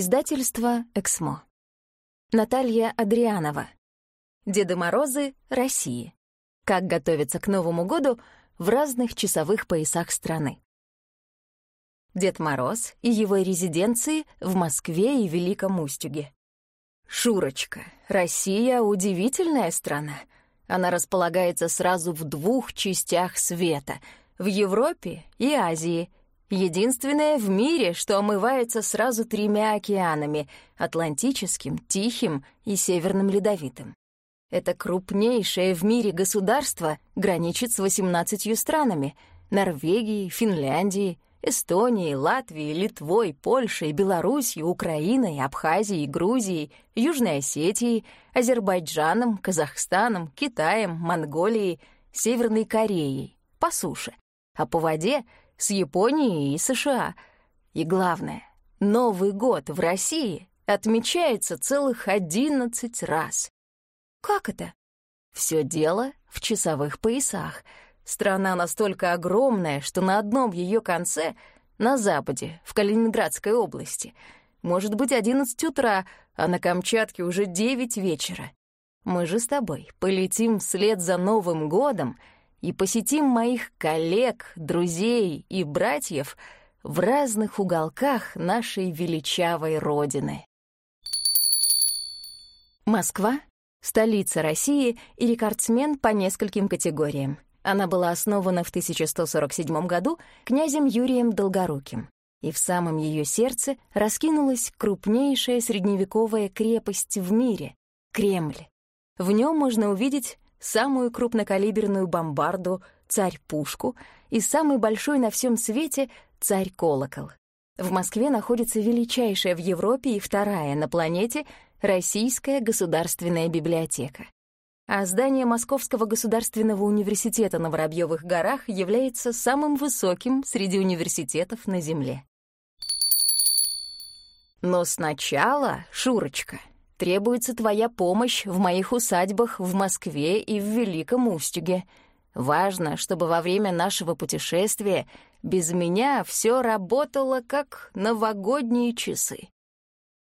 Издательство «Эксмо». Наталья Адрианова. Деды Морозы России. Как готовиться к Новому году в разных часовых поясах страны. Дед Мороз и его резиденции в Москве и Великом Устюге. Шурочка, Россия — удивительная страна. Она располагается сразу в двух частях света — в Европе и Азии — Единственное в мире, что омывается сразу тремя океанами — Атлантическим, Тихим и Северным Ледовитым. Это крупнейшее в мире государство граничит с 18 странами — Норвегией, Финляндией, Эстонией, Латвией, Литвой, Польшей, Белоруссией, Украиной, Абхазией, Грузией, Южной Осетией, Азербайджаном, Казахстаном, Китаем, Монголией, Северной Кореей по суше, а по воде — с Японией и США. И главное, Новый год в России отмечается целых 11 раз. Как это? Все дело в часовых поясах. Страна настолько огромная, что на одном ее конце, на западе, в Калининградской области, может быть 11 утра, а на Камчатке уже 9 вечера. Мы же с тобой полетим вслед за Новым годом — и посетим моих коллег, друзей и братьев в разных уголках нашей величавой Родины. Москва — столица России и рекордсмен по нескольким категориям. Она была основана в 1147 году князем Юрием Долгоруким. И в самом ее сердце раскинулась крупнейшая средневековая крепость в мире — Кремль. В нем можно увидеть самую крупнокалиберную бомбарду, царь-пушку и самый большой на всем свете царь-колокол. В Москве находится величайшая в Европе и вторая на планете Российская государственная библиотека. А здание Московского государственного университета на Воробьевых горах является самым высоким среди университетов на Земле. Но сначала, Шурочка, требуется твоя помощь в моих усадьбах в Москве и в Великом Устюге. Важно, чтобы во время нашего путешествия без меня все работало как новогодние часы.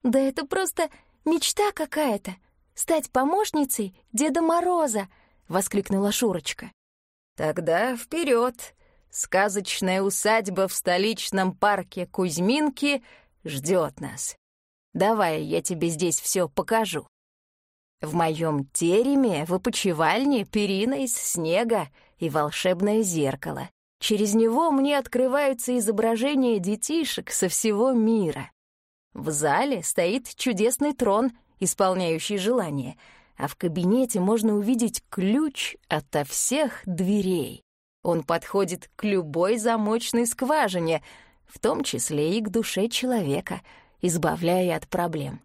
Да это просто мечта какая-то — стать помощницей Деда Мороза, — воскликнула Шурочка. Тогда вперед! Сказочная усадьба в столичном парке Кузьминки ждет нас. Давай я тебе здесь все покажу. В моем тереме в опочивальне перина из снега и волшебное зеркало. Через него мне открываются изображения детишек со всего мира. В зале стоит чудесный трон, исполняющий желания, а в кабинете можно увидеть ключ ото всех дверей. Он подходит к любой замочной скважине, в том числе и к душе человека — избавляя от проблем.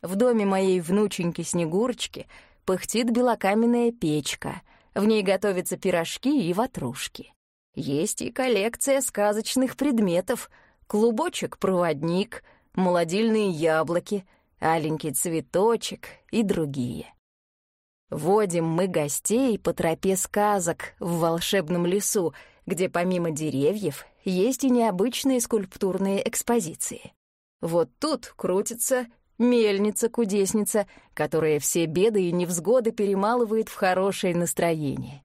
В доме моей внученьки Снегурочки пыхтит белокаменная печка, в ней готовятся пирожки и ватрушки. Есть и коллекция сказочных предметов — клубочек-проводник, молодильные яблоки, аленький цветочек и другие. Водим мы гостей по тропе сказок в волшебном лесу, где помимо деревьев есть и необычные скульптурные экспозиции. Вот тут крутится мельница-кудесница, которая все беды и невзгоды перемалывает в хорошее настроение.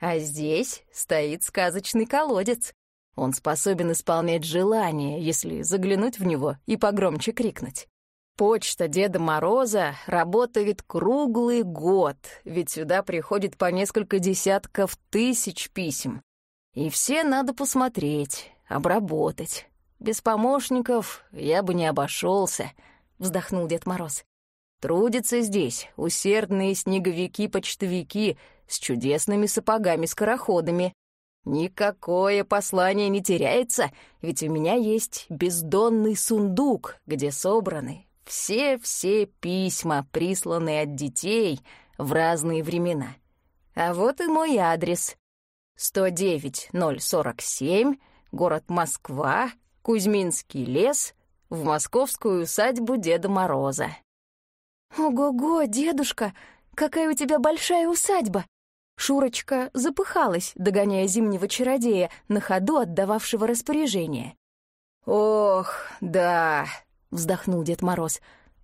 А здесь стоит сказочный колодец. Он способен исполнять желания, если заглянуть в него и погромче крикнуть. Почта Деда Мороза работает круглый год, ведь сюда приходит по несколько десятков тысяч писем. И все надо посмотреть, обработать, без помощников я бы не обошелся, вздохнул Дед Мороз. Трудятся здесь усердные снеговики-почтовики с чудесными сапогами-скороходами. Никакое послание не теряется, ведь у меня есть бездонный сундук, где собраны все-все письма, присланные от детей в разные времена. А вот и мой адрес. 109-047, город Москва, Кузьминский лес в московскую усадьбу Деда Мороза. «Ого-го, дедушка, какая у тебя большая усадьба!» Шурочка запыхалась, догоняя зимнего чародея, на ходу отдававшего распоряжение. «Ох, да, вздохнул Дед Мороз.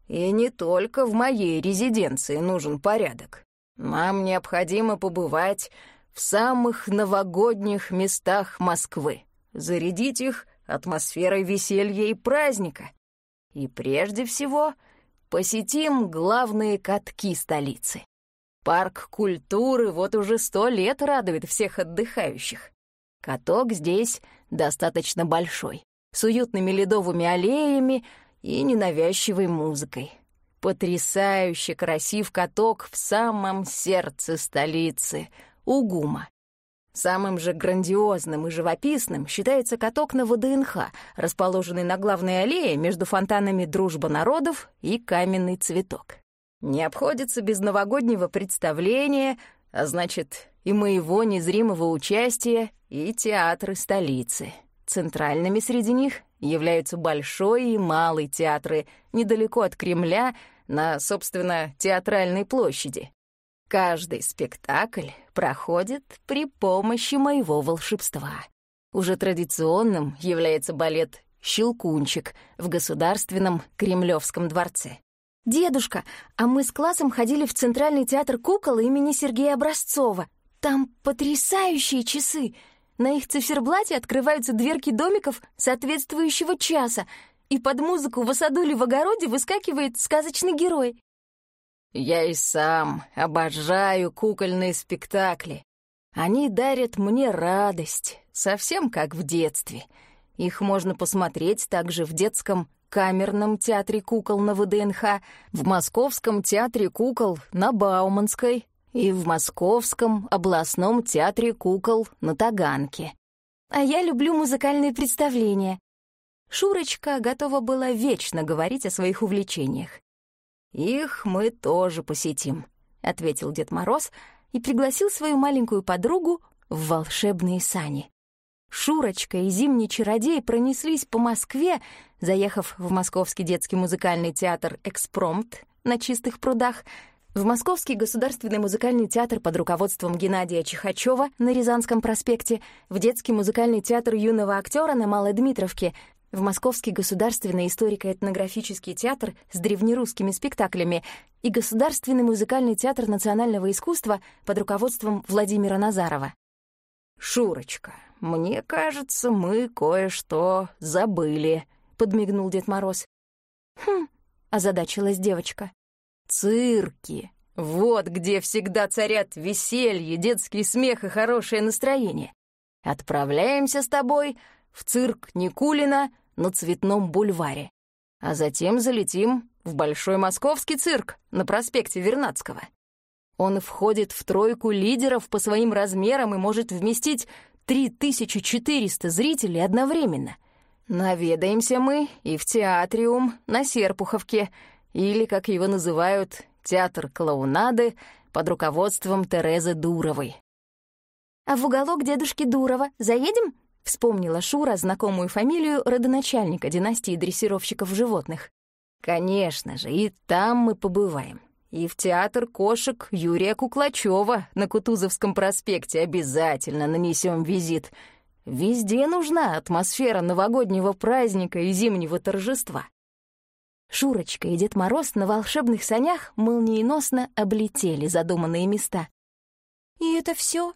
«И не только в моей резиденции нужен порядок. Нам необходимо побывать в самых новогодних местах Москвы, зарядить их атмосферой веселья и праздника. И прежде всего посетим главные катки столицы. Парк культуры вот уже сто лет радует всех отдыхающих. Каток здесь достаточно большой, с уютными ледовыми аллеями и ненавязчивой музыкой. Потрясающе красив каток в самом сердце столицы, Угума. Самым же грандиозным и живописным считается каток на ВДНХ, расположенный на главной аллее между фонтанами «Дружба народов» и «Каменный цветок». Не обходится без новогоднего представления, а значит, и моего незримого участия, и театры столицы. Центральными среди них являются Большой и Малый театры, недалеко от Кремля, на, собственно, театральной площади. Каждый спектакль проходит при помощи моего волшебства. Уже традиционным является балет «Щелкунчик» в Государственном Кремлевском дворце. «Дедушка, а мы с классом ходили в Центральный театр кукол имени Сергея Образцова. Там потрясающие часы. На их циферблате открываются дверки домиков соответствующего часа, и под музыку в осаду или в огороде выскакивает сказочный герой. Я и сам обожаю кукольные спектакли. Они дарят мне радость, совсем как в детстве. Их можно посмотреть также в детском камерном театре кукол на ВДНХ, в Московском театре кукол на Бауманской и в Московском областном театре кукол на Таганке. А я люблю музыкальные представления. Шурочка готова была вечно говорить о своих увлечениях. «Их мы тоже посетим», — ответил Дед Мороз и пригласил свою маленькую подругу в волшебные сани. Шурочка и Зимний чародей пронеслись по Москве, заехав в Московский детский музыкальный театр «Экспромт» на Чистых прудах, в Московский государственный музыкальный театр под руководством Геннадия Чихачева на Рязанском проспекте, в детский музыкальный театр юного актера на Малой Дмитровке, в Московский государственный историко-этнографический театр с древнерусскими спектаклями и Государственный музыкальный театр национального искусства под руководством Владимира Назарова. «Шурочка, мне кажется, мы кое-что забыли», — подмигнул Дед Мороз. «Хм», — озадачилась девочка. «Цирки. Вот где всегда царят веселье, детский смех и хорошее настроение. Отправляемся с тобой в цирк Никулина на Цветном бульваре, а затем залетим в Большой Московский цирк на проспекте Вернадского. Он входит в тройку лидеров по своим размерам и может вместить 3400 зрителей одновременно. Наведаемся мы и в театриум на Серпуховке, или, как его называют, театр клоунады под руководством Терезы Дуровой. «А в уголок дедушки Дурова заедем?» — вспомнила Шура знакомую фамилию родоначальника династии дрессировщиков животных. «Конечно же, и там мы побываем. И в театр кошек Юрия Куклачева на Кутузовском проспекте обязательно нанесем визит. Везде нужна атмосфера новогоднего праздника и зимнего торжества. Шурочка и Дед Мороз на волшебных санях молниеносно облетели задуманные места. «И это все?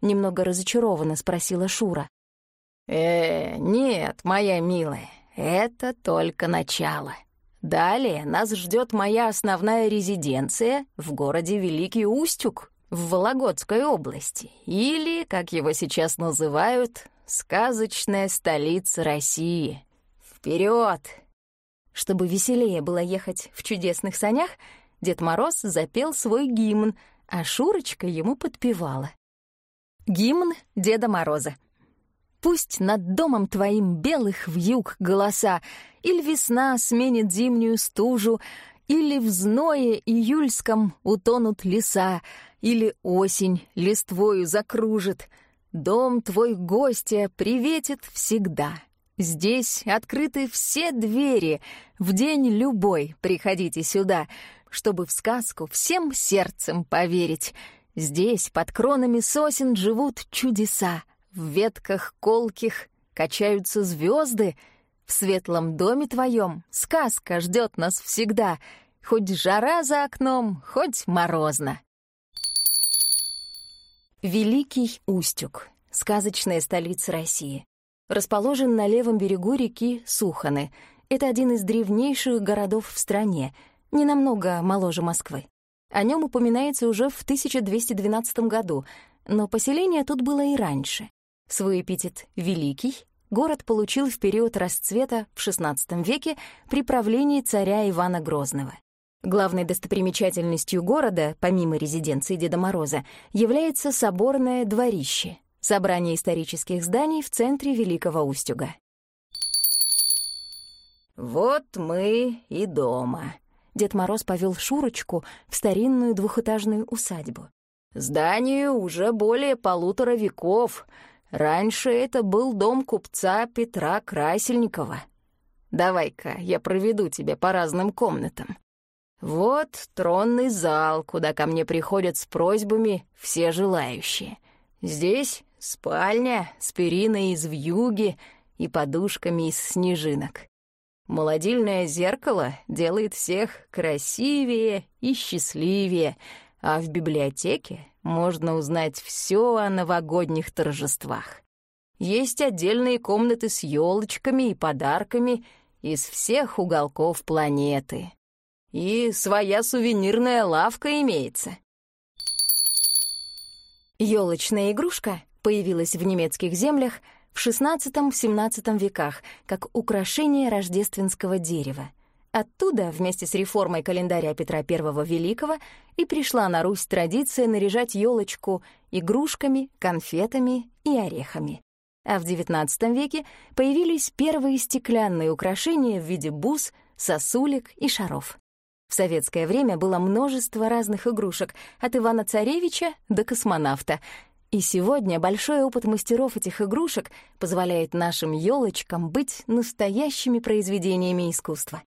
немного разочарованно спросила Шура. «Э, нет, моя милая, это только начало», Далее нас ждет моя основная резиденция в городе Великий Устюг в Вологодской области, или, как его сейчас называют, сказочная столица России. Вперед! Чтобы веселее было ехать в чудесных санях, Дед Мороз запел свой гимн, а Шурочка ему подпевала. Гимн Деда Мороза — Пусть над домом твоим белых вьюг голоса, Или весна сменит зимнюю стужу, Или в зное июльском утонут леса, Или осень листвою закружит. Дом твой гостя приветит всегда. Здесь открыты все двери, В день любой приходите сюда, Чтобы в сказку всем сердцем поверить. Здесь под кронами сосен живут чудеса. В ветках колких качаются звезды, В светлом доме твоем сказка ждет нас всегда, хоть жара за окном, хоть морозно. Великий Устюг, сказочная столица России. Расположен на левом берегу реки Суханы. Это один из древнейших городов в стране, не намного моложе Москвы. О нем упоминается уже в 1212 году, но поселение тут было и раньше. Свой эпитет «Великий» город получил в период расцвета в XVI веке при правлении царя Ивана Грозного. Главной достопримечательностью города, помимо резиденции Деда Мороза, является соборное дворище — собрание исторических зданий в центре Великого Устюга. «Вот мы и дома», Дед Мороз повел Шурочку в старинную двухэтажную усадьбу. «Зданию уже более полутора веков. Раньше это был дом купца Петра Красильникова. Давай-ка я проведу тебя по разным комнатам. Вот тронный зал, куда ко мне приходят с просьбами все желающие. Здесь спальня с периной из вьюги и подушками из снежинок. Молодильное зеркало делает всех красивее и счастливее, а в библиотеке можно узнать все о новогодних торжествах. Есть отдельные комнаты с елочками и подарками из всех уголков планеты. И своя сувенирная лавка имеется. Елочная игрушка появилась в немецких землях — в XVI-XVII веках как украшение рождественского дерева. Оттуда, вместе с реформой календаря Петра I Великого, и пришла на Русь традиция наряжать елочку игрушками, конфетами и орехами. А в XIX веке появились первые стеклянные украшения в виде бус, сосулек и шаров. В советское время было множество разных игрушек, от Ивана-Царевича до космонавта, и сегодня большой опыт мастеров этих игрушек позволяет нашим елочкам быть настоящими произведениями искусства.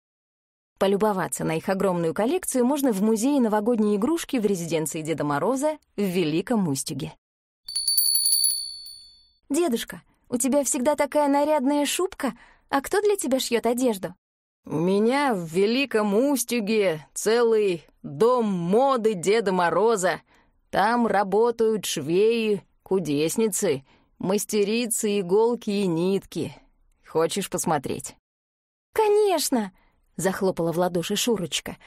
Полюбоваться на их огромную коллекцию можно в музее новогодней игрушки в резиденции Деда Мороза в Великом Устюге. «Дедушка, у тебя всегда такая нарядная шубка, а кто для тебя шьет одежду?» «У меня в Великом Устюге целый дом моды Деда Мороза», там работают швеи, кудесницы, мастерицы, иголки и нитки. Хочешь посмотреть?» «Конечно!» — захлопала в ладоши Шурочка.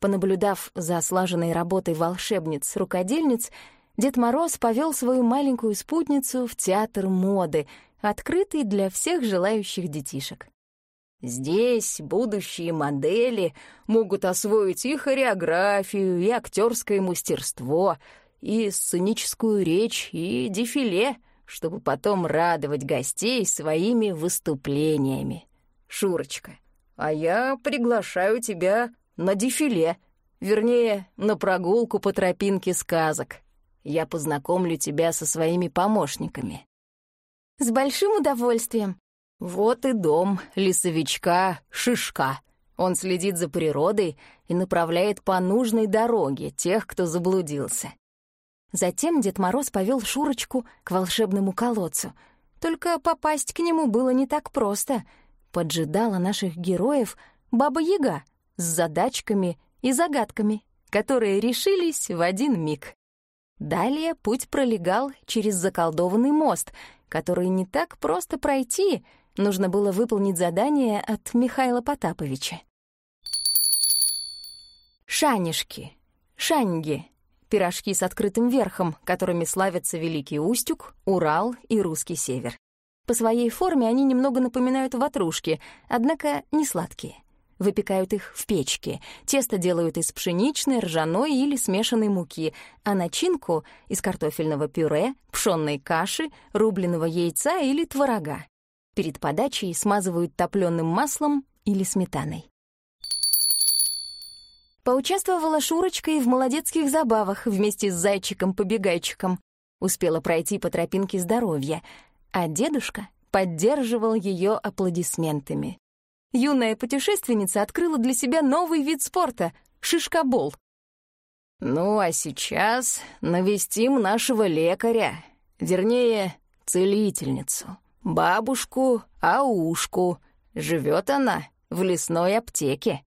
Понаблюдав за слаженной работой волшебниц-рукодельниц, Дед Мороз повел свою маленькую спутницу в театр моды, открытый для всех желающих детишек. Здесь будущие модели могут освоить и хореографию, и актерское мастерство — и сценическую речь, и дефиле, чтобы потом радовать гостей своими выступлениями. Шурочка, а я приглашаю тебя на дефиле, вернее, на прогулку по тропинке сказок. Я познакомлю тебя со своими помощниками. С большим удовольствием. Вот и дом лесовичка Шишка. Он следит за природой и направляет по нужной дороге тех, кто заблудился. Затем Дед Мороз повел Шурочку к волшебному колодцу. Только попасть к нему было не так просто. Поджидала наших героев Баба-Яга с задачками и загадками, которые решились в один миг. Далее путь пролегал через заколдованный мост, который не так просто пройти, нужно было выполнить задание от Михаила Потаповича. Шанишки, шаньги пирожки с открытым верхом, которыми славятся Великий Устюг, Урал и Русский Север. По своей форме они немного напоминают ватрушки, однако не сладкие. Выпекают их в печке. Тесто делают из пшеничной, ржаной или смешанной муки, а начинку — из картофельного пюре, пшённой каши, рубленого яйца или творога. Перед подачей смазывают топлённым маслом или сметаной. Поучаствовала Шурочка и в молодецких забавах вместе с зайчиком-побегайчиком. Успела пройти по тропинке здоровья, а дедушка поддерживал ее аплодисментами. Юная путешественница открыла для себя новый вид спорта — шишкобол. «Ну, а сейчас навестим нашего лекаря, вернее, целительницу, бабушку Аушку», Живет она в лесной аптеке.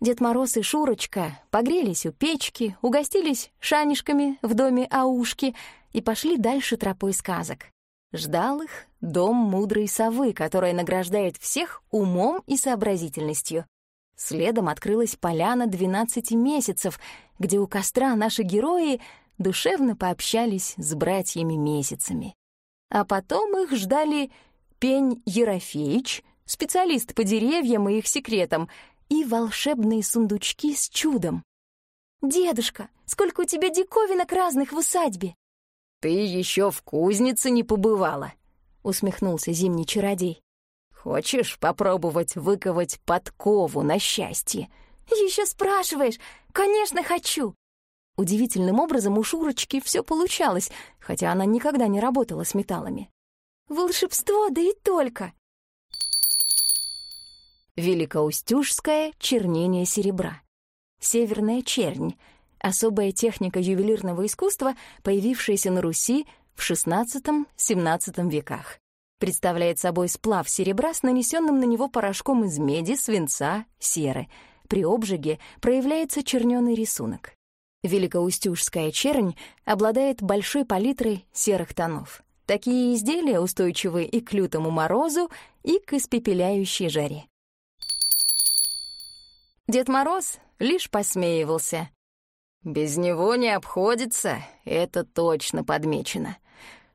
Дед Мороз и Шурочка погрелись у печки, угостились шанишками в доме Аушки и пошли дальше тропой сказок. Ждал их дом мудрой совы, которая награждает всех умом и сообразительностью. Следом открылась поляна 12 месяцев, где у костра наши герои душевно пообщались с братьями-месяцами. А потом их ждали Пень Ерофеич, специалист по деревьям и их секретам, и волшебные сундучки с чудом. «Дедушка, сколько у тебя диковинок разных в усадьбе!» «Ты еще в кузнице не побывала», — усмехнулся зимний чародей. «Хочешь попробовать выковать подкову на счастье?» «Еще спрашиваешь? Конечно, хочу!» Удивительным образом у Шурочки все получалось, хотя она никогда не работала с металлами. «Волшебство, да и только!» Великоустюжское чернение серебра. Северная чернь — особая техника ювелирного искусства, появившаяся на Руси в XVI-XVII веках. Представляет собой сплав серебра с нанесенным на него порошком из меди, свинца, серы. При обжиге проявляется чернёный рисунок. Великоустюжская чернь обладает большой палитрой серых тонов. Такие изделия устойчивы и к лютому морозу, и к испепеляющей жаре. Дед Мороз лишь посмеивался. «Без него не обходится, это точно подмечено.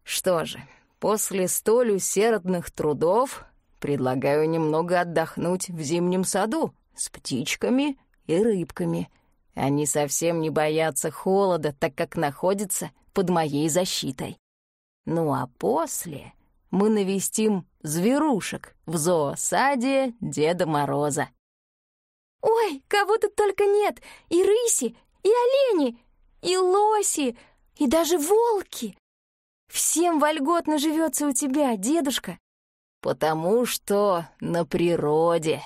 Что же, после столь усердных трудов предлагаю немного отдохнуть в зимнем саду с птичками и рыбками. Они совсем не боятся холода, так как находятся под моей защитой. Ну а после мы навестим зверушек в зоосаде Деда Мороза. «Ой, кого тут только нет! И рыси, и олени, и лоси, и даже волки! Всем вольготно живется у тебя, дедушка!» «Потому что на природе!»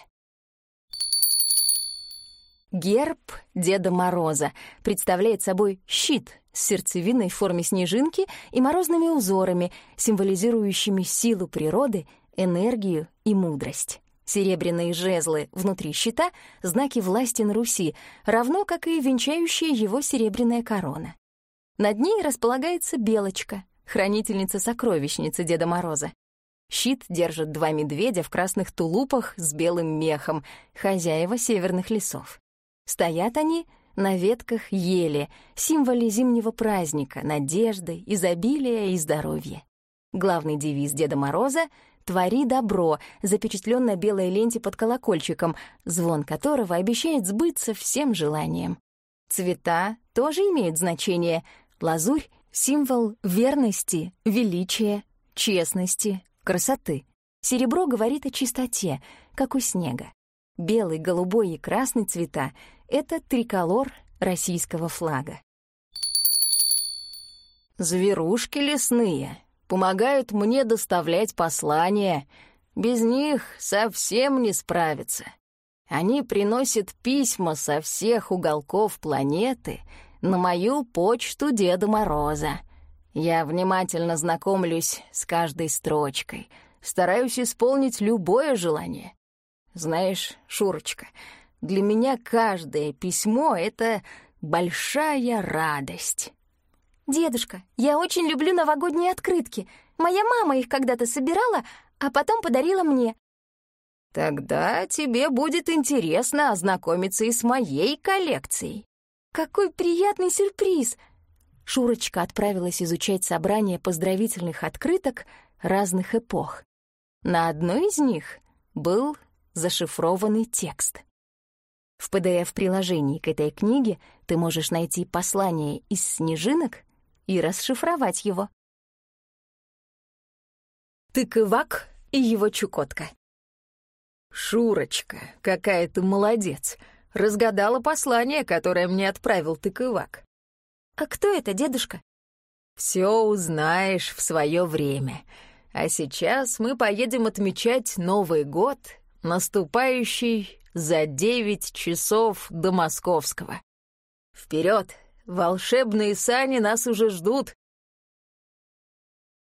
Герб Деда Мороза представляет собой щит с сердцевиной в форме снежинки и морозными узорами, символизирующими силу природы, энергию и мудрость. Серебряные жезлы внутри щита — знаки власти на Руси, равно как и венчающая его серебряная корона. Над ней располагается белочка, хранительница-сокровищница Деда Мороза. Щит держат два медведя в красных тулупах с белым мехом, хозяева северных лесов. Стоят они на ветках ели, символе зимнего праздника, надежды, изобилия и здоровья. Главный девиз Деда Мороза «Твори добро», запечатлен на белой ленте под колокольчиком, звон которого обещает сбыться всем желаниям. Цвета тоже имеют значение. Лазурь — символ верности, величия, честности, красоты. Серебро говорит о чистоте, как у снега. Белый, голубой и красный цвета — это триколор российского флага. «Зверушки лесные», помогают мне доставлять послания. Без них совсем не справиться. Они приносят письма со всех уголков планеты на мою почту Деда Мороза. Я внимательно знакомлюсь с каждой строчкой, стараюсь исполнить любое желание. Знаешь, Шурочка, для меня каждое письмо — это большая радость. «Дедушка, я очень люблю новогодние открытки. Моя мама их когда-то собирала, а потом подарила мне». «Тогда тебе будет интересно ознакомиться и с моей коллекцией». «Какой приятный сюрприз!» Шурочка отправилась изучать собрание поздравительных открыток разных эпох. На одной из них был зашифрованный текст. В PDF-приложении к этой книге ты можешь найти послание из снежинок и расшифровать его. Тыковак и его Чукотка. «Шурочка, какая ты молодец! Разгадала послание, которое мне отправил Тыковак». «А кто это, дедушка?» «Все узнаешь в свое время. А сейчас мы поедем отмечать Новый год, наступающий за девять часов до московского. Вперед! Волшебные сани нас уже ждут.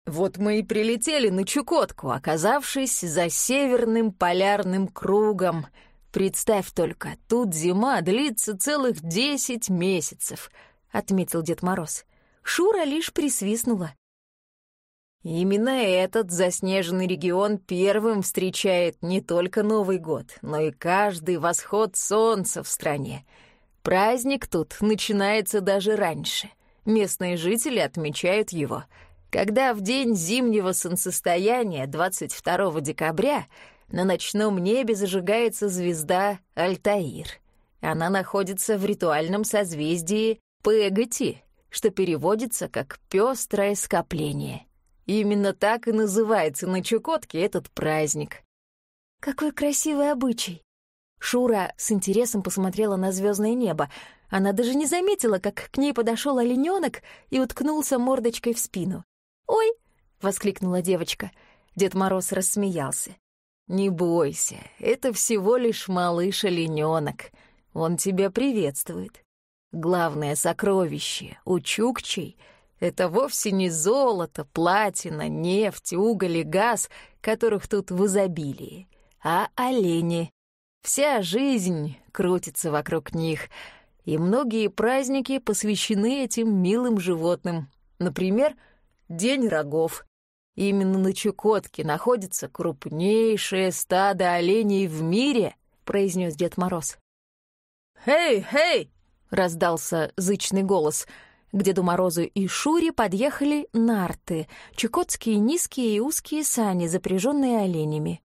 Вот мы и прилетели на Чукотку, оказавшись за северным полярным кругом. Представь только, тут зима длится целых десять месяцев, — отметил Дед Мороз. Шура лишь присвистнула. Именно этот заснеженный регион первым встречает не только Новый год, но и каждый восход солнца в стране. Праздник тут начинается даже раньше. Местные жители отмечают его — когда в день зимнего солнцестояния 22 декабря на ночном небе зажигается звезда Альтаир. Она находится в ритуальном созвездии Пегати, что переводится как «пестрое скопление». Именно так и называется на Чукотке этот праздник. Какой красивый обычай! Шура с интересом посмотрела на звездное небо. Она даже не заметила, как к ней подошел олененок и уткнулся мордочкой в спину. «Ой!» — воскликнула девочка. Дед Мороз рассмеялся. «Не бойся, это всего лишь малыш-оленёнок. Он тебя приветствует. Главное сокровище у Чукчей — это вовсе не золото, платина, нефть, уголь и газ, которых тут в изобилии, а олени. Вся жизнь крутится вокруг них, и многие праздники посвящены этим милым животным. Например, — День рогов. Именно на Чукотке находится крупнейшее стадо оленей в мире, произнес Дед Мороз. «Эй, эй!» — раздался зычный голос. К Деду Морозу и Шуре подъехали нарты, чукотские низкие и узкие сани, запряженные оленями.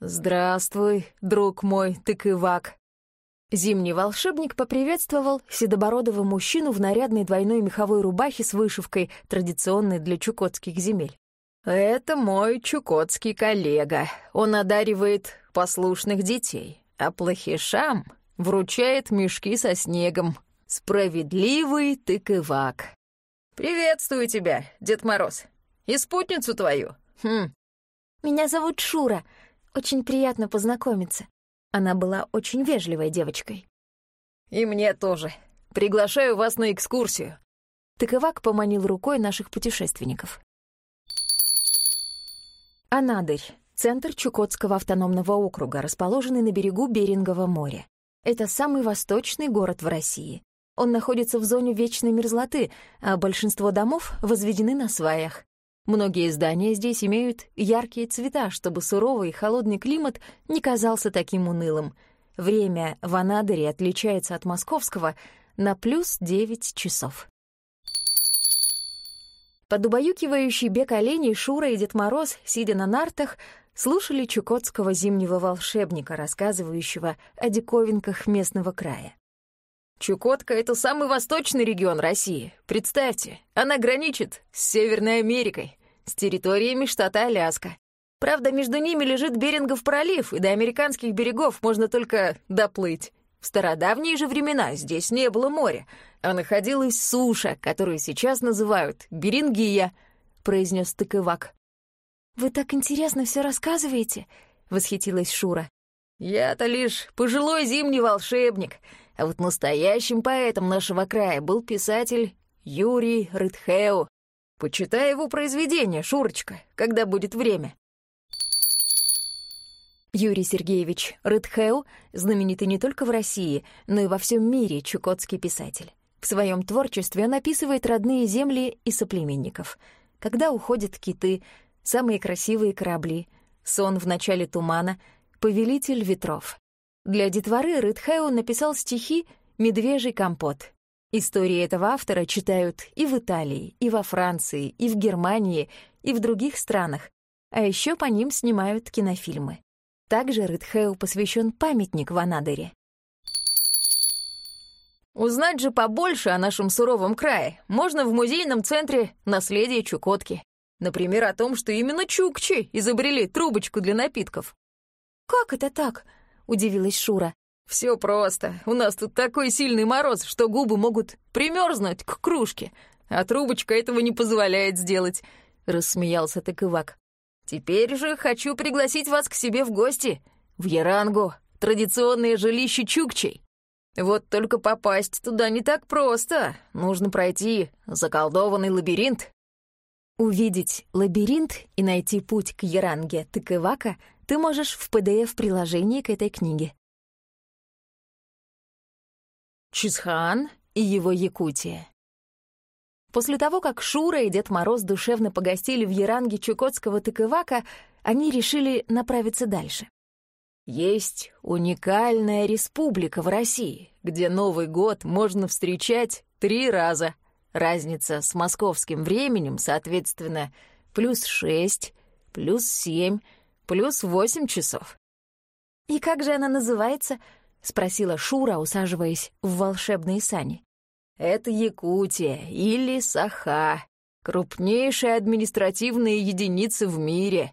«Здравствуй, друг мой, тыкывак!» Зимний волшебник поприветствовал седобородого мужчину в нарядной двойной меховой рубахе с вышивкой, традиционной для чукотских земель. «Это мой чукотский коллега. Он одаривает послушных детей, а плохишам вручает мешки со снегом. Справедливый тыкывак. Приветствую тебя, Дед Мороз. И спутницу твою. Хм. Меня зовут Шура. Очень приятно познакомиться. Она была очень вежливой девочкой. «И мне тоже. Приглашаю вас на экскурсию». Тыковак поманил рукой наших путешественников. Анадырь — центр Чукотского автономного округа, расположенный на берегу Берингового моря. Это самый восточный город в России. Он находится в зоне вечной мерзлоты, а большинство домов возведены на сваях. Многие здания здесь имеют яркие цвета, чтобы суровый и холодный климат не казался таким унылым. Время в Анадыре отличается от московского на плюс 9 часов. Под убаюкивающий бег оленей Шура и Дед Мороз, сидя на нартах, слушали чукотского зимнего волшебника, рассказывающего о диковинках местного края. Чукотка — это самый восточный регион России. Представьте, она граничит с Северной Америкой, с территориями штата Аляска. Правда, между ними лежит Берингов пролив, и до американских берегов можно только доплыть. В стародавние же времена здесь не было моря, а находилась суша, которую сейчас называют Берингия, — произнес Тыковак. «Вы так интересно все рассказываете», — восхитилась Шура. «Я-то лишь пожилой зимний волшебник», а вот настоящим поэтом нашего края был писатель Юрий Рытхеу. Почитай его произведение, Шурочка, когда будет время. Юрий Сергеевич Рытхеу знаменитый не только в России, но и во всем мире чукотский писатель. В своем творчестве он описывает родные земли и соплеменников. Когда уходят киты, самые красивые корабли, сон в начале тумана, повелитель ветров. Для детворы Рыдхео написал стихи «Медвежий компот». Истории этого автора читают и в Италии, и во Франции, и в Германии, и в других странах, а еще по ним снимают кинофильмы. Также Рыдхеу посвящен памятник в Анадыре. Узнать же побольше о нашем суровом крае можно в музейном центре «Наследие Чукотки». Например, о том, что именно чукчи изобрели трубочку для напитков. «Как это так?» Удивилась Шура. Все просто. У нас тут такой сильный мороз, что губы могут примерзнуть к кружке, а трубочка этого не позволяет сделать», — рассмеялся Тыкывак. «Теперь же хочу пригласить вас к себе в гости, в Ярангу, традиционное жилище чукчей. Вот только попасть туда не так просто. Нужно пройти заколдованный лабиринт». Увидеть лабиринт и найти путь к Яранге Тыкывака ты можешь в PDF-приложении к этой книге. Чисхан и его Якутия. После того, как Шура и Дед Мороз душевно погостили в Яранге Чукотского Тыкывака, они решили направиться дальше. Есть уникальная республика в России, где Новый год можно встречать три раза. Разница с московским временем, соответственно, плюс шесть, плюс семь, плюс восемь часов. «И как же она называется?» — спросила Шура, усаживаясь в волшебные сани. «Это Якутия или Саха, крупнейшая административная единица в мире»,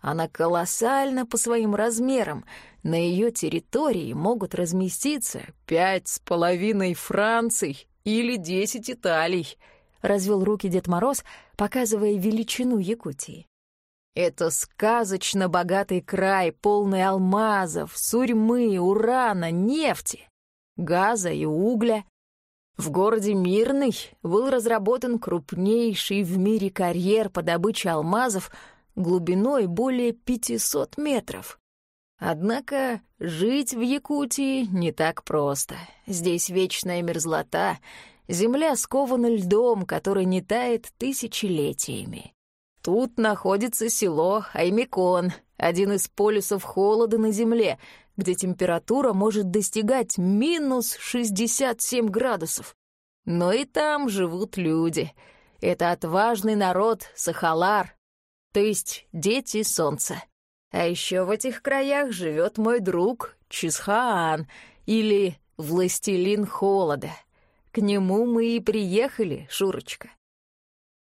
она колоссальна по своим размерам. На ее территории могут разместиться пять с половиной Франций или десять Италий. Развел руки Дед Мороз, показывая величину Якутии. Это сказочно богатый край, полный алмазов, сурьмы, урана, нефти, газа и угля. В городе Мирный был разработан крупнейший в мире карьер по добыче алмазов — глубиной более 500 метров. Однако жить в Якутии не так просто. Здесь вечная мерзлота, земля скована льдом, который не тает тысячелетиями. Тут находится село Аймикон, один из полюсов холода на Земле, где температура может достигать минус 67 градусов. Но и там живут люди. Это отважный народ Сахалар, то есть дети солнца. А еще в этих краях живет мой друг Чисхаан или Властелин Холода. К нему мы и приехали, Шурочка.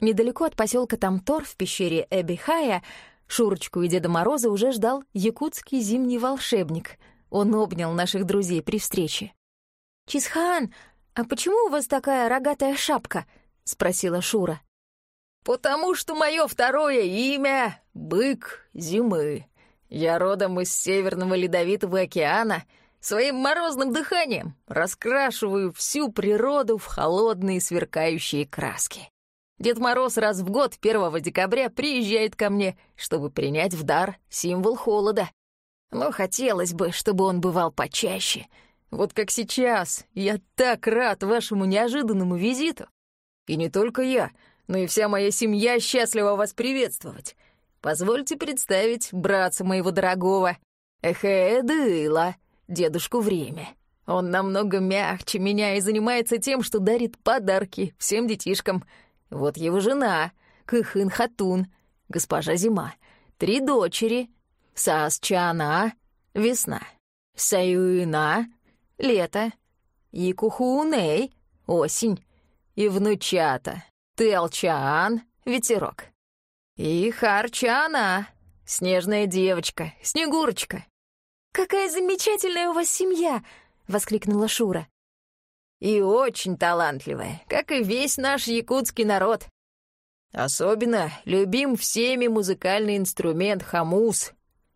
Недалеко от поселка Тамтор в пещере Эбихая Шурочку и Деда Мороза уже ждал якутский зимний волшебник. Он обнял наших друзей при встрече. «Чисхан, а почему у вас такая рогатая шапка?» — спросила Шура. «Потому что мое второе имя — Бык Зимы. Я родом из Северного Ледовитого океана, своим морозным дыханием раскрашиваю всю природу в холодные сверкающие краски. Дед Мороз раз в год, 1 декабря, приезжает ко мне, чтобы принять в дар символ холода. Но хотелось бы, чтобы он бывал почаще. Вот как сейчас. Я так рад вашему неожиданному визиту. И не только я — но и вся моя семья счастлива вас приветствовать. Позвольте представить братца моего дорогого, Эхеэдыла, дедушку Время. Он намного мягче меня и занимается тем, что дарит подарки всем детишкам. Вот его жена, Кыхын Хатун, госпожа Зима, три дочери, Саасчана, весна, Саюина, лето, и Кухууней, осень, и внучата, ты Алчаан, ветерок. И Харчана, снежная девочка, Снегурочка. «Какая замечательная у вас семья!» — воскликнула Шура. «И очень талантливая, как и весь наш якутский народ. Особенно любим всеми музыкальный инструмент хамус.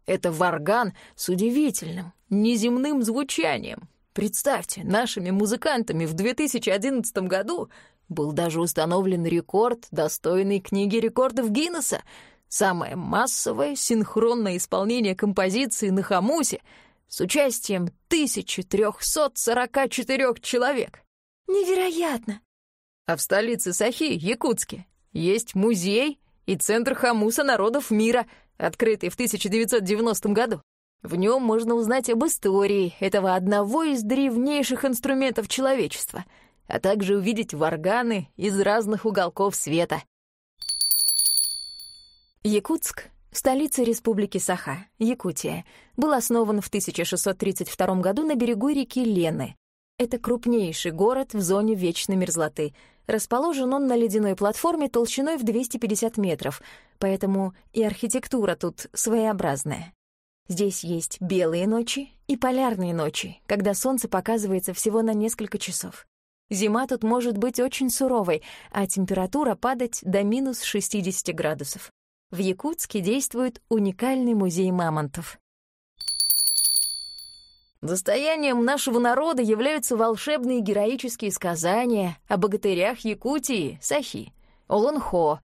Это варган с удивительным, неземным звучанием. Представьте, нашими музыкантами в 2011 году был даже установлен рекорд, достойный книги рекордов Гиннесса. Самое массовое синхронное исполнение композиции на хамусе с участием 1344 человек. Невероятно! А в столице Сахи, Якутске, есть музей и Центр хамуса народов мира, открытый в 1990 году. В нем можно узнать об истории этого одного из древнейших инструментов человечества — а также увидеть варганы из разных уголков света. Якутск, столица республики Саха, Якутия, был основан в 1632 году на берегу реки Лены. Это крупнейший город в зоне вечной мерзлоты. Расположен он на ледяной платформе толщиной в 250 метров, поэтому и архитектура тут своеобразная. Здесь есть белые ночи и полярные ночи, когда солнце показывается всего на несколько часов. Зима тут может быть очень суровой, а температура падать до минус 60 градусов. В Якутске действует уникальный музей мамонтов. Достоянием нашего народа являются волшебные героические сказания о богатырях Якутии, Сахи, Олонхо.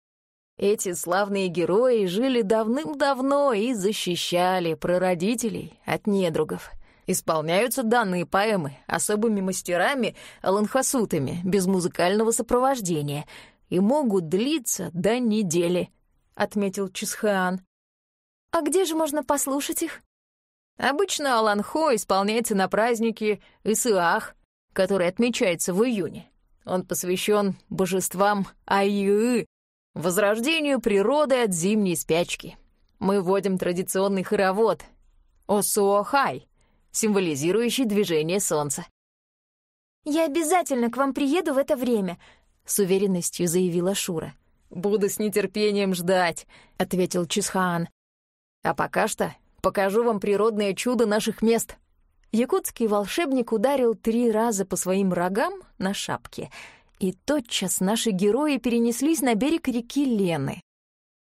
Эти славные герои жили давным-давно и защищали прародителей от недругов. Исполняются данные поэмы особыми мастерами, аланхасутами, без музыкального сопровождения, и могут длиться до недели, — отметил Чисхаан. «А где же можно послушать их?» Обычно Аланхо исполняется на празднике Исыах, который отмечается в июне. Он посвящен божествам Айюы, возрождению природы от зимней спячки. Мы вводим традиционный хоровод Осуохай, символизирующий движение солнца. «Я обязательно к вам приеду в это время», — с уверенностью заявила Шура. «Буду с нетерпением ждать», — ответил Чисхаан. «А пока что покажу вам природное чудо наших мест». Якутский волшебник ударил три раза по своим рогам на шапке — и тотчас наши герои перенеслись на берег реки Лены.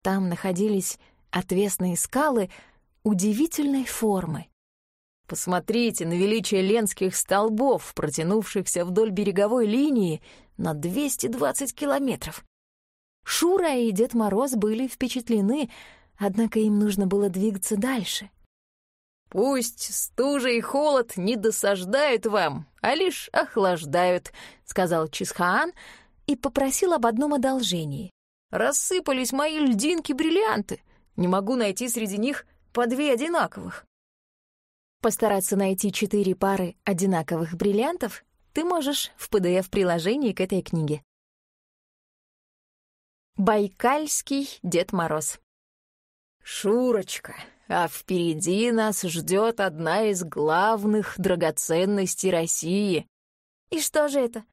Там находились отвесные скалы удивительной формы. Посмотрите на величие ленских столбов, протянувшихся вдоль береговой линии на 220 километров. Шура и Дед Мороз были впечатлены, однако им нужно было двигаться дальше. «Пусть стужа и холод не досаждают вам, а лишь охлаждают», — сказал Чисхаан и попросил об одном одолжении. «Рассыпались мои льдинки-бриллианты. Не могу найти среди них по две одинаковых». Постараться найти четыре пары одинаковых бриллиантов ты можешь в PDF-приложении к этой книге. Байкальский Дед Мороз «Шурочка, а впереди нас ждет одна из главных драгоценностей России. И что же это?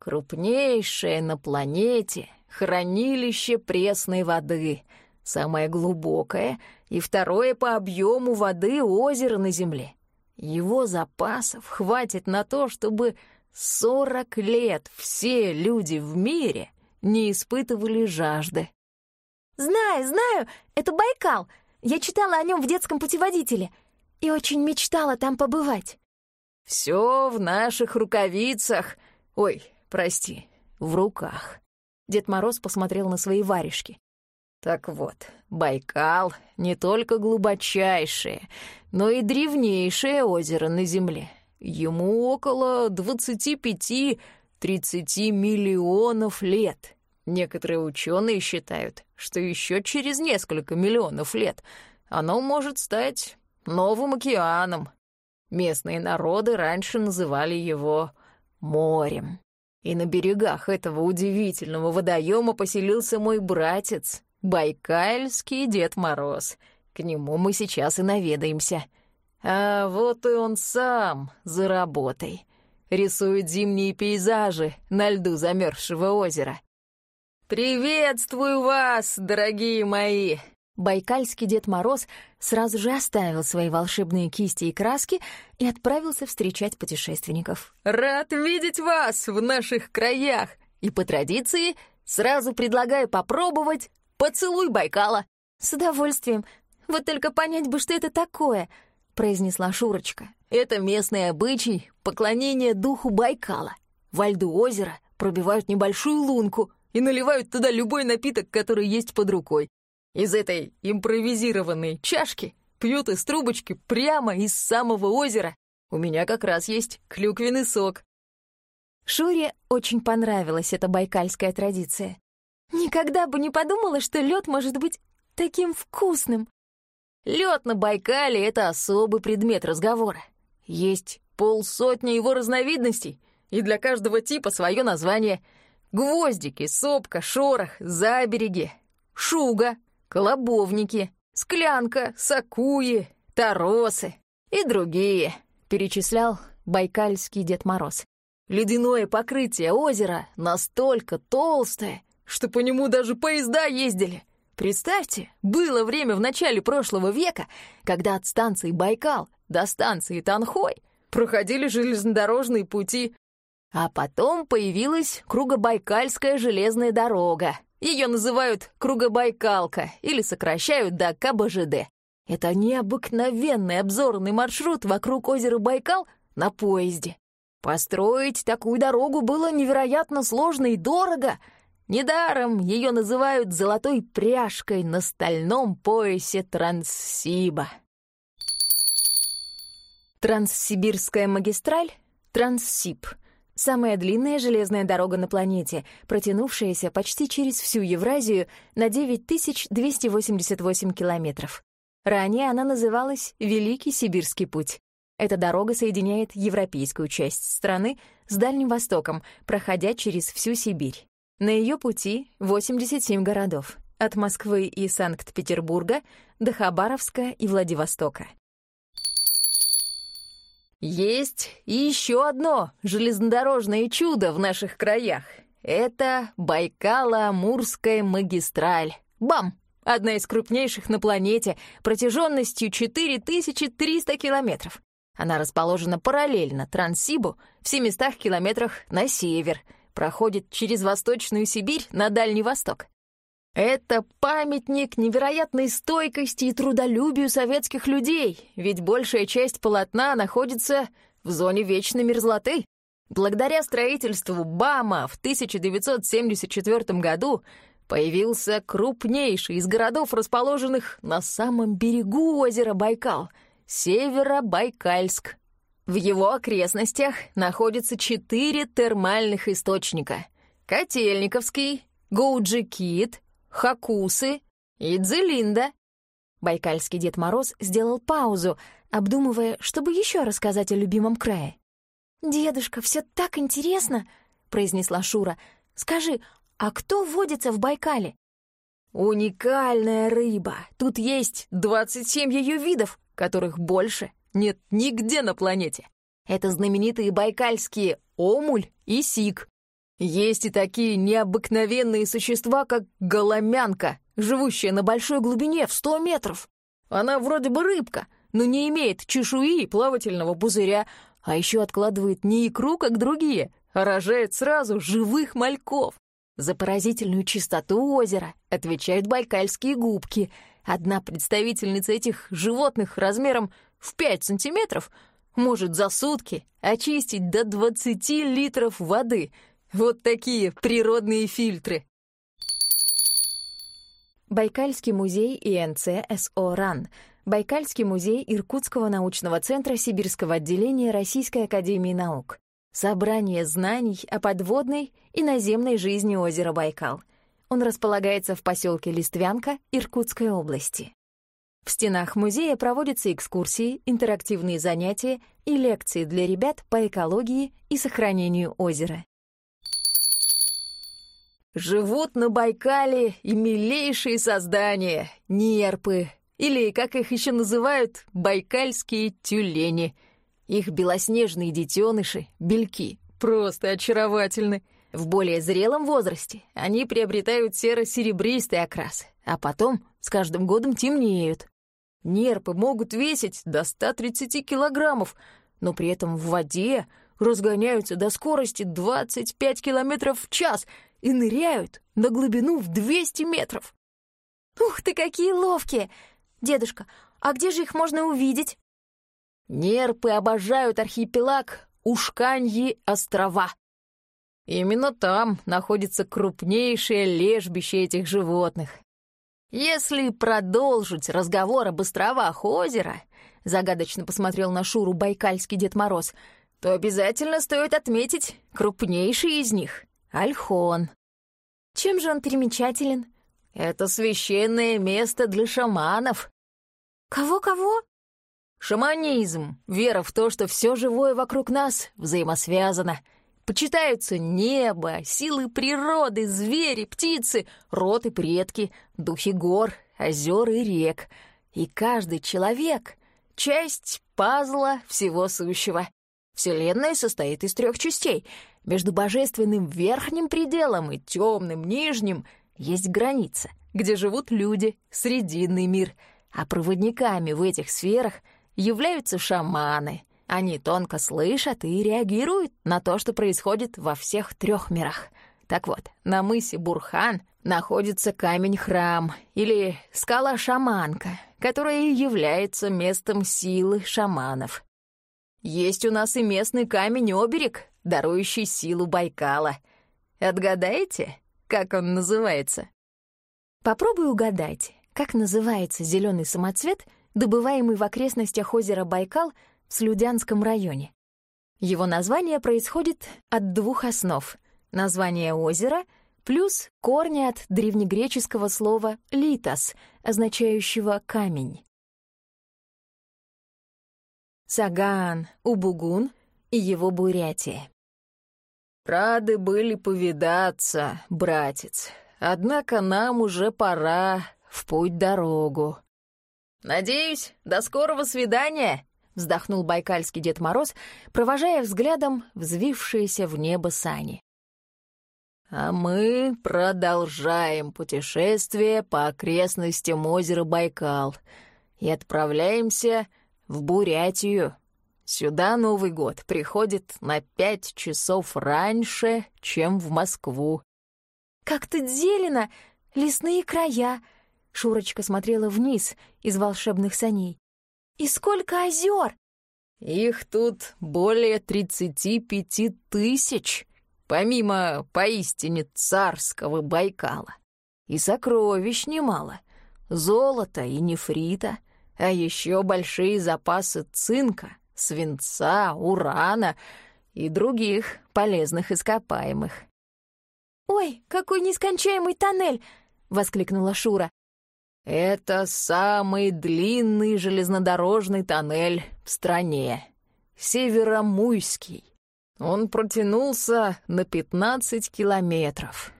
Крупнейшее на планете хранилище пресной воды, самое глубокое и второе по объему воды озеро на Земле. Его запасов хватит на то, чтобы сорок лет все люди в мире не испытывали жажды. «Знаю, знаю, это Байкал!» Я читала о нем в детском путеводителе и очень мечтала там побывать. Все в наших рукавицах. Ой, прости, в руках. Дед Мороз посмотрел на свои варежки. Так вот, Байкал — не только глубочайшее, но и древнейшее озеро на Земле. Ему около 25-30 миллионов лет — Некоторые ученые считают, что еще через несколько миллионов лет оно может стать новым океаном. Местные народы раньше называли его морем. И на берегах этого удивительного водоема поселился мой братец, Байкальский Дед Мороз. К нему мы сейчас и наведаемся. А вот и он сам за работой. Рисует зимние пейзажи на льду замерзшего озера. «Приветствую вас, дорогие мои!» Байкальский Дед Мороз сразу же оставил свои волшебные кисти и краски и отправился встречать путешественников. «Рад видеть вас в наших краях! И по традиции сразу предлагаю попробовать поцелуй Байкала!» «С удовольствием! Вот только понять бы, что это такое!» — произнесла Шурочка. «Это местный обычай поклонения духу Байкала. Во льду озера пробивают небольшую лунку — и наливают туда любой напиток, который есть под рукой. Из этой импровизированной чашки пьют из трубочки прямо из самого озера. У меня как раз есть клюквенный сок. Шуре очень понравилась эта байкальская традиция. Никогда бы не подумала, что лед может быть таким вкусным. Лед на Байкале — это особый предмет разговора. Есть полсотни его разновидностей, и для каждого типа свое название — Гвоздики, сопка, шорох, забереги, шуга, колобовники, склянка, сакуи, торосы и другие, перечислял байкальский Дед Мороз. Ледяное покрытие озера настолько толстое, что по нему даже поезда ездили. Представьте, было время в начале прошлого века, когда от станции Байкал до станции Танхой проходили железнодорожные пути а потом появилась Кругобайкальская железная дорога. Ее называют Кругобайкалка или сокращают до КБЖД. Это необыкновенный обзорный маршрут вокруг озера Байкал на поезде. Построить такую дорогу было невероятно сложно и дорого, Недаром ее называют золотой пряжкой на стальном поясе Транссиба. Транссибирская магистраль — Транссиб — самая длинная железная дорога на планете, протянувшаяся почти через всю Евразию на 9288 километров. Ранее она называлась Великий Сибирский путь. Эта дорога соединяет европейскую часть страны с Дальним Востоком, проходя через всю Сибирь. На ее пути 87 городов, от Москвы и Санкт-Петербурга до Хабаровска и Владивостока. Есть еще одно железнодорожное чудо в наших краях. Это Байкало-Амурская магистраль. БАМ! Одна из крупнейших на планете, протяженностью 4300 километров. Она расположена параллельно Транссибу в 700 километрах на север, проходит через Восточную Сибирь на Дальний Восток. Это памятник невероятной стойкости и трудолюбию советских людей, ведь большая часть полотна находится в зоне вечной мерзлоты. Благодаря строительству БАМа в 1974 году появился крупнейший из городов, расположенных на самом берегу озера Байкал — Северобайкальск. В его окрестностях находятся четыре термальных источника. Котельниковский, Гоуджикит, Хакусы и Дзелинда. Байкальский Дед Мороз сделал паузу, обдумывая, чтобы еще рассказать о любимом крае. «Дедушка, все так интересно!» — произнесла Шура. «Скажи, а кто водится в Байкале?» «Уникальная рыба. Тут есть 27 ее видов, которых больше нет нигде на планете. Это знаменитые байкальские омуль и сик. Есть и такие необыкновенные существа, как голомянка, живущая на большой глубине в 100 метров. Она вроде бы рыбка, но не имеет чешуи и плавательного пузыря, а еще откладывает не икру, как другие, а рожает сразу живых мальков. За поразительную чистоту озера отвечают байкальские губки — Одна представительница этих животных размером в 5 сантиметров может за сутки очистить до 20 литров воды. Вот такие природные фильтры. Байкальский музей ИНЦ СО РАН Байкальский музей Иркутского научного центра Сибирского отделения Российской академии наук. Собрание знаний о подводной и наземной жизни озера Байкал — он располагается в поселке Листвянка Иркутской области. В стенах музея проводятся экскурсии, интерактивные занятия и лекции для ребят по экологии и сохранению озера. Живут на Байкале и милейшие создания — нерпы, или, как их еще называют, байкальские тюлени. Их белоснежные детеныши, бельки, просто очаровательны — в более зрелом возрасте они приобретают серо-серебристый окрас, а потом с каждым годом темнеют. Нерпы могут весить до 130 килограммов, но при этом в воде разгоняются до скорости 25 километров в час и ныряют на глубину в 200 метров. «Ух ты, какие ловкие! Дедушка, а где же их можно увидеть?» Нерпы обожают архипелаг Ушканьи острова. Именно там находится крупнейшее лежбище этих животных. Если продолжить разговор об островах озера, загадочно посмотрел на Шуру байкальский Дед Мороз, то обязательно стоит отметить крупнейший из них — Альхон. Чем же он примечателен? Это священное место для шаманов. Кого-кого? Шаманизм — вера в то, что все живое вокруг нас взаимосвязано — Почитаются небо, силы природы, звери, птицы, род и предки, духи гор, озер и рек. И каждый человек — часть пазла всего сущего. Вселенная состоит из трех частей. Между божественным верхним пределом и темным нижним есть граница, где живут люди, срединный мир. А проводниками в этих сферах являются шаманы — они тонко слышат и реагируют на то, что происходит во всех трех мирах. Так вот, на мысе Бурхан находится камень-храм или скала-шаманка, которая является местом силы шаманов. Есть у нас и местный камень-оберег, дарующий силу Байкала. Отгадаете, как он называется?» Попробуй угадать, как называется зеленый самоцвет, добываемый в окрестностях озера Байкал в Слюдянском районе. Его название происходит от двух основ — название озера плюс корни от древнегреческого слова «литос», означающего «камень». Саган, Убугун и его Бурятия. «Рады были повидаться, братец, однако нам уже пора в путь-дорогу». «Надеюсь, до скорого свидания», — вздохнул байкальский Дед Мороз, провожая взглядом взвившиеся в небо сани. «А мы продолжаем путешествие по окрестностям озера Байкал и отправляемся в Бурятию. Сюда Новый год приходит на пять часов раньше, чем в Москву. «Как тут зелено! Лесные края!» Шурочка смотрела вниз из волшебных саней. «И сколько озер!» «Их тут более тридцати пяти тысяч, помимо поистине царского Байкала. И сокровищ немало, золота и нефрита, а еще большие запасы цинка, свинца, урана и других полезных ископаемых. «Ой, какой нескончаемый тоннель!» — воскликнула Шура. «Это самый длинный железнодорожный тоннель в стране. Северомуйский. Он протянулся на 15 километров.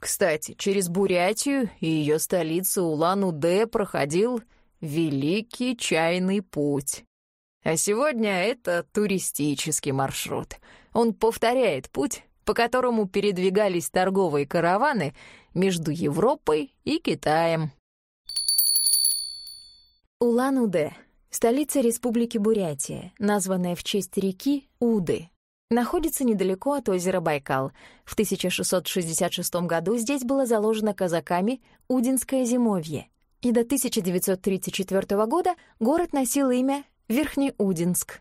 Кстати, через Бурятию и ее столицу Улан-Удэ проходил Великий чайный путь. А сегодня это туристический маршрут. Он повторяет путь, по которому передвигались торговые караваны между Европой и Китаем. Улан-Удэ — столица Республики Бурятия, названная в честь реки Уды. Находится недалеко от озера Байкал. В 1666 году здесь было заложено казаками Удинское зимовье — и до 1934 года город носил имя Верхнеудинск.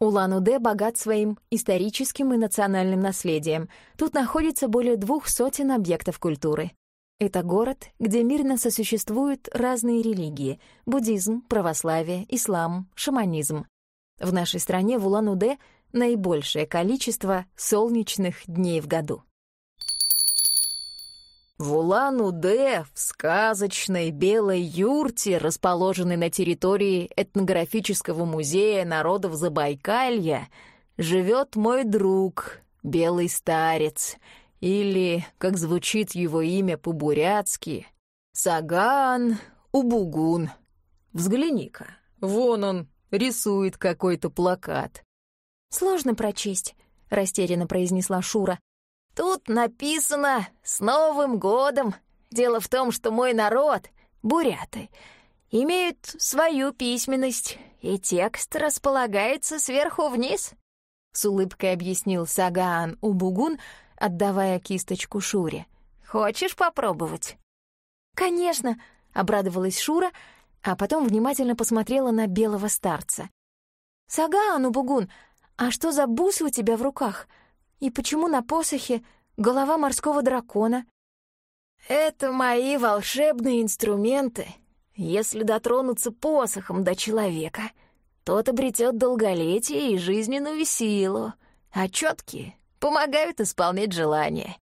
Улан-Удэ богат своим историческим и национальным наследием. Тут находится более двух сотен объектов культуры. Это город, где мирно сосуществуют разные религии — буддизм, православие, ислам, шаманизм. В нашей стране в Улан-Удэ наибольшее количество солнечных дней в году. В Улан-Удэ, в сказочной белой юрте, расположенной на территории этнографического музея народов Забайкалья, живет мой друг, белый старец, или, как звучит его имя по-бурятски, Саган Убугун. Взгляни-ка, вон он рисует какой-то плакат. «Сложно прочесть», — растерянно произнесла Шура. Тут написано «С Новым годом!» Дело в том, что мой народ, буряты, имеют свою письменность, и текст располагается сверху вниз. С улыбкой объяснил Сагаан Убугун, отдавая кисточку Шуре. «Хочешь попробовать?» «Конечно!» — обрадовалась Шура, а потом внимательно посмотрела на белого старца. «Сагаан Убугун, а что за бусы у тебя в руках?» И почему на посохе голова морского дракона? Это мои волшебные инструменты. Если дотронуться посохом до человека, тот обретет долголетие и жизненную силу, а четкие помогают исполнять желания.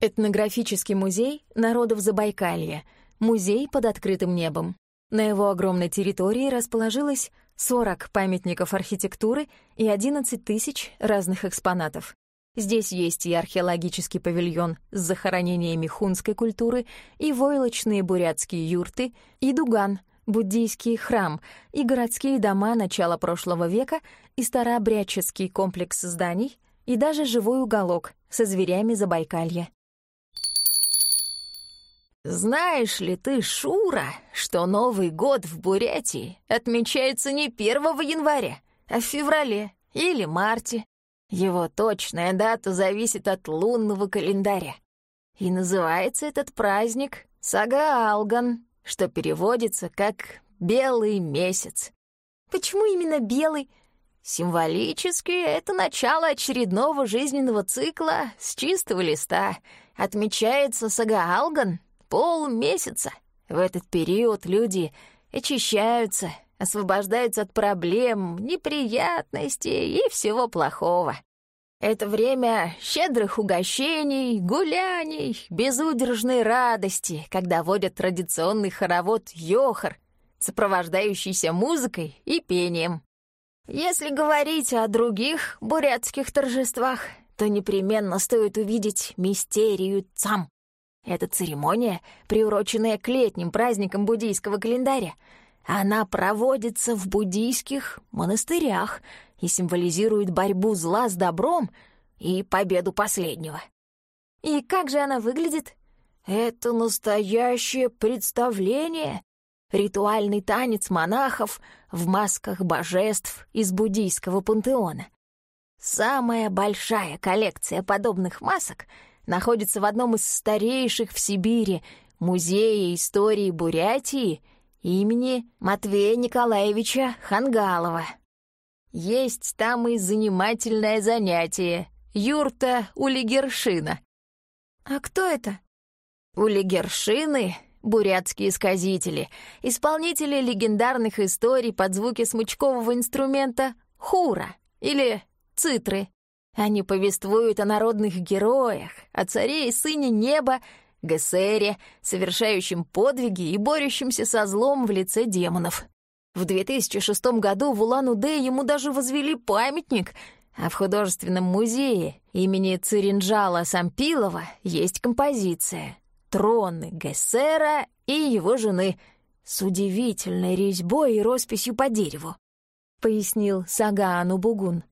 Этнографический музей народов Забайкалья. Музей под открытым небом. На его огромной территории расположилось 40 памятников архитектуры и 11 тысяч разных экспонатов. Здесь есть и археологический павильон с захоронениями хунской культуры, и войлочные бурятские юрты, и дуган, буддийский храм, и городские дома начала прошлого века, и старообрядческий комплекс зданий, и даже живой уголок со зверями Забайкалья. Знаешь ли ты, Шура, что Новый год в Бурятии отмечается не 1 января, а в феврале или марте? Его точная дата зависит от лунного календаря. И называется этот праздник Сагаалган, что переводится как «белый месяц». Почему именно белый? Символически это начало очередного жизненного цикла с чистого листа. Отмечается Сагаалган полмесяца. В этот период люди очищаются, освобождаются от проблем, неприятностей и всего плохого. Это время щедрых угощений, гуляний, безудержной радости, когда водят традиционный хоровод «Йохар», сопровождающийся музыкой и пением. Если говорить о других бурятских торжествах, то непременно стоит увидеть мистерию Цам. Это церемония, приуроченная к летним праздникам буддийского календаря. Она проводится в буддийских монастырях и символизирует борьбу зла с добром и победу последнего. И как же она выглядит? Это настоящее представление, ритуальный танец монахов в масках божеств из буддийского пантеона. Самая большая коллекция подобных масок находится в одном из старейших в Сибири музея истории Бурятии имени Матвея Николаевича Хангалова. Есть там и занимательное занятие — юрта Улигершина. А кто это? Улигершины — бурятские сказители, исполнители легендарных историй под звуки смычкового инструмента хура или цитры. Они повествуют о народных героях, о царе и сыне неба, Гессере, совершающем подвиги и борющемся со злом в лице демонов. В 2006 году в Улан-Удэ ему даже возвели памятник, а в художественном музее имени Циринджала Сампилова есть композиция «Троны Гессера и его жены» с удивительной резьбой и росписью по дереву, пояснил Сагаану Бугун.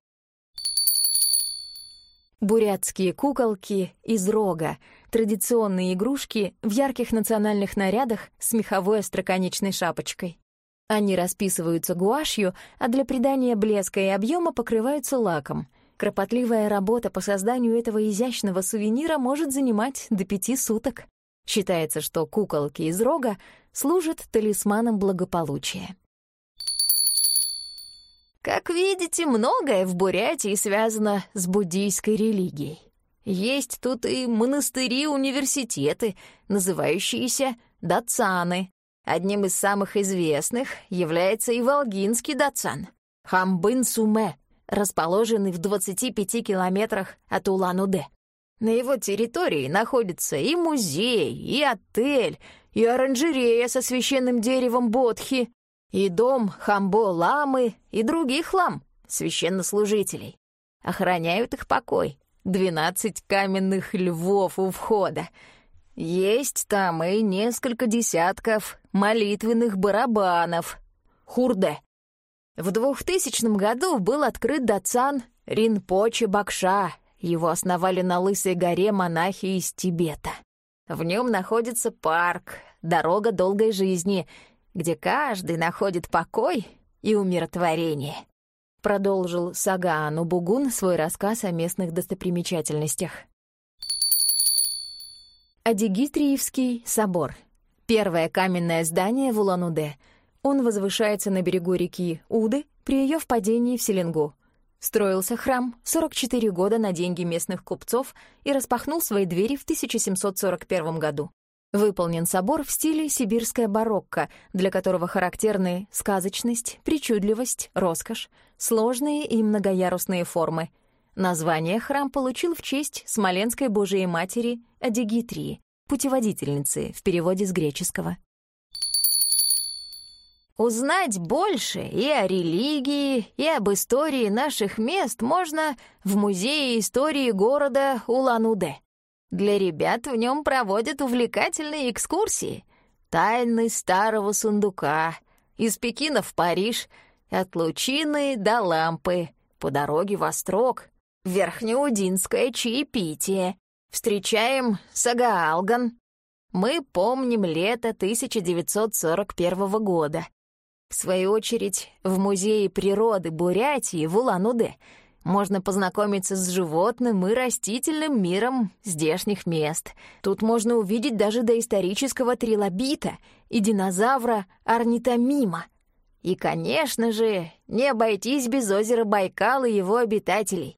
Бурятские куколки из рога, традиционные игрушки в ярких национальных нарядах с меховой остроконечной шапочкой. Они расписываются гуашью, а для придания блеска и объема покрываются лаком. Кропотливая работа по созданию этого изящного сувенира может занимать до пяти суток. Считается, что куколки из рога служат талисманом благополучия. Как видите, многое в Бурятии связано с буддийской религией. Есть тут и монастыри-университеты, называющиеся дацаны. Одним из самых известных является и Волгинский дацан — Хамбын-Суме, расположенный в 25 километрах от Улан-Удэ. На его территории находится и музей, и отель, и оранжерея со священным деревом Бодхи, и дом Хамбо-ламы, и других лам, священнослужителей. Охраняют их покой. Двенадцать каменных львов у входа. Есть там и несколько десятков молитвенных барабанов. Хурде. В 2000 году был открыт дацан Ринпоче Бакша. Его основали на Лысой горе монахи из Тибета. В нем находится парк, дорога долгой жизни — где каждый находит покой и умиротворение. Продолжил Сагаану Бугун свой рассказ о местных достопримечательностях. Адигитриевский собор. Первое каменное здание в Улан-Удэ. Он возвышается на берегу реки Уды при ее впадении в Селенгу. Строился храм 44 года на деньги местных купцов и распахнул свои двери в 1741 году. Выполнен собор в стиле сибирская барокко, для которого характерны сказочность, причудливость, роскошь, сложные и многоярусные формы. Название храм получил в честь Смоленской Божией Матери Адигитрии, путеводительницы в переводе с греческого. Узнать больше и о религии, и об истории наших мест можно в Музее истории города Улан-Удэ. Для ребят в нем проводят увлекательные экскурсии. Тайны старого сундука, из Пекина в Париж, от Лучины до Лампы, по дороге в Острог, Верхнеудинское чаепитие. Встречаем Сагаалган. Мы помним лето 1941 года. В свою очередь, в Музее природы Бурятии в Улан-Удэ можно познакомиться с животным и растительным миром здешних мест. Тут можно увидеть даже доисторического трилобита и динозавра орнитомима. И, конечно же, не обойтись без озера Байкал и его обитателей.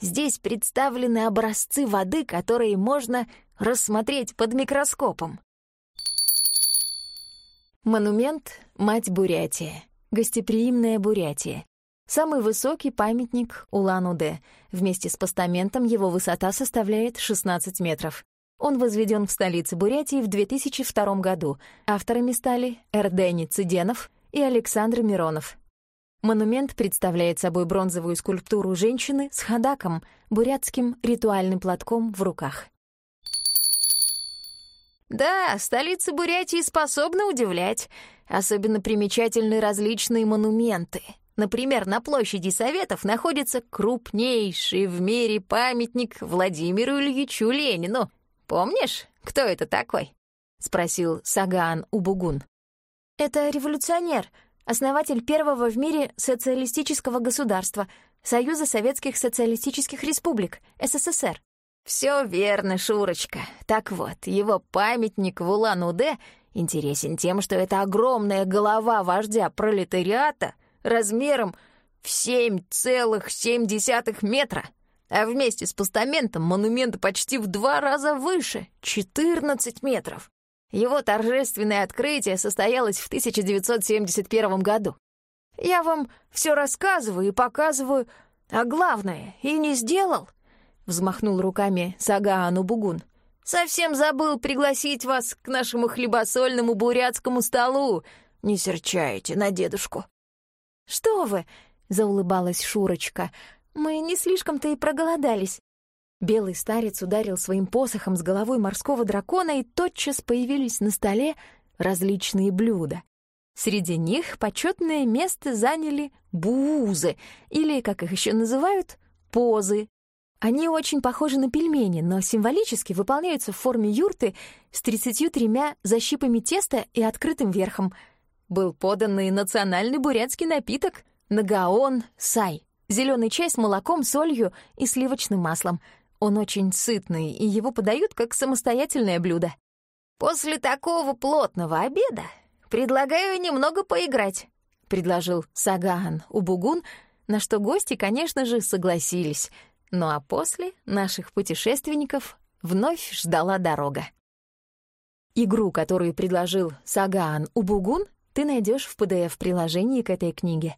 Здесь представлены образцы воды, которые можно рассмотреть под микроскопом. Монумент «Мать Бурятия», гостеприимная Бурятия. Самый высокий памятник Улан-Удэ. Вместе с постаментом его высота составляет 16 метров. Он возведен в столице Бурятии в 2002 году. Авторами стали Эрдени Циденов и Александр Миронов. Монумент представляет собой бронзовую скульптуру женщины с хадаком, бурятским ритуальным платком в руках. Да, столица Бурятии способна удивлять. Особенно примечательны различные монументы. Например, на площади Советов находится крупнейший в мире памятник Владимиру Ильичу Ленину. Помнишь, кто это такой? Спросил Сагаан Убугун. Это революционер, основатель первого в мире социалистического государства, Союза Советских Социалистических Республик, СССР. Все верно, Шурочка. Так вот, его памятник в Улан-Удэ интересен тем, что это огромная голова вождя пролетариата размером в 7,7 метра, а вместе с постаментом монумент почти в два раза выше — 14 метров. Его торжественное открытие состоялось в 1971 году. Я вам все рассказываю и показываю, а главное, и не сделал —— взмахнул руками Сагаану Бугун. «Совсем забыл пригласить вас к нашему хлебосольному бурятскому столу. Не серчайте на дедушку». «Что вы?» — заулыбалась Шурочка. «Мы не слишком-то и проголодались». Белый старец ударил своим посохом с головой морского дракона, и тотчас появились на столе различные блюда. Среди них почетное место заняли буузы, или, как их еще называют, позы, они очень похожи на пельмени, но символически выполняются в форме юрты с 33 защипами теста и открытым верхом. Был подан и национальный бурятский напиток — нагаон сай. Зеленый чай с молоком, солью и сливочным маслом. Он очень сытный, и его подают как самостоятельное блюдо. «После такого плотного обеда предлагаю немного поиграть», — предложил Сагаан Убугун, на что гости, конечно же, согласились — ну а после наших путешественников вновь ждала дорога. Игру, которую предложил Сагаан Убугун, ты найдешь в PDF-приложении к этой книге.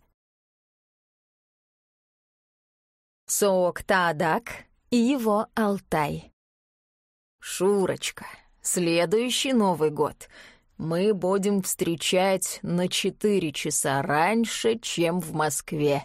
Соок Таадак и его Алтай. Шурочка, следующий Новый год мы будем встречать на четыре часа раньше, чем в Москве,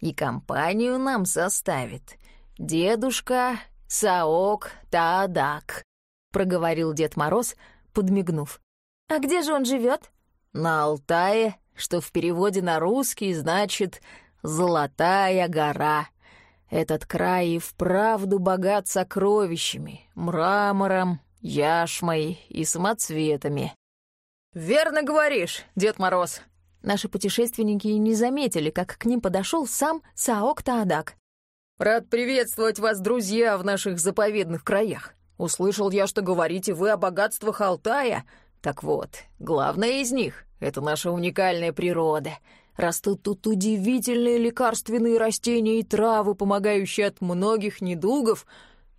и компанию нам составит «Дедушка Саок Таадак», — проговорил Дед Мороз, подмигнув. «А где же он живет? «На Алтае, что в переводе на русский значит «Золотая гора». Этот край и вправду богат сокровищами, мрамором, яшмой и самоцветами. «Верно говоришь, Дед Мороз!» Наши путешественники не заметили, как к ним подошел сам Саок Таадак. Рад приветствовать вас, друзья, в наших заповедных краях. Услышал я, что говорите вы о богатствах Алтая. Так вот, главное из них — это наша уникальная природа. Растут тут удивительные лекарственные растения и травы, помогающие от многих недугов,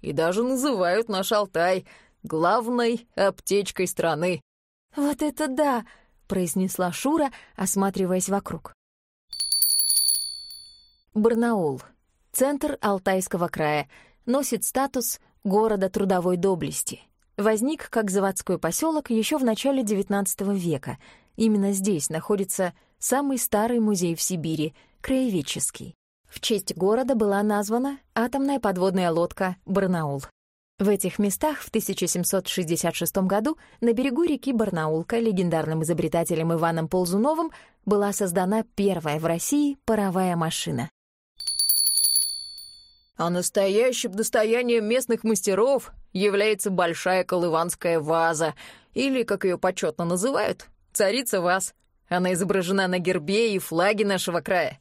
и даже называют наш Алтай главной аптечкой страны. «Вот это да!» — произнесла Шура, осматриваясь вокруг. Барнаул. Центр Алтайского края носит статус города трудовой доблести. Возник как заводской поселок еще в начале XIX века. Именно здесь находится самый старый музей в Сибири — краеведческий. В честь города была названа атомная подводная лодка «Барнаул». В этих местах в 1766 году на берегу реки Барнаулка легендарным изобретателем Иваном Ползуновым была создана первая в России паровая машина. А настоящим достоянием местных мастеров является большая колыванская ваза, или, как ее почетно называют, царица ваз. Она изображена на гербе и флаге нашего края.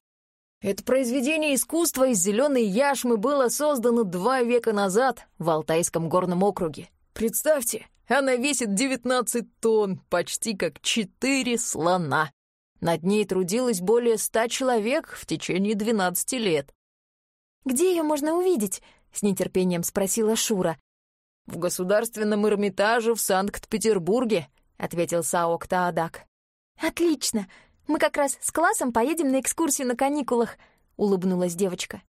Это произведение искусства из зеленой яшмы было создано два века назад в Алтайском горном округе. Представьте, она весит 19 тонн, почти как четыре слона. Над ней трудилось более ста человек в течение двенадцати лет. «Где ее можно увидеть?» — с нетерпением спросила Шура. «В Государственном Эрмитаже в Санкт-Петербурге», — ответил Саок Таадак. «Отлично! Мы как раз с классом поедем на экскурсию на каникулах», — улыбнулась девочка.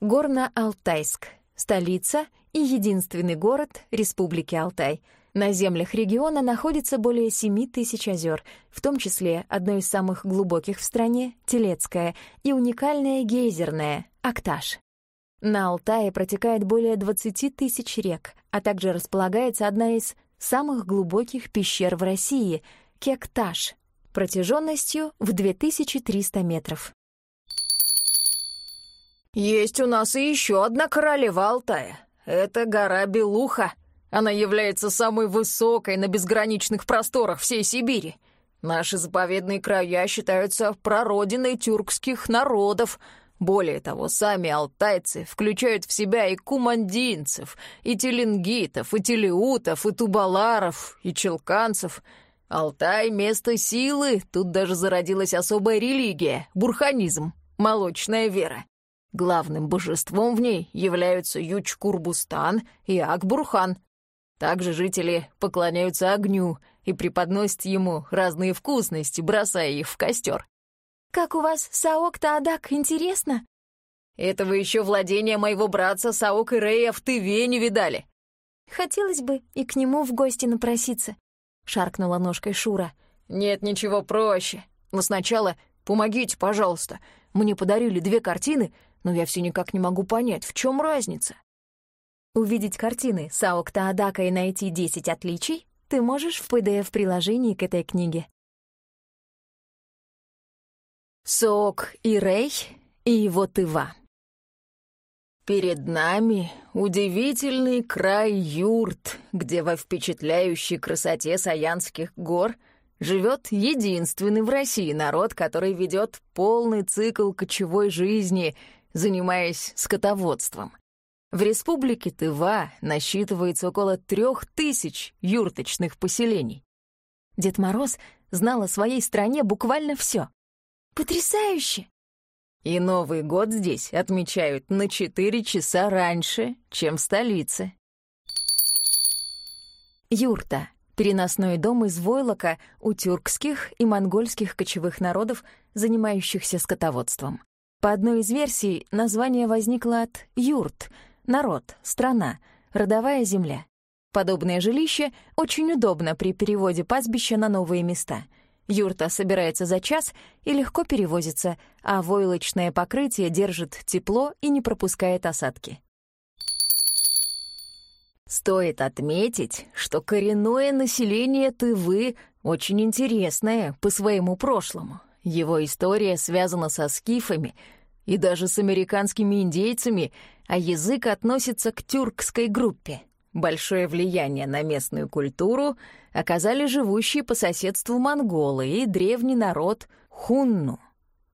Горно-Алтайск. Столица и единственный город Республики Алтай. На землях региона находится более 7 тысяч озер, в том числе одно из самых глубоких в стране — Телецкое, и уникальное гейзерное — Акташ. На Алтае протекает более 20 тысяч рек, а также располагается одна из самых глубоких пещер в России — Кекташ, протяженностью в 2300 метров. «Есть у нас и еще одна королева Алтая. Это гора Белуха. Она является самой высокой на безграничных просторах всей Сибири. Наши заповедные края считаются прародиной тюркских народов. Более того, сами алтайцы включают в себя и кумандинцев, и теленгитов, и телеутов, и тубаларов, и челканцев. Алтай — место силы, тут даже зародилась особая религия — бурханизм, молочная вера. Главным божеством в ней являются Ючкурбустан и Акбурхан. Также жители поклоняются огню и преподносят ему разные вкусности, бросая их в костер. «Как у вас Саок-Таадак, интересно?» «Этого еще владения моего братца Саок и Рея в Тыве не видали». «Хотелось бы и к нему в гости напроситься», — шаркнула ножкой Шура. «Нет ничего проще. Но сначала помогите, пожалуйста. Мне подарили две картины, но я все никак не могу понять, в чем разница. Увидеть картины Саок Таадака и найти 10 отличий ты можешь в PDF-приложении к этой книге. Сок и Рей и его тыва. Перед нами удивительный край юрт, где во впечатляющей красоте Саянских гор живет единственный в России народ, который ведет полный цикл кочевой жизни — занимаясь скотоводством. В республике Тыва насчитывается около трех тысяч юрточных поселений. Дед Мороз знал о своей стране буквально все. Потрясающе! И Новый год здесь отмечают на четыре часа раньше, чем в столице. Юрта — переносной дом из войлока у тюркских и монгольских кочевых народов, занимающихся скотоводством. По одной из версий, название возникло от «юрт» — народ, страна, родовая земля. Подобное жилище очень удобно при переводе пастбища на новые места. Юрта собирается за час и легко перевозится, а войлочное покрытие держит тепло и не пропускает осадки. Стоит отметить, что коренное население Тывы очень интересное по своему прошлому. Его история связана со скифами и даже с американскими индейцами, а язык относится к тюркской группе. Большое влияние на местную культуру оказали живущие по соседству монголы и древний народ хунну.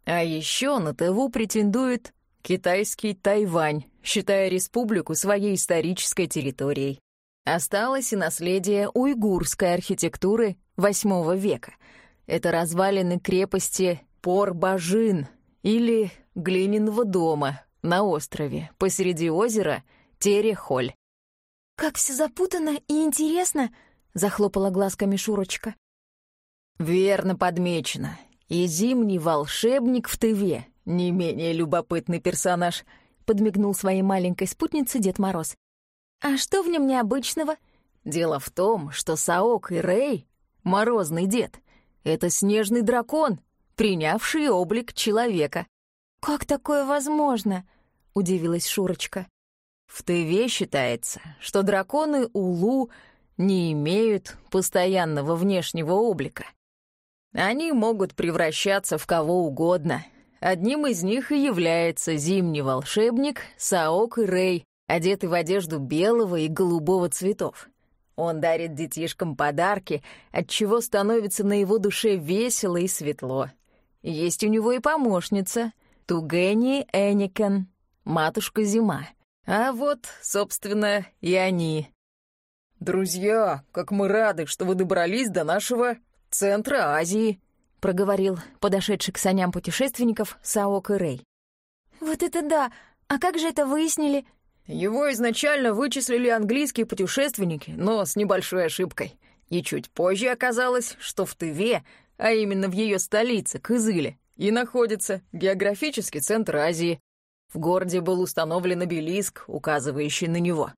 А еще на Тыву претендует китайский Тайвань, считая республику своей исторической территорией. Осталось и наследие уйгурской архитектуры VIII века — это развалины крепости Пор-Бажин или глиняного дома на острове посреди озера Терехоль. «Как все запутано и интересно!» — захлопала глазками Шурочка. «Верно подмечено. И зимний волшебник в Тыве — не менее любопытный персонаж», — подмигнул своей маленькой спутнице Дед Мороз. «А что в нем необычного?» «Дело в том, что Саок и Рэй — морозный дед — это снежный дракон, принявший облик человека. «Как такое возможно?» — удивилась Шурочка. В Тыве считается, что драконы Улу не имеют постоянного внешнего облика. Они могут превращаться в кого угодно. Одним из них и является зимний волшебник Саок Рэй, одетый в одежду белого и голубого цветов. Он дарит детишкам подарки, от чего становится на его душе весело и светло. Есть у него и помощница, Тугени Эникен, матушка Зима. А вот, собственно, и они. «Друзья, как мы рады, что вы добрались до нашего центра Азии», — проговорил подошедший к саням путешественников Саок и Рэй. «Вот это да! А как же это выяснили?» Его изначально вычислили английские путешественники, но с небольшой ошибкой. И чуть позже оказалось, что в Тыве, а именно в ее столице, Кызыле, и находится географический центр Азии. В городе был установлен обелиск, указывающий на него.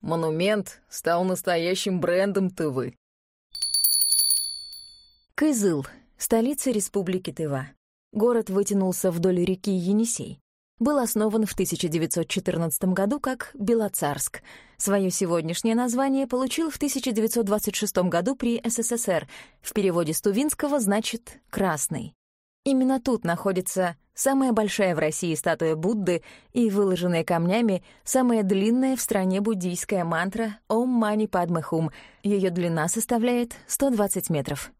Монумент стал настоящим брендом Тывы. Кызыл — столица республики Тыва. Город вытянулся вдоль реки Енисей был основан в 1914 году как Белоцарск. Свое сегодняшнее название получил в 1926 году при СССР. В переводе с тувинского значит «красный». Именно тут находится самая большая в России статуя Будды и выложенная камнями самая длинная в стране буддийская мантра «Ом Мани Падме Хум». Ее длина составляет 120 метров.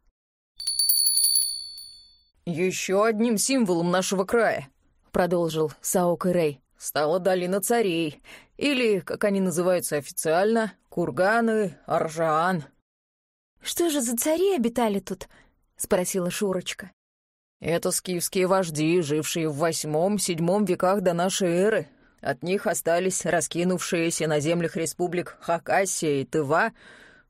Еще одним символом нашего края продолжил Саок и Рэй, стала долина царей, или, как они называются официально, Курганы, Аржаан. «Что же за цари обитали тут?» — спросила Шурочка. «Это скифские вожди, жившие в восьмом-седьмом веках до нашей эры. От них остались раскинувшиеся на землях республик Хакасия и Тыва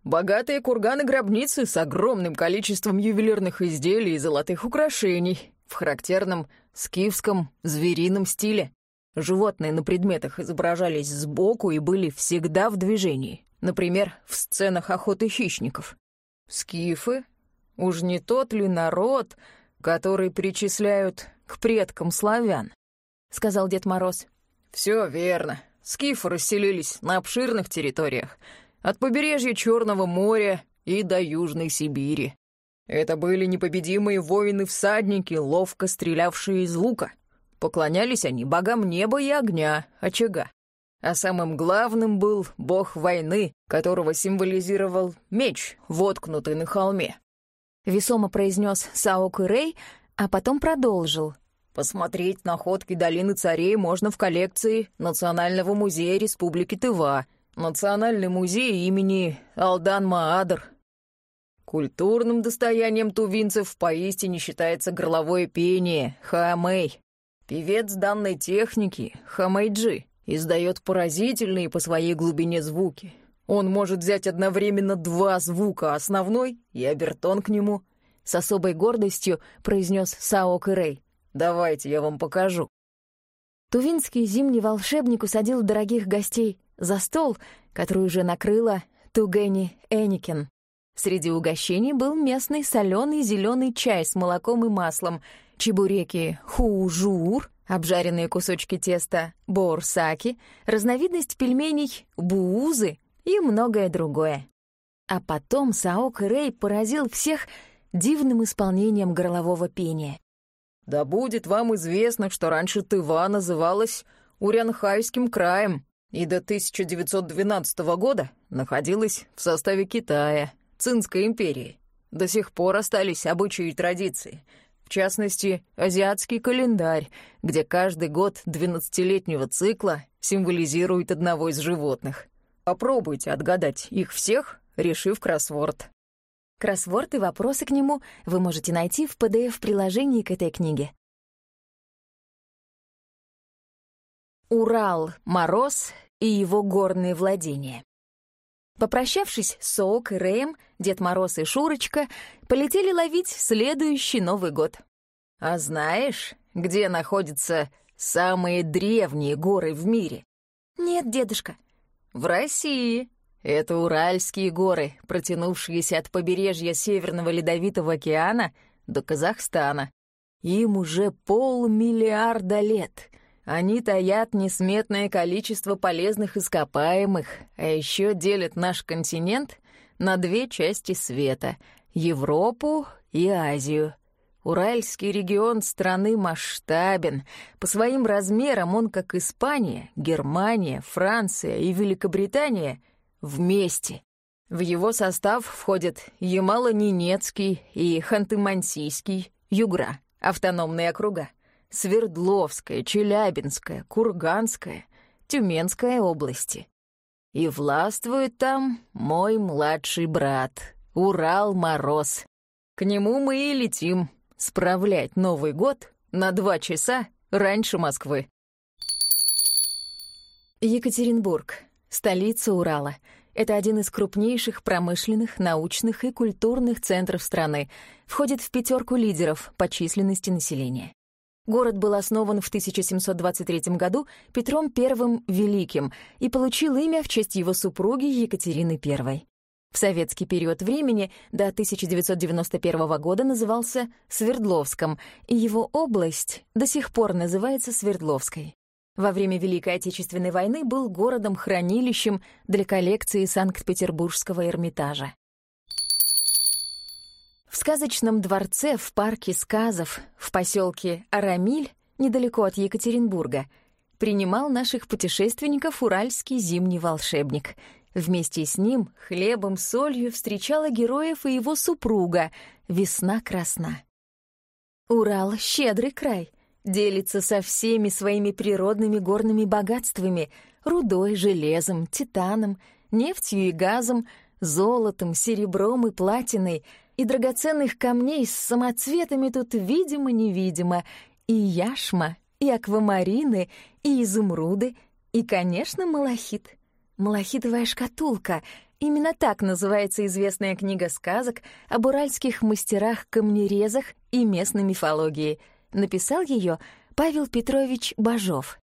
богатые курганы-гробницы с огромным количеством ювелирных изделий и золотых украшений в характерном скифском зверином стиле. Животные на предметах изображались сбоку и были всегда в движении. Например, в сценах охоты хищников. Скифы? Уж не тот ли народ, который причисляют к предкам славян? Сказал Дед Мороз. Все верно. Скифы расселились на обширных территориях, от побережья Черного моря и до Южной Сибири. Это были непобедимые воины-всадники, ловко стрелявшие из лука. Поклонялись они богам неба и огня, очага. А самым главным был бог войны, которого символизировал меч, воткнутый на холме. Весомо произнес Саок Рэй, а потом продолжил. Посмотреть находки долины царей можно в коллекции Национального музея Республики Тыва, Национальный музей имени Алдан Маадр Культурным достоянием тувинцев поистине считается горловое пение Хаамэй. Певец данной техники, Хамэйджи, издает поразительные по своей глубине звуки. Он может взять одновременно два звука, основной и обертон к нему. С особой гордостью произнес Сао Кэрэй. «Давайте я вам покажу». Тувинский зимний волшебник усадил дорогих гостей за стол, который уже накрыла Тугэни Эникин. Среди угощений был местный соленый зеленый чай с молоком и маслом, чебуреки хужур, обжаренные кусочки теста борсаки, разновидность пельменей буузы и многое другое. А потом Саок Рэй поразил всех дивным исполнением горлового пения. «Да будет вам известно, что раньше Тыва называлась Урянхайским краем и до 1912 года находилась в составе Китая», Цинской империи. До сих пор остались обычаи и традиции. В частности, азиатский календарь, где каждый год двенадцатилетнего цикла символизирует одного из животных. Попробуйте отгадать их всех, решив кроссворд. Кроссворд и вопросы к нему вы можете найти в PDF-приложении к этой книге. Урал, Мороз и его горные владения. Попрощавшись с Соок и Рэем, Дед Мороз и Шурочка полетели ловить следующий Новый год. «А знаешь, где находятся самые древние горы в мире?» «Нет, дедушка». «В России. Это Уральские горы, протянувшиеся от побережья Северного Ледовитого океана до Казахстана. Им уже полмиллиарда лет». Они таят несметное количество полезных ископаемых, а еще делят наш континент на две части света — Европу и Азию. Уральский регион страны масштабен. По своим размерам он, как Испания, Германия, Франция и Великобритания, вместе. В его состав входят Ямало-Ненецкий и Ханты-Мансийский, Югра, автономные округа. Свердловская, Челябинская, Курганская, Тюменская области. И властвует там мой младший брат, Урал Мороз. К нему мы и летим справлять Новый год на два часа раньше Москвы. Екатеринбург, столица Урала. Это один из крупнейших промышленных, научных и культурных центров страны. Входит в пятерку лидеров по численности населения. Город был основан в 1723 году Петром I Великим и получил имя в честь его супруги Екатерины I. В советский период времени до 1991 года назывался Свердловском, и его область до сих пор называется Свердловской. Во время Великой Отечественной войны был городом-хранилищем для коллекции Санкт-Петербургского Эрмитажа. В сказочном дворце в парке сказов в поселке Арамиль, недалеко от Екатеринбурга, принимал наших путешественников уральский зимний волшебник — Вместе с ним хлебом, солью встречала героев и его супруга, весна красна. Урал — щедрый край, делится со всеми своими природными горными богатствами — рудой, железом, титаном, нефтью и газом, золотом, серебром и платиной, и драгоценных камней с самоцветами тут видимо-невидимо, и яшма, и аквамарины, и изумруды, и, конечно, малахит — «Малахитовая шкатулка» — именно так называется известная книга сказок об уральских мастерах-камнерезах и местной мифологии. Написал ее Павел Петрович Бажов.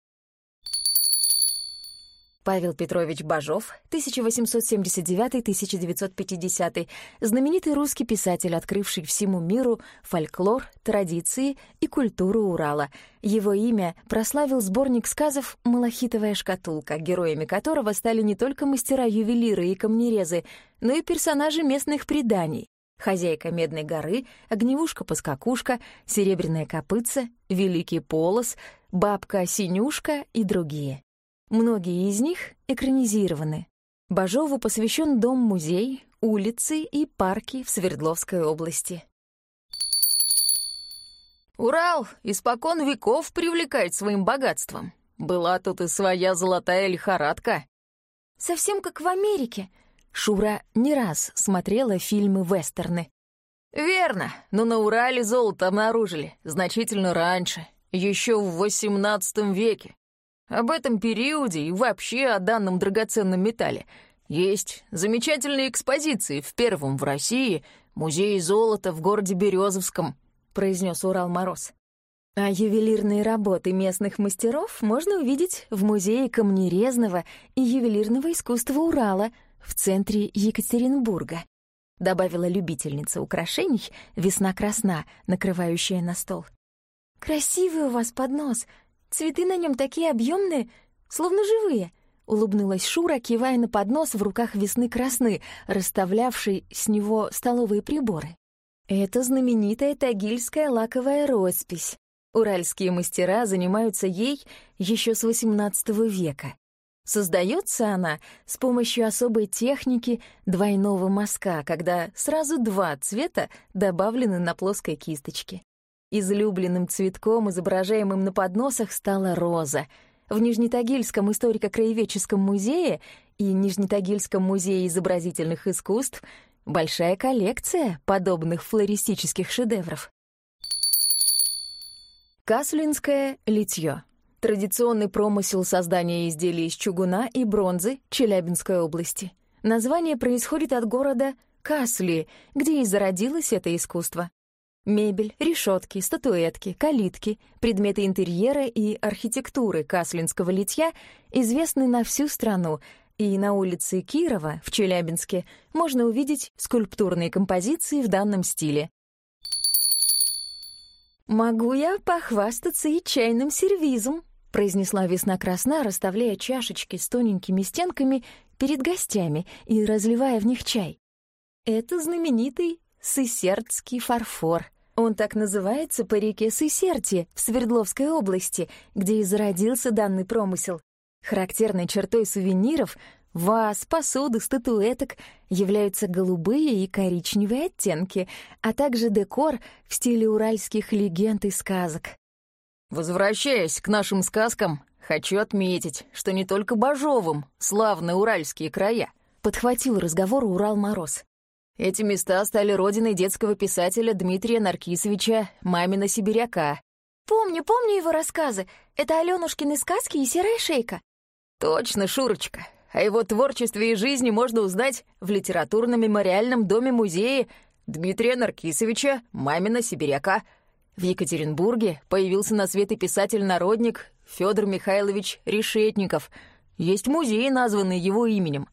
Павел Петрович Бажов, 1879-1950, знаменитый русский писатель, открывший всему миру фольклор, традиции и культуру Урала. Его имя прославил сборник сказов «Малахитовая шкатулка», героями которого стали не только мастера-ювелиры и камнерезы, но и персонажи местных преданий. Хозяйка Медной горы, Огневушка-поскакушка, Серебряная копытца, Великий полос, Бабка Синюшка и другие. Многие из них экранизированы. Бажову посвящен дом-музей, улицы и парки в Свердловской области. Урал испокон веков привлекает своим богатством. Была тут и своя золотая лихорадка. Совсем как в Америке. Шура не раз смотрела фильмы-вестерны. Верно, но на Урале золото обнаружили значительно раньше, еще в XVIII веке. Об этом периоде и вообще о данном драгоценном металле есть замечательные экспозиции в первом в России музее золота в городе Березовском, произнес Урал Мороз. А ювелирные работы местных мастеров можно увидеть в Музее камнерезного и ювелирного искусства Урала в центре Екатеринбурга, добавила любительница украшений «Весна красна», накрывающая на стол. «Красивый у вас поднос», Цветы на нем такие объемные, словно живые», — улыбнулась Шура, кивая на поднос в руках весны красны, расставлявшей с него столовые приборы. «Это знаменитая тагильская лаковая роспись. Уральские мастера занимаются ей еще с XVIII века. Создается она с помощью особой техники двойного мазка, когда сразу два цвета добавлены на плоской кисточке. Излюбленным цветком, изображаемым на подносах, стала роза. В Нижнетагильском историко-краеведческом музее и Нижнетагильском музее изобразительных искусств большая коллекция подобных флористических шедевров. Каслинское литье. Традиционный промысел создания изделий из чугуна и бронзы Челябинской области. Название происходит от города Касли, где и зародилось это искусство. Мебель, решетки, статуэтки, калитки, предметы интерьера и архитектуры каслинского литья известны на всю страну, и на улице Кирова в Челябинске можно увидеть скульптурные композиции в данном стиле. «Могу я похвастаться и чайным сервизом», — произнесла весна красна, расставляя чашечки с тоненькими стенками перед гостями и разливая в них чай. «Это знаменитый Сысертский фарфор. Он так называется по реке Сысерти в Свердловской области, где и зародился данный промысел. Характерной чертой сувениров — ваз, посуды, статуэток — являются голубые и коричневые оттенки, а также декор в стиле уральских легенд и сказок. Возвращаясь к нашим сказкам, хочу отметить, что не только Бажовым славны уральские края, подхватил разговор Урал Мороз. Эти места стали родиной детского писателя Дмитрия Наркисовича «Мамина сибиряка». «Помню, помню его рассказы. Это Алёнушкины сказки и серая шейка». «Точно, Шурочка. О его творчестве и жизни можно узнать в литературно-мемориальном доме-музее Дмитрия Наркисовича «Мамина сибиряка». В Екатеринбурге появился на свет и писатель-народник Федор Михайлович Решетников. Есть музей, названный его именем.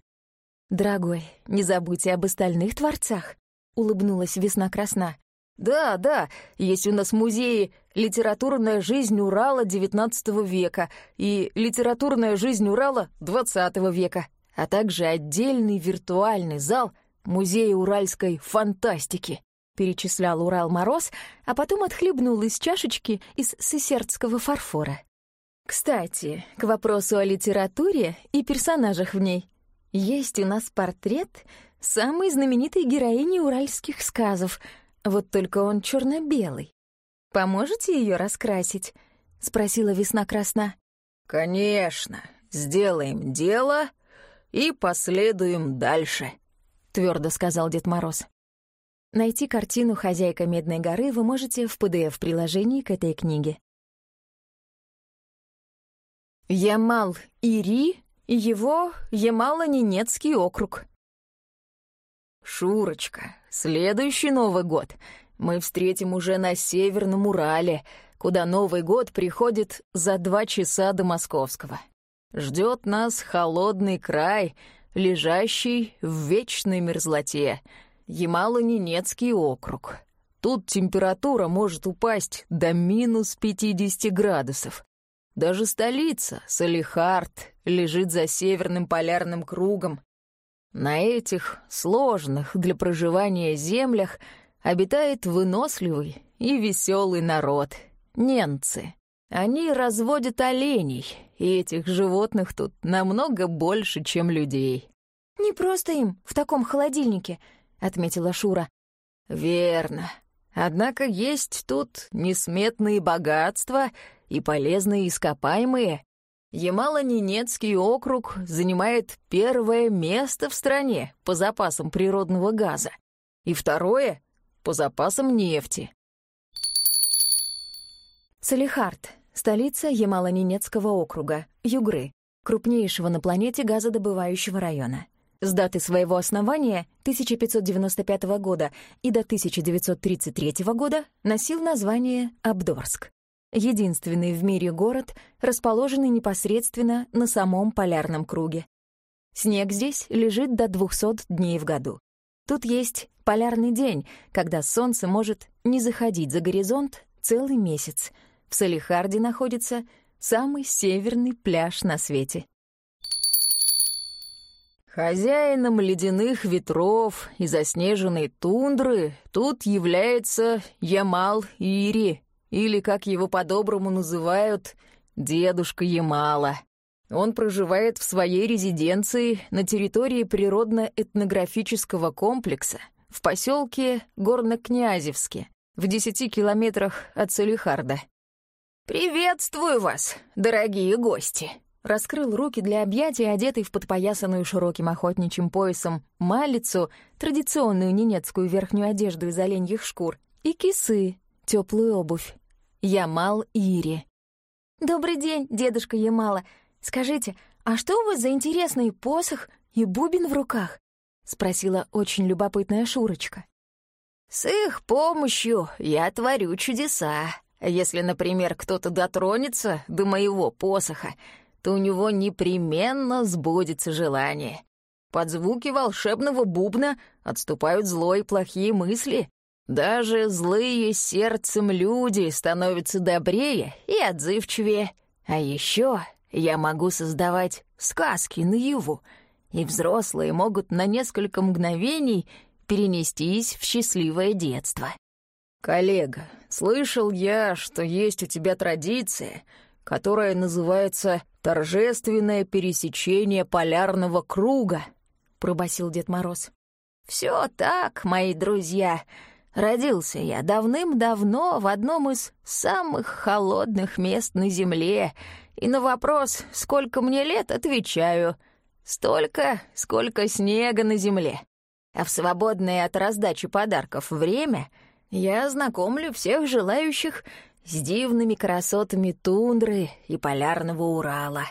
«Дорогой, не забудьте об остальных творцах», — улыбнулась весна красна. «Да, да, есть у нас музеи «Литературная жизнь Урала XIX века» и «Литературная жизнь Урала XX века», а также отдельный виртуальный зал Музея уральской фантастики», — перечислял Урал Мороз, а потом отхлебнул из чашечки из сесердского фарфора. «Кстати, к вопросу о литературе и персонажах в ней. Есть у нас портрет самой знаменитой героини уральских сказов, вот только он черно белый Поможете ее раскрасить?» — спросила весна красна. «Конечно, сделаем дело и последуем дальше», — твердо сказал Дед Мороз. Найти картину «Хозяйка Медной горы» вы можете в PDF-приложении к этой книге. Ямал-Ири его Ямало-Ненецкий округ. Шурочка, следующий Новый год мы встретим уже на Северном Урале, куда Новый год приходит за два часа до московского. Ждет нас холодный край, лежащий в вечной мерзлоте, Ямало-Ненецкий округ. Тут температура может упасть до минус 50 градусов. Даже столица, Салихард, лежит за северным полярным кругом. На этих сложных для проживания землях обитает выносливый и веселый народ — ненцы. Они разводят оленей, и этих животных тут намного больше, чем людей. «Не просто им в таком холодильнике», — отметила Шура. «Верно. Однако есть тут несметные богатства и полезные ископаемые. Ямало-Ненецкий округ занимает первое место в стране по запасам природного газа и второе по запасам нефти. Салихард — столица Ямало-Ненецкого округа, Югры, крупнейшего на планете газодобывающего района. С даты своего основания 1595 года и до 1933 года носил название Абдорск. Единственный в мире город, расположенный непосредственно на самом полярном круге. Снег здесь лежит до 200 дней в году. Тут есть полярный день, когда солнце может не заходить за горизонт целый месяц. В Салихарде находится самый северный пляж на свете. Хозяином ледяных ветров и заснеженной тундры тут является Ямал-Ири, или, как его по-доброму называют, дедушка Ямала. Он проживает в своей резиденции на территории природно-этнографического комплекса в поселке Горно-Князевске, в десяти километрах от Салихарда. «Приветствую вас, дорогие гости!» Раскрыл руки для объятий, одетый в подпоясанную широким охотничьим поясом малицу, традиционную ненецкую верхнюю одежду из оленьих шкур, и кисы, теплую обувь. Ямал Ири. «Добрый день, дедушка Ямала!» «Скажите, а что у вас за интересный посох и бубен в руках?» — спросила очень любопытная Шурочка. «С их помощью я творю чудеса. Если, например, кто-то дотронется до моего посоха, то у него непременно сбудется желание. Под звуки волшебного бубна отступают зло и плохие мысли. Даже злые сердцем люди становятся добрее и отзывчивее. А еще я могу создавать сказки наяву, и взрослые могут на несколько мгновений перенестись в счастливое детство. Коллега, слышал я, что есть у тебя традиция, которая называется «торжественное пересечение полярного круга», — пробасил Дед Мороз. «Все так, мои друзья. Родился я давным-давно в одном из самых холодных мест на Земле, и на вопрос, сколько мне лет, отвечаю, столько, сколько снега на земле. а в свободное от раздачи подарков время я знакомлю всех желающих с дивными красотами тундры и полярного Урала.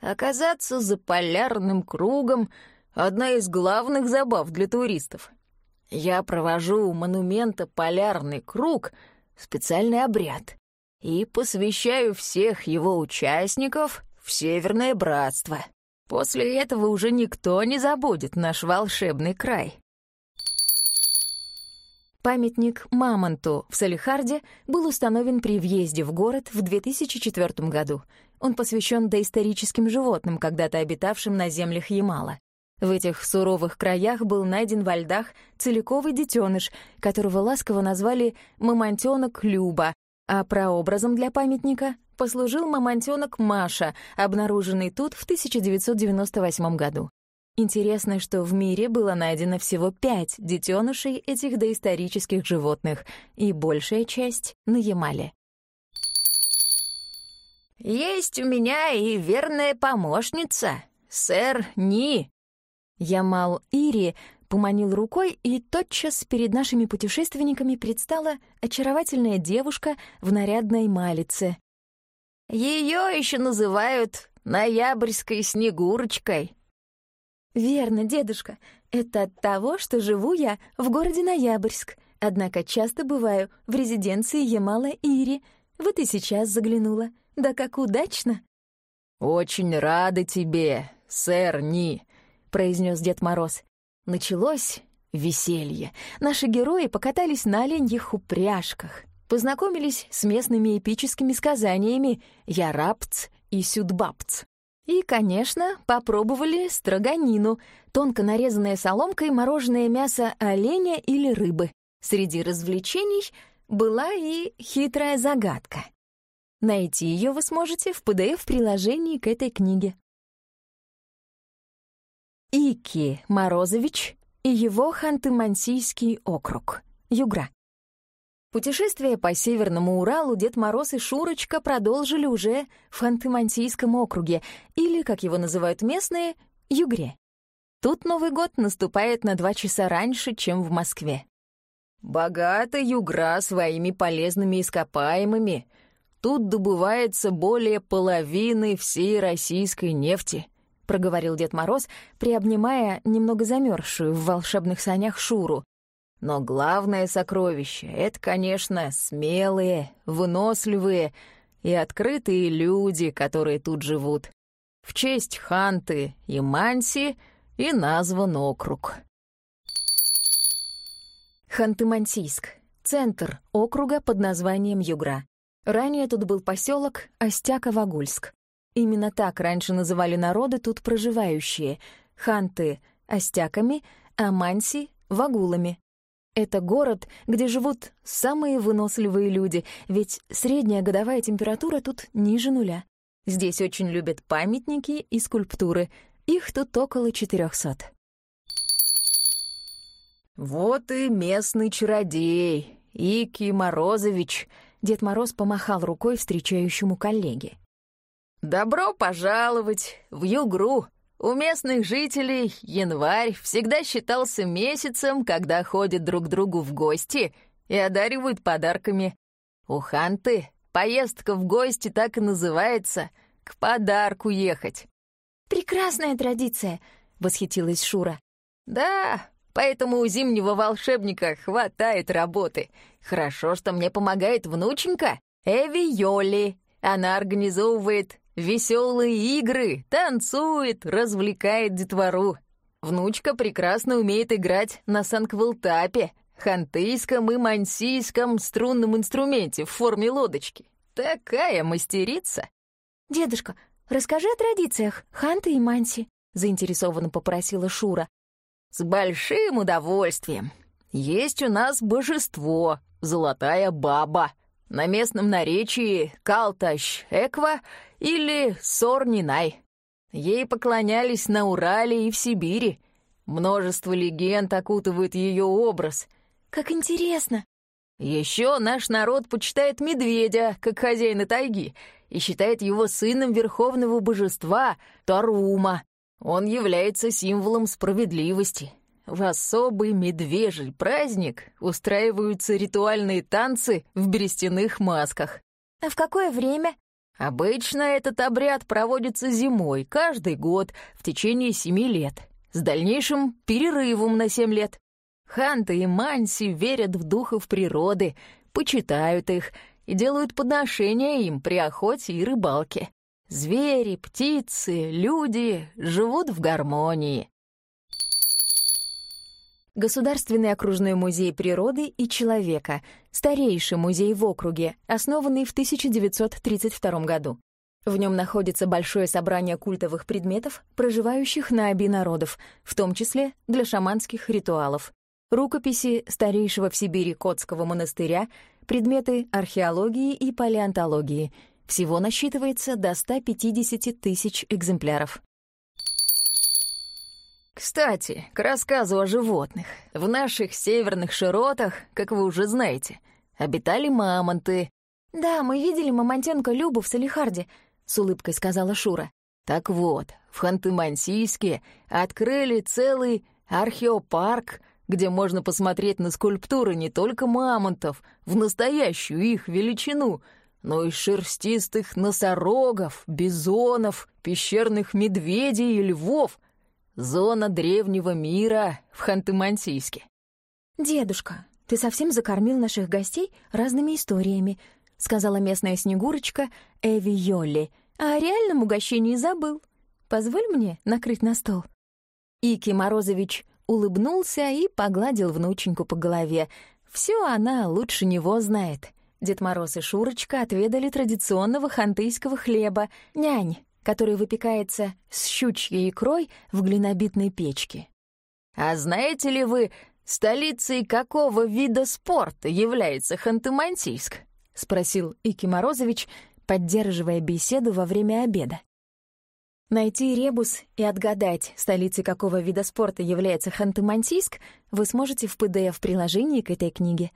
Оказаться за полярным кругом — одна из главных забав для туристов. Я провожу у монумента «Полярный круг» специальный обряд и посвящаю всех его участников в Северное Братство. После этого уже никто не забудет наш волшебный край. Памятник Мамонту в Салихарде был установлен при въезде в город в 2004 году. Он посвящен доисторическим животным, когда-то обитавшим на землях Ямала. В этих суровых краях был найден во льдах целиковый детеныш, которого ласково назвали «мамонтенок Люба», а прообразом для памятника послужил мамонтенок Маша, обнаруженный тут в 1998 году. Интересно, что в мире было найдено всего пять детенышей этих доисторических животных, и большая часть — на Ямале. «Есть у меня и верная помощница, сэр Ни». Ямал Ири поманил рукой, и тотчас перед нашими путешественниками предстала очаровательная девушка в нарядной малице. Ее еще называют ноябрьской снегурочкой. «Верно, дедушка. Это от того, что живу я в городе Ноябрьск, однако часто бываю в резиденции Ямала-Ири. Вот и сейчас заглянула. Да как удачно!» «Очень рады тебе, сэр Ни», — произнес Дед Мороз. Началось веселье. Наши герои покатались на оленьих упряжках, познакомились с местными эпическими сказаниями «Ярапц» и «Сюдбапц». И, конечно, попробовали строганину, тонко нарезанное соломкой мороженое мясо оленя или рыбы. Среди развлечений была и хитрая загадка. Найти ее вы сможете в PDF-приложении к этой книге. Ики Морозович и его Ханты-Мансийский округ. Югра. Путешествие по Северному Уралу Дед Мороз и Шурочка продолжили уже в Ханты-Мансийском округе, или, как его называют местные, Югре. Тут Новый год наступает на два часа раньше, чем в Москве. «Богата Югра своими полезными ископаемыми. Тут добывается более половины всей российской нефти», — проговорил Дед Мороз, приобнимая немного замерзшую в волшебных санях Шуру, но главное сокровище — это, конечно, смелые, выносливые и открытые люди, которые тут живут. В честь Ханты и Манси и назван округ. Ханты-Мансийск — центр округа под названием Югра. Ранее тут был поселок Остяково-Гульск. Именно так раньше называли народы тут проживающие — ханты — остяками, а манси — вагулами. Это город, где живут самые выносливые люди, ведь средняя годовая температура тут ниже нуля. Здесь очень любят памятники и скульптуры. Их тут около 400. «Вот и местный чародей, Ики Морозович», — Дед Мороз помахал рукой встречающему коллеге. «Добро пожаловать в Югру!» У местных жителей январь всегда считался месяцем, когда ходят друг к другу в гости и одаривают подарками. У Ханты поездка в гости так и называется — к подарку ехать. «Прекрасная традиция!» — восхитилась Шура. «Да, поэтому у зимнего волшебника хватает работы. Хорошо, что мне помогает внученька Эви Йоли. Она организовывает Веселые игры, танцует, развлекает детвору. Внучка прекрасно умеет играть на санквилтапе, хантыйском и мансийском струнном инструменте в форме лодочки. Такая мастерица. «Дедушка, расскажи о традициях ханты и манси», — заинтересованно попросила Шура. «С большим удовольствием. Есть у нас божество, золотая баба. На местном наречии Калташ-Эква или Сорнинай. Ей поклонялись на Урале и в Сибири. Множество легенд окутывают ее образ. Как интересно! Еще наш народ почитает медведя, как хозяина тайги, и считает его сыном верховного божества Тарума. Он является символом справедливости. В особый медвежий праздник устраиваются ритуальные танцы в берестяных масках. А в какое время? Обычно этот обряд проводится зимой, каждый год, в течение семи лет, с дальнейшим перерывом на семь лет. Ханты и Манси верят в духов природы, почитают их и делают подношения им при охоте и рыбалке. Звери, птицы, люди живут в гармонии. Государственный окружной музей природы и человека, старейший музей в округе, основанный в 1932 году. В нем находится большое собрание культовых предметов, проживающих на оби народов, в том числе для шаманских ритуалов. Рукописи старейшего в Сибири Котского монастыря, предметы археологии и палеонтологии. Всего насчитывается до 150 тысяч экземпляров. Кстати, к рассказу о животных. В наших северных широтах, как вы уже знаете, обитали мамонты. «Да, мы видели мамонтенка Любу в Салихарде», — с улыбкой сказала Шура. Так вот, в Ханты-Мансийске открыли целый археопарк, где можно посмотреть на скульптуры не только мамонтов, в настоящую их величину, но и шерстистых носорогов, бизонов, пещерных медведей и львов — Зона древнего мира в Ханты-Мансийске. «Дедушка, ты совсем закормил наших гостей разными историями», сказала местная снегурочка Эви Йолли, «а о реальном угощении забыл. Позволь мне накрыть на стол». Ики Морозович улыбнулся и погладил внученьку по голове. Все она лучше него знает. Дед Мороз и Шурочка отведали традиционного хантыйского хлеба. Нянь, который выпекается с щучьей икрой в глинобитной печке. «А знаете ли вы, столицей какого вида спорта является Ханты-Мансийск?» — спросил Ики Морозович, поддерживая беседу во время обеда. Найти ребус и отгадать, столицей какого вида спорта является Ханты-Мансийск, вы сможете в PDF-приложении к этой книге.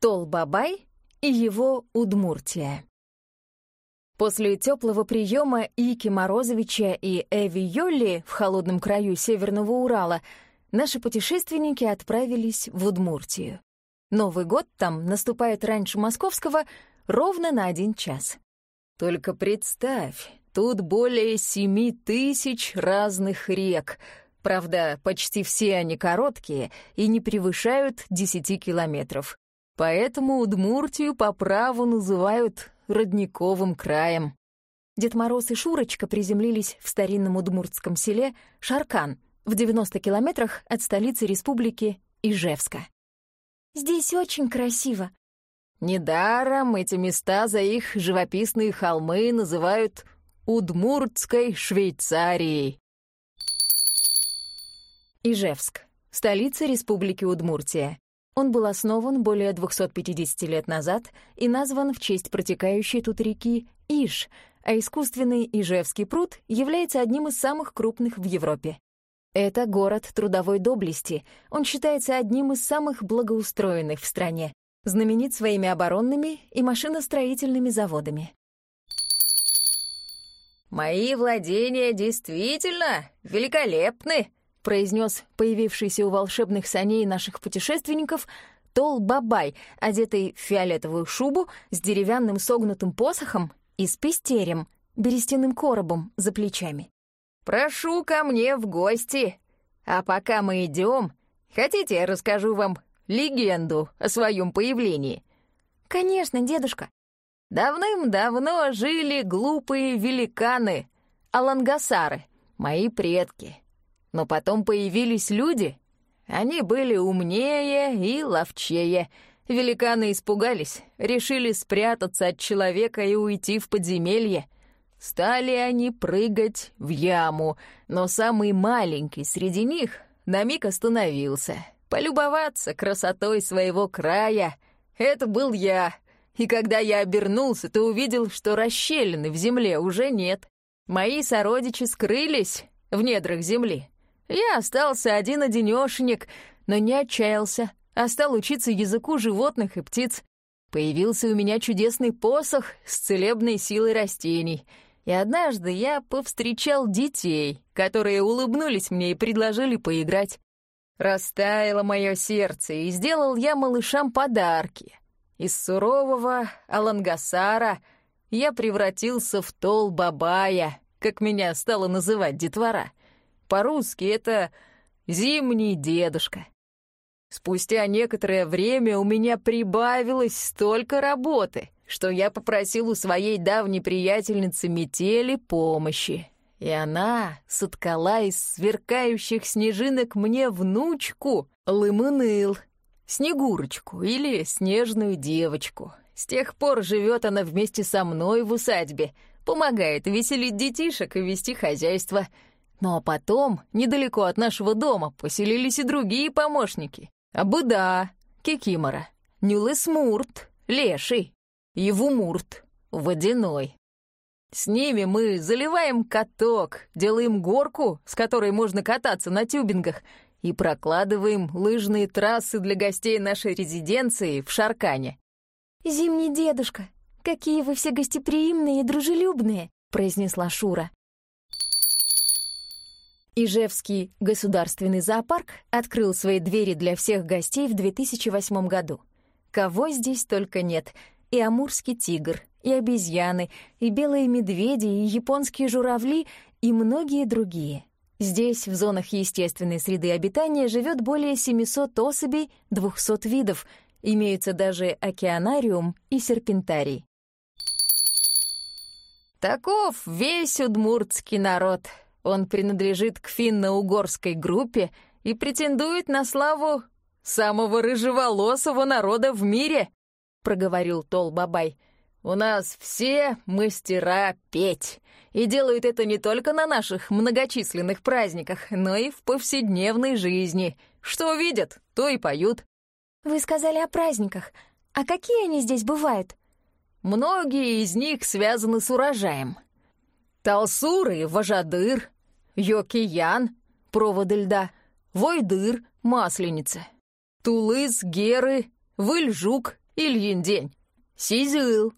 Тол-Бабай и его Удмуртия. После теплого приема Ики Морозовича и Эви Йолли в холодном краю Северного Урала наши путешественники отправились в Удмуртию. Новый год там наступает раньше московского ровно на один час. Только представь, тут более семи тысяч разных рек. Правда, почти все они короткие и не превышают десяти километров. Поэтому Удмуртию по праву называют родниковым краем. Дед Мороз и Шурочка приземлились в старинном удмуртском селе Шаркан в 90 километрах от столицы республики Ижевска. «Здесь очень красиво». Недаром эти места за их живописные холмы называют Удмуртской Швейцарией. Ижевск, столица республики Удмуртия. Он был основан более 250 лет назад и назван в честь протекающей тут реки Иж, а искусственный Ижевский пруд является одним из самых крупных в Европе. Это город трудовой доблести. Он считается одним из самых благоустроенных в стране, знаменит своими оборонными и машиностроительными заводами. «Мои владения действительно великолепны», произнес появившийся у волшебных саней наших путешественников Тол Бабай, одетый в фиолетовую шубу с деревянным согнутым посохом и с пестерем, берестяным коробом за плечами. «Прошу ко мне в гости. А пока мы идем, хотите, я расскажу вам легенду о своем появлении?» «Конечно, дедушка». Давным-давно жили глупые великаны, алангасары, мои предки. Но потом появились люди. Они были умнее и ловчее. Великаны испугались, решили спрятаться от человека и уйти в подземелье. Стали они прыгать в яму, но самый маленький среди них на миг остановился. Полюбоваться красотой своего края. Это был я. И когда я обернулся, то увидел, что расщелины в земле уже нет. Мои сородичи скрылись в недрах земли. Я остался один-одинешенек, но не отчаялся, а стал учиться языку животных и птиц. Появился у меня чудесный посох с целебной силой растений. И однажды я повстречал детей, которые улыбнулись мне и предложили поиграть. Растаяло мое сердце, и сделал я малышам подарки. Из сурового Алангасара я превратился в Тол-Бабая, как меня стала называть детвора. По-русски это «зимний дедушка». Спустя некоторое время у меня прибавилось столько работы, что я попросил у своей давней приятельницы Метели помощи. И она соткала из сверкающих снежинок мне внучку Лымыныл, Снегурочку или Снежную девочку. С тех пор живет она вместе со мной в усадьбе, помогает веселить детишек и вести хозяйство. Ну а потом, недалеко от нашего дома, поселились и другие помощники. Абуда, Кикимора, Нюлесмурт, Леший, Евумурт, Водяной. С ними мы заливаем каток, делаем горку, с которой можно кататься на тюбингах, и прокладываем лыжные трассы для гостей нашей резиденции в Шаркане. «Зимний дедушка, какие вы все гостеприимные и дружелюбные», — произнесла Шура. Ижевский государственный зоопарк открыл свои двери для всех гостей в 2008 году. Кого здесь только нет. И амурский тигр, и обезьяны, и белые медведи, и японские журавли, и многие другие. Здесь, в зонах естественной среды обитания, живет более 700 особей 200 видов. Имеются даже океанариум и серпентарий. Таков весь удмуртский народ — он принадлежит к финно-угорской группе и претендует на славу самого рыжеволосого народа в мире», — проговорил Тол-Бабай. «У нас все мастера петь, и делают это не только на наших многочисленных праздниках, но и в повседневной жизни. Что видят, то и поют». «Вы сказали о праздниках. А какие они здесь бывают?» «Многие из них связаны с урожаем», Талсур и Важадыр, Йокиян, проводы льда, Войдыр, Масленица, Тулыс, Геры, Выльжук, Ильиндень, Сизыл.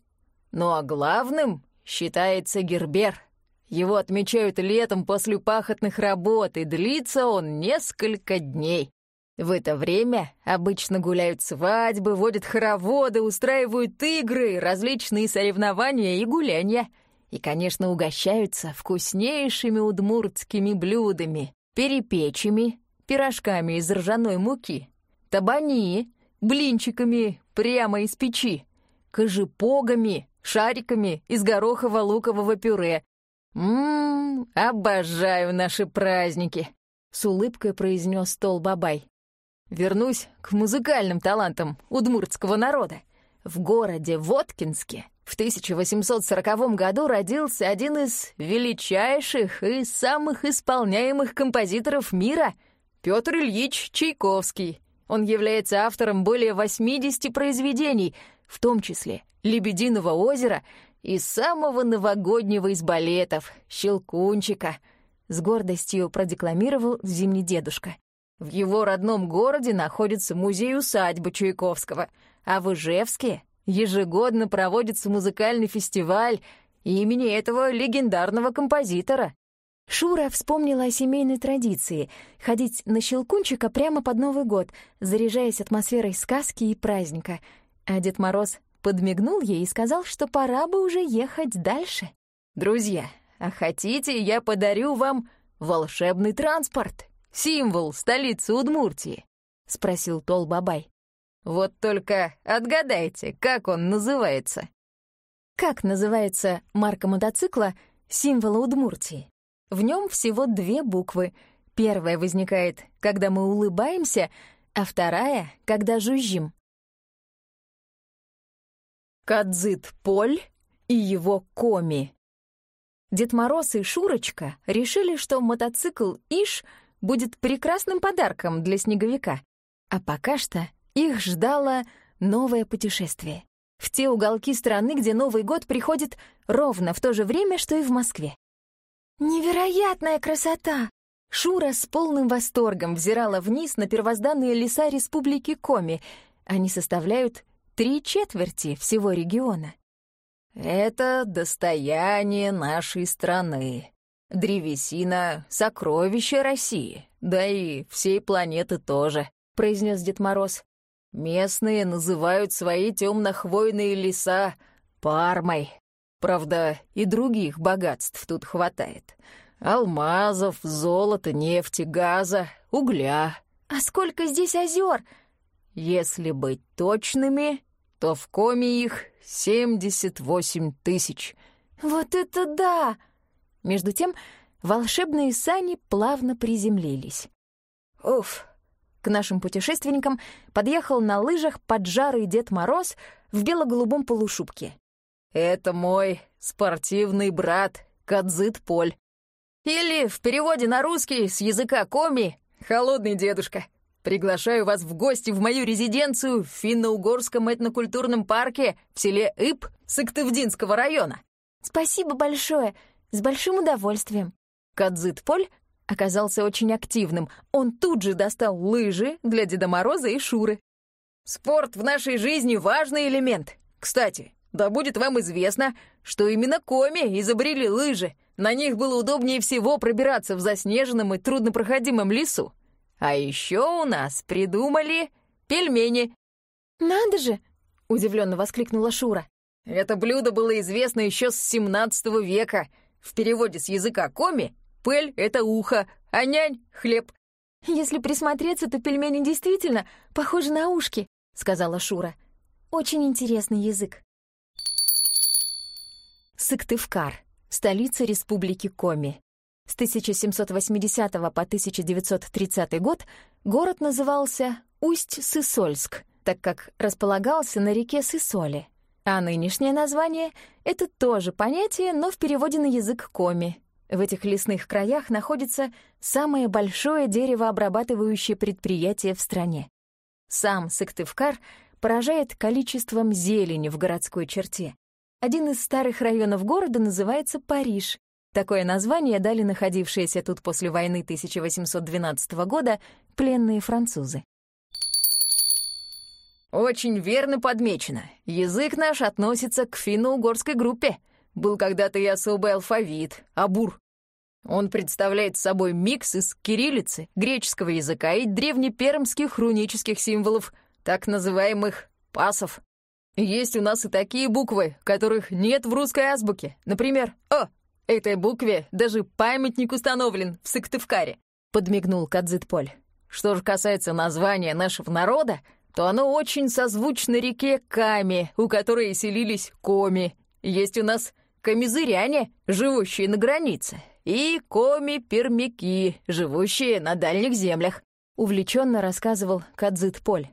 Ну а главным считается Гербер. Его отмечают летом после пахотных работ, и длится он несколько дней. В это время обычно гуляют свадьбы, водят хороводы, устраивают игры, различные соревнования и гуляния — и, конечно, угощаются вкуснейшими удмуртскими блюдами, перепечами, пирожками из ржаной муки, табани, блинчиками прямо из печи, кожепогами, шариками из горохово-лукового пюре. «Ммм, обожаю наши праздники!» — с улыбкой произнес Тол Бабай. «Вернусь к музыкальным талантам удмуртского народа. В городе Воткинске в 1840 году родился один из величайших и самых исполняемых композиторов мира — Петр Ильич Чайковский. Он является автором более 80 произведений, в том числе «Лебединого озера» и самого новогоднего из балетов «Щелкунчика», с гордостью продекламировал «Зимний дедушка». В его родном городе находится музей-усадьба Чайковского, а в Ижевске ежегодно проводится музыкальный фестиваль имени этого легендарного композитора. Шура вспомнила о семейной традиции — ходить на Щелкунчика прямо под Новый год, заряжаясь атмосферой сказки и праздника. А Дед Мороз подмигнул ей и сказал, что пора бы уже ехать дальше. «Друзья, а хотите, я подарю вам волшебный транспорт, символ столицы Удмуртии?» — спросил Тол-Бабай. Вот только отгадайте, как он называется. Как называется марка мотоцикла символа Удмуртии? В нем всего две буквы. Первая возникает, когда мы улыбаемся, а вторая — когда жужжим. Кадзит Поль и его коми. Дед Мороз и Шурочка решили, что мотоцикл Иш будет прекрасным подарком для снеговика. А пока что их ждало новое путешествие. В те уголки страны, где Новый год приходит ровно в то же время, что и в Москве. «Невероятная красота!» Шура с полным восторгом взирала вниз на первозданные леса Республики Коми. Они составляют три четверти всего региона. Это достояние нашей страны. Древесина — сокровище России, да и всей планеты тоже», — произнес Дед Мороз. «Местные называют свои темно-хвойные леса Пармой. Правда, и других богатств тут хватает. Алмазов, золота, нефти, газа, угля. А сколько здесь озер? Если быть точными, то в коме их 78 тысяч. Вот это да! Между тем волшебные сани плавно приземлились. Уф! К нашим путешественникам подъехал на лыжах поджарый Дед Мороз в бело-голубом полушубке. «Это мой спортивный брат Кадзит Поль. Или в переводе на русский с языка коми «Холодный дедушка». Приглашаю вас в гости в мою резиденцию в финно-угорском этнокультурном парке в селе Ип Сыктывдинского района. Спасибо большое, с большим удовольствием. Кадзит Поль оказался очень активным. Он тут же достал лыжи для Деда Мороза и Шуры. Спорт в нашей жизни — важный элемент. Кстати, да будет вам известно, что именно коми изобрели лыжи. На них было удобнее всего пробираться в заснеженном и труднопроходимом лесу. А еще у нас придумали пельмени. «Надо же!» — удивленно воскликнула Шура. Это блюдо было известно еще с 17 века. В переводе с языка коми «пель» — это ухо, а нянь — хлеб. «Если присмотреться, то пельмени действительно похожи на ушки», — сказала Шура. «Очень интересный язык». Сыктывкар, столица республики Коми. С 1780 по 1930 год город назывался Усть-Сысольск, так как располагался на реке Сысоли. А нынешнее название — это тоже понятие, но в переводе на язык коми. В этих лесных краях находится самое большое деревообрабатывающее предприятие в стране. Сам Сыктывкар поражает количеством зелени в городской черте. Один из старых районов города называется Париж, Такое название дали находившиеся тут после войны 1812 года пленные французы. «Очень верно подмечено. Язык наш относится к финно-угорской группе. Был когда-то и особый алфавит — абур. Он представляет собой микс из кириллицы, греческого языка и древнепермских рунических символов, так называемых пасов. Есть у нас и такие буквы, которых нет в русской азбуке. Например, «О» Этой букве даже памятник установлен в Сыктывкаре», — подмигнул Кадзитполь. «Что же касается названия нашего народа, то оно очень созвучно реке Ками, у которой селились коми. Есть у нас комизыряне, живущие на границе, и коми-пермяки, живущие на дальних землях», — увлеченно рассказывал Кадзитполь.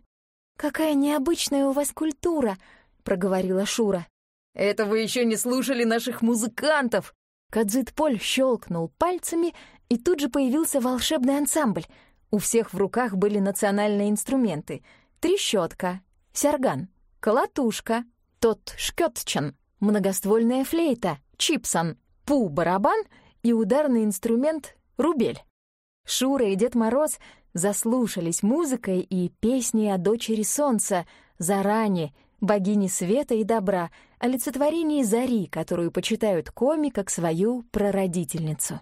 «Какая необычная у вас культура», — проговорила Шура. «Это вы еще не слушали наших музыкантов», Кадзит-Поль щелкнул пальцами, и тут же появился волшебный ансамбль. У всех в руках были национальные инструменты. Трещотка, сярган, колотушка, тот шкётчан, многоствольная флейта, чипсон, пу-барабан и ударный инструмент рубель. Шура и Дед Мороз заслушались музыкой и песней о дочери солнца, заранее, богини света и добра, олицетворении зари, которую почитают коми как свою прародительницу.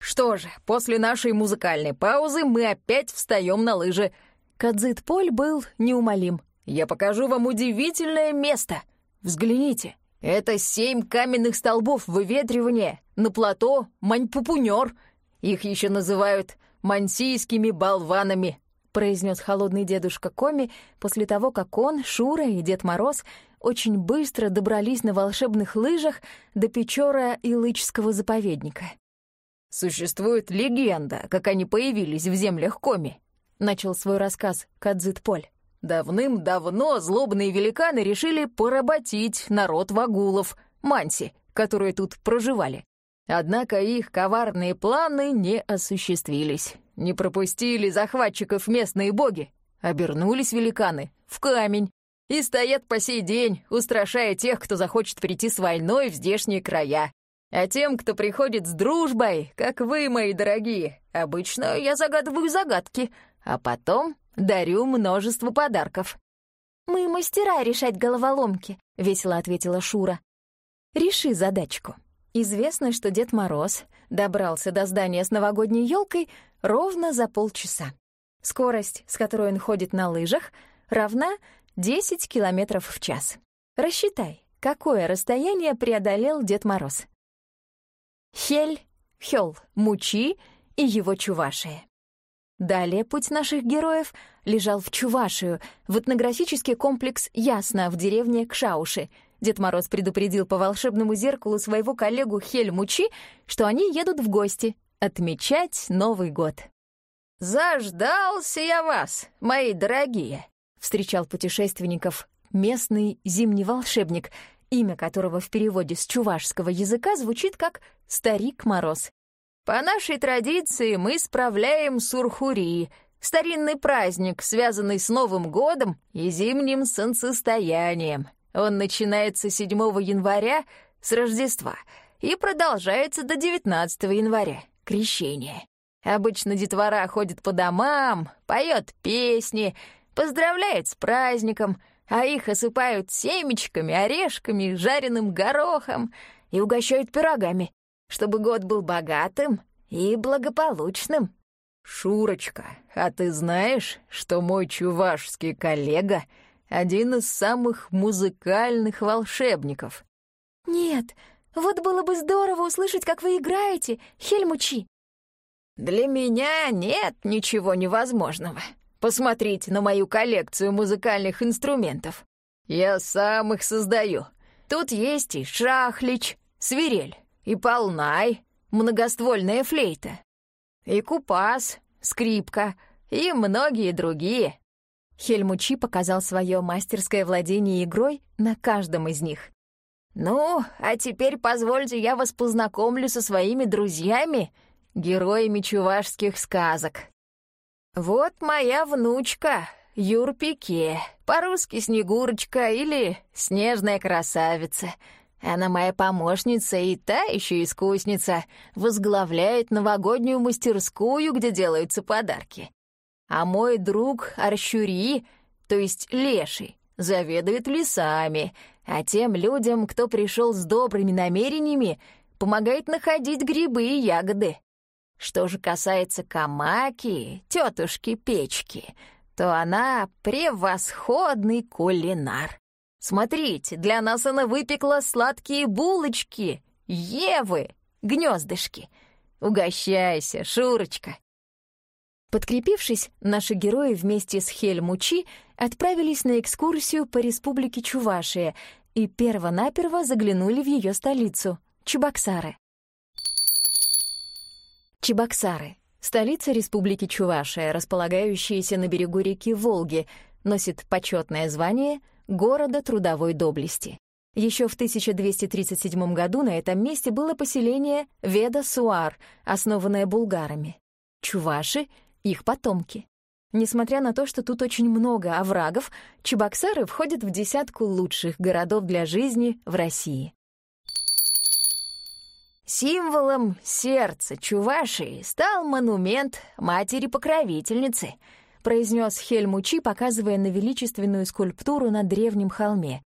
«Что же, после нашей музыкальной паузы мы опять встаем на лыжи». Кадзит Поль был неумолим. «Я покажу вам удивительное место. Взгляните, это семь каменных столбов выветривания на плато Маньпупунёр. Их еще называют мансийскими болванами произнес холодный дедушка Коми после того, как он, Шура и Дед Мороз очень быстро добрались на волшебных лыжах до Печора Илычского заповедника. «Существует легенда, как они появились в землях Коми», — начал свой рассказ Кадзит Поль. «Давным-давно злобные великаны решили поработить народ вагулов, манси, которые тут проживали. Однако их коварные планы не осуществились. Не пропустили захватчиков местные боги. Обернулись великаны в камень и стоят по сей день, устрашая тех, кто захочет прийти с войной в здешние края. А тем, кто приходит с дружбой, как вы, мои дорогие, обычно я загадываю загадки, а потом дарю множество подарков». «Мы мастера решать головоломки», — весело ответила Шура. Реши задачку. Известно, что Дед Мороз добрался до здания с новогодней елкой ровно за полчаса. Скорость, с которой он ходит на лыжах, равна 10 километров в час. Рассчитай, какое расстояние преодолел Дед Мороз. Хель, Хёл, Мучи и его Чувашия. Далее путь наших героев лежал в Чувашию, в этнографический комплекс Ясно в деревне Кшауши. Дед Мороз предупредил по волшебному зеркалу своего коллегу Хель Мучи, что они едут в гости отмечать Новый год. «Заждался я вас, мои дорогие!» — встречал путешественников местный зимний волшебник, имя которого в переводе с чувашского языка звучит как «Старик Мороз». По нашей традиции мы справляем Сурхури, старинный праздник, связанный с Новым годом и зимним солнцестоянием. Он начинается 7 января с Рождества и продолжается до 19 января, крещения. Обычно детвора ходит по домам, поет песни, поздравляет с праздником, а их осыпают семечками, орешками, жареным горохом и угощают пирогами, чтобы год был богатым и благополучным. «Шурочка, а ты знаешь, что мой чувашский коллега — один из самых музыкальных волшебников?» «Нет, вот было бы здорово услышать, как вы играете, Хельмучи». «Для меня нет ничего невозможного. Посмотрите на мою коллекцию музыкальных инструментов. Я сам их создаю. Тут есть и шахлич, свирель, и полнай, многоствольная флейта, и купас, скрипка, и многие другие. Хельмучи показал свое мастерское владение игрой на каждом из них. «Ну, а теперь позвольте я вас познакомлю со своими друзьями, героями чувашских сказок. Вот моя внучка, Юрпике, по-русски Снегурочка или Снежная красавица — она моя помощница и та еще искусница, возглавляет новогоднюю мастерскую, где делаются подарки. А мой друг Арщури, то есть Леший, заведует лесами, а тем людям, кто пришел с добрыми намерениями, помогает находить грибы и ягоды. Что же касается Камаки, тетушки Печки, то она превосходный кулинар. Смотрите, для нас она выпекла сладкие булочки, Евы, гнездышки. Угощайся, Шурочка. Подкрепившись, наши герои вместе с Хельмучи отправились на экскурсию по республике Чувашия и перво-наперво заглянули в ее столицу — Чебоксары. Чебоксары — столица республики Чувашия, располагающаяся на берегу реки Волги, носит почетное звание — города трудовой доблести. Еще в 1237 году на этом месте было поселение Веда-Суар, основанное булгарами. Чуваши — их потомки. Несмотря на то, что тут очень много оврагов, Чебоксары входят в десятку лучших городов для жизни в России. Символом сердца Чувашии стал монумент матери-покровительницы — произнес Хельмучи, показывая на величественную скульптуру на древнем холме.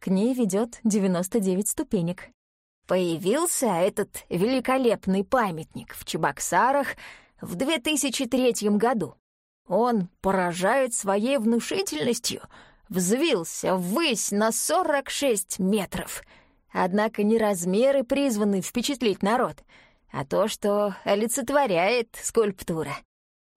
К ней ведет 99 ступенек. Появился этот великолепный памятник в Чебоксарах в 2003 году. Он поражает своей внушительностью, взвился ввысь на 46 метров. Однако не размеры призваны впечатлить народ, а то, что олицетворяет скульптура.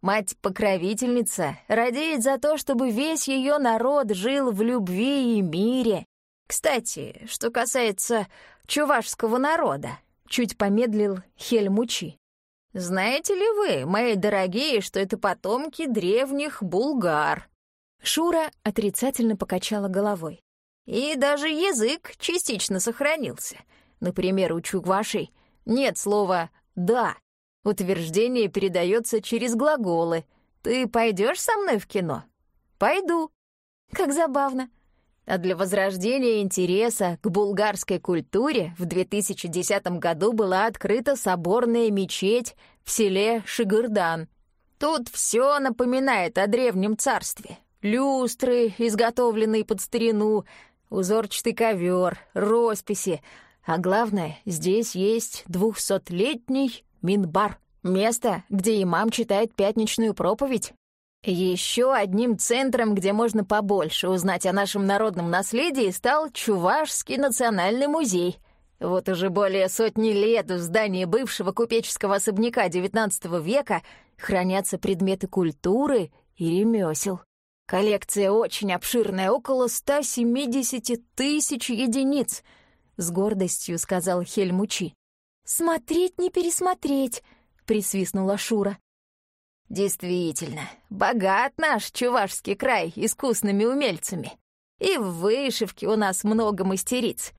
Мать-покровительница радеет за то, чтобы весь ее народ жил в любви и мире. Кстати, что касается чувашского народа, чуть помедлил Хельмучи. Знаете ли вы, мои дорогие, что это потомки древних булгар? Шура отрицательно покачала головой. И даже язык частично сохранился. Например, у чувашей нет слова «да», Утверждение передается через глаголы. «Ты пойдешь со мной в кино?» «Пойду». Как забавно. А для возрождения интереса к булгарской культуре в 2010 году была открыта соборная мечеть в селе Шигырдан. Тут все напоминает о древнем царстве. Люстры, изготовленные под старину, узорчатый ковер, росписи, А главное, здесь есть двухсотлетний минбар. Место, где имам читает пятничную проповедь. Еще одним центром, где можно побольше узнать о нашем народном наследии, стал Чувашский национальный музей. Вот уже более сотни лет в здании бывшего купеческого особняка XIX века хранятся предметы культуры и ремесел. Коллекция очень обширная, около 170 тысяч единиц, — с гордостью сказал Хельмучи. «Смотреть не пересмотреть», — присвистнула Шура. Действительно, богат наш Чувашский край искусными умельцами. И в вышивке у нас много мастериц.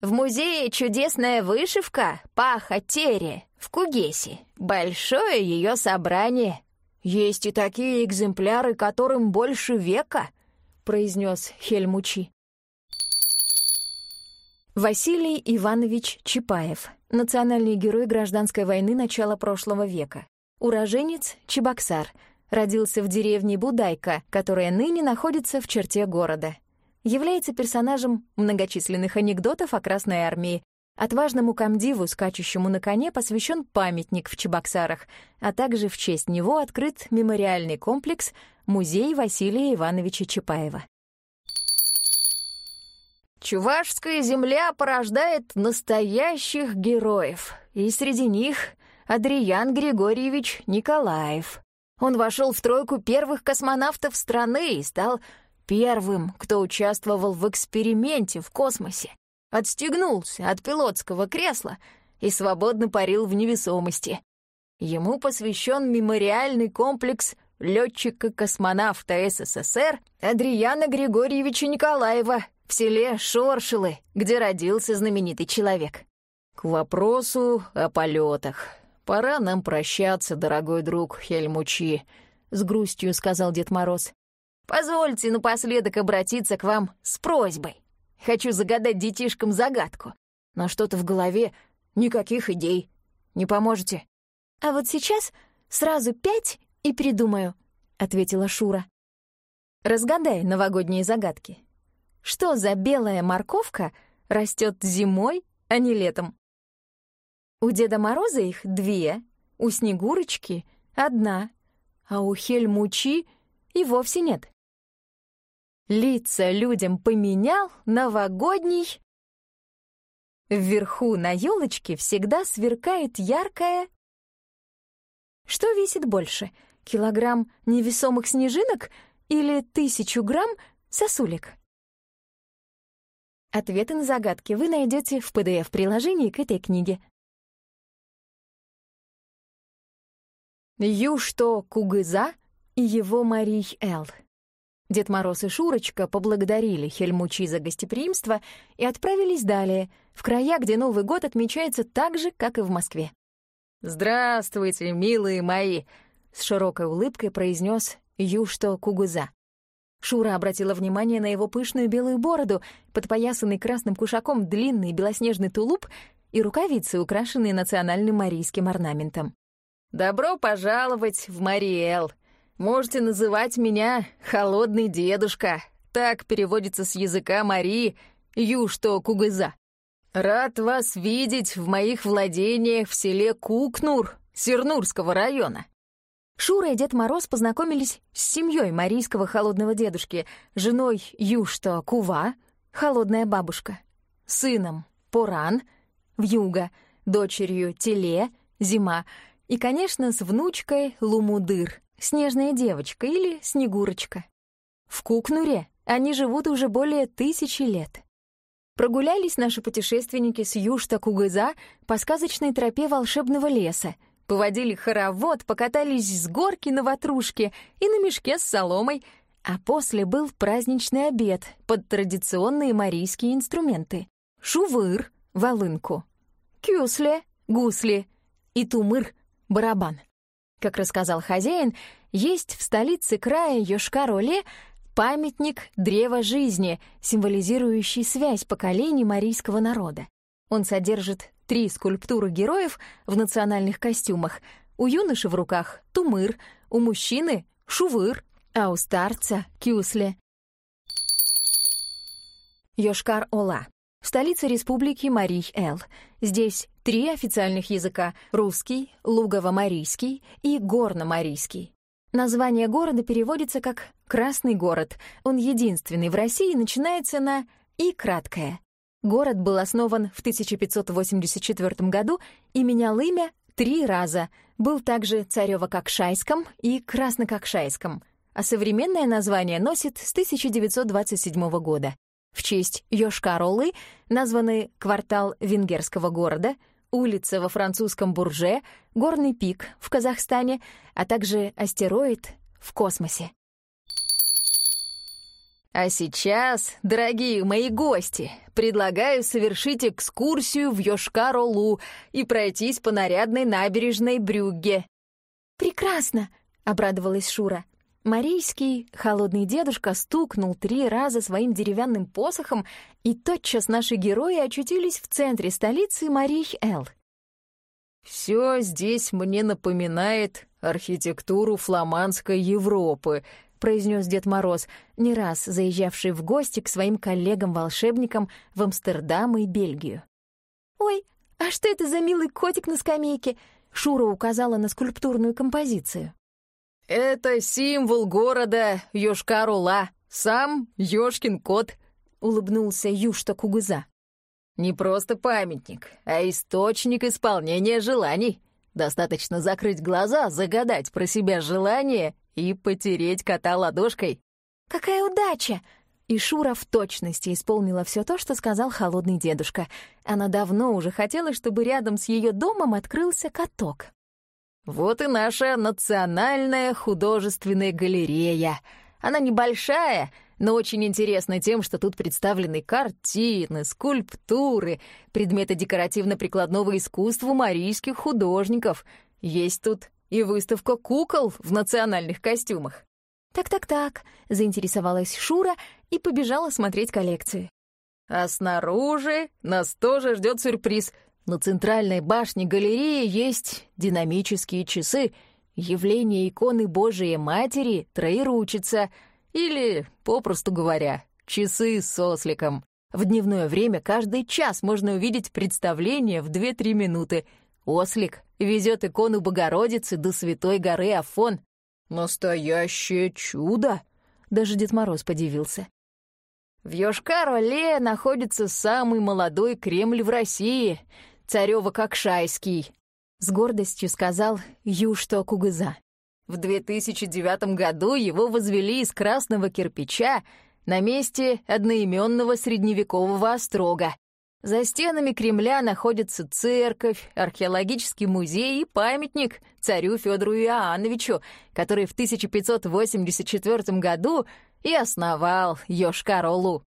В музее чудесная вышивка Паха-Тере в Кугесе. Большое ее собрание. Есть и такие экземпляры, которым больше века, произнес Хельмучи. Василий Иванович Чапаев, национальный герой гражданской войны начала прошлого века. Уроженец Чебоксар. Родился в деревне Будайка, которая ныне находится в черте города. Является персонажем многочисленных анекдотов о Красной Армии. Отважному комдиву, скачущему на коне, посвящен памятник в Чебоксарах, а также в честь него открыт мемориальный комплекс «Музей Василия Ивановича Чапаева». Чувашская земля порождает настоящих героев, и среди них Адриан Григорьевич Николаев. Он вошел в тройку первых космонавтов страны и стал первым, кто участвовал в эксперименте в космосе. Отстегнулся от пилотского кресла и свободно парил в невесомости. Ему посвящен мемориальный комплекс летчика-космонавта СССР Адриана Григорьевича Николаева в селе Шоршилы, где родился знаменитый человек. К вопросу о полетах. «Пора нам прощаться, дорогой друг Хельмучи», — с грустью сказал Дед Мороз. «Позвольте напоследок обратиться к вам с просьбой. Хочу загадать детишкам загадку, но что-то в голове, никаких идей. Не поможете?» «А вот сейчас сразу пять и придумаю», — ответила Шура. «Разгадай новогодние загадки. Что за белая морковка растет зимой, а не летом?» У Деда Мороза их две, у Снегурочки — одна, а у Хельмучи и вовсе нет. Лица людям поменял новогодний. Вверху на елочке всегда сверкает яркая... Что весит больше, килограмм невесомых снежинок или тысячу грамм сосулек? Ответы на загадки вы найдете в PDF-приложении к этой книге. Юшто Кугыза и его Марий Эл. Дед Мороз и Шурочка поблагодарили Хельмучи за гостеприимство и отправились далее, в края, где Новый год отмечается так же, как и в Москве. «Здравствуйте, милые мои!» — с широкой улыбкой произнес Юшто Кугуза. Шура обратила внимание на его пышную белую бороду, подпоясанный красным кушаком длинный белоснежный тулуп и рукавицы, украшенные национальным марийским орнаментом. «Добро пожаловать в Мариэл. Можете называть меня «Холодный дедушка». Так переводится с языка Марии «Юшто Кугыза». Рад вас видеть в моих владениях в селе Кукнур Сернурского района. Шура и Дед Мороз познакомились с семьей марийского холодного дедушки, женой Юшто Кува, холодная бабушка, сыном Поран, вьюга, дочерью Теле, зима, и, конечно, с внучкой Лумудыр, снежная девочка или Снегурочка. В Кукнуре они живут уже более тысячи лет. Прогулялись наши путешественники с Юшта-Кугыза по сказочной тропе волшебного леса, поводили хоровод, покатались с горки на ватрушке и на мешке с соломой, а после был праздничный обед под традиционные марийские инструменты. Шувыр — волынку, кюсле — гусли и тумыр барабан. Как рассказал хозяин, есть в столице края Йошкар-Оле памятник древа жизни, символизирующий связь поколений марийского народа. Он содержит три скульптуры героев в национальных костюмах. У юноши в руках — тумыр, у мужчины — шувыр, а у старца — кюсле. Йошкар-Ола в столице республики Марий-Эл. Здесь три официальных языка — русский, лугово-марийский и горно-марийский. Название города переводится как «Красный город». Он единственный в России, начинается на «и» краткое. Город был основан в 1584 году и менял имя три раза. Был также Царёво-Кокшайском и Красно-Кокшайском, а современное название носит с 1927 года. В честь Йошкар-Олы названы квартал венгерского города, улица во французском Бурже, горный пик в Казахстане, а также астероид в космосе. А сейчас, дорогие мои гости, предлагаю совершить экскурсию в Йошкар-Олу и пройтись по нарядной набережной Брюгге. «Прекрасно!» — обрадовалась Шура. Марийский холодный дедушка стукнул три раза своим деревянным посохом, и тотчас наши герои очутились в центре столицы Марий-Эл. «Все здесь мне напоминает архитектуру фламандской Европы», — произнес Дед Мороз, не раз заезжавший в гости к своим коллегам-волшебникам в Амстердам и Бельгию. «Ой, а что это за милый котик на скамейке?» Шура указала на скульптурную композицию. «Это символ города Йошкар-Ола, сам Ёшкин кот», — улыбнулся Юшта Кугыза. «Не просто памятник, а источник исполнения желаний. Достаточно закрыть глаза, загадать про себя желание и потереть кота ладошкой». «Какая удача!» И Шура в точности исполнила все то, что сказал холодный дедушка. Она давно уже хотела, чтобы рядом с ее домом открылся каток. Вот и наша национальная художественная галерея. Она небольшая, но очень интересна тем, что тут представлены картины, скульптуры, предметы декоративно-прикладного искусства марийских художников. Есть тут и выставка кукол в национальных костюмах. «Так-так-так», — заинтересовалась Шура и побежала смотреть коллекцию. А снаружи нас тоже ждет сюрприз — на центральной башне галереи есть динамические часы, явление иконы Божией Матери Троеручица, или, попросту говоря, часы с осликом. В дневное время каждый час можно увидеть представление в 2-3 минуты. Ослик везет икону Богородицы до Святой горы Афон. Настоящее чудо! Даже Дед Мороз подивился. В Йошкар-Оле находится самый молодой Кремль в России — Царёва-Кокшайский», — с гордостью сказал Юшто Кугыза. В 2009 году его возвели из красного кирпича на месте одноименного средневекового острога. За стенами Кремля находится церковь, археологический музей и памятник царю Федору Иоанновичу, который в 1584 году и основал Йошкар-Олу.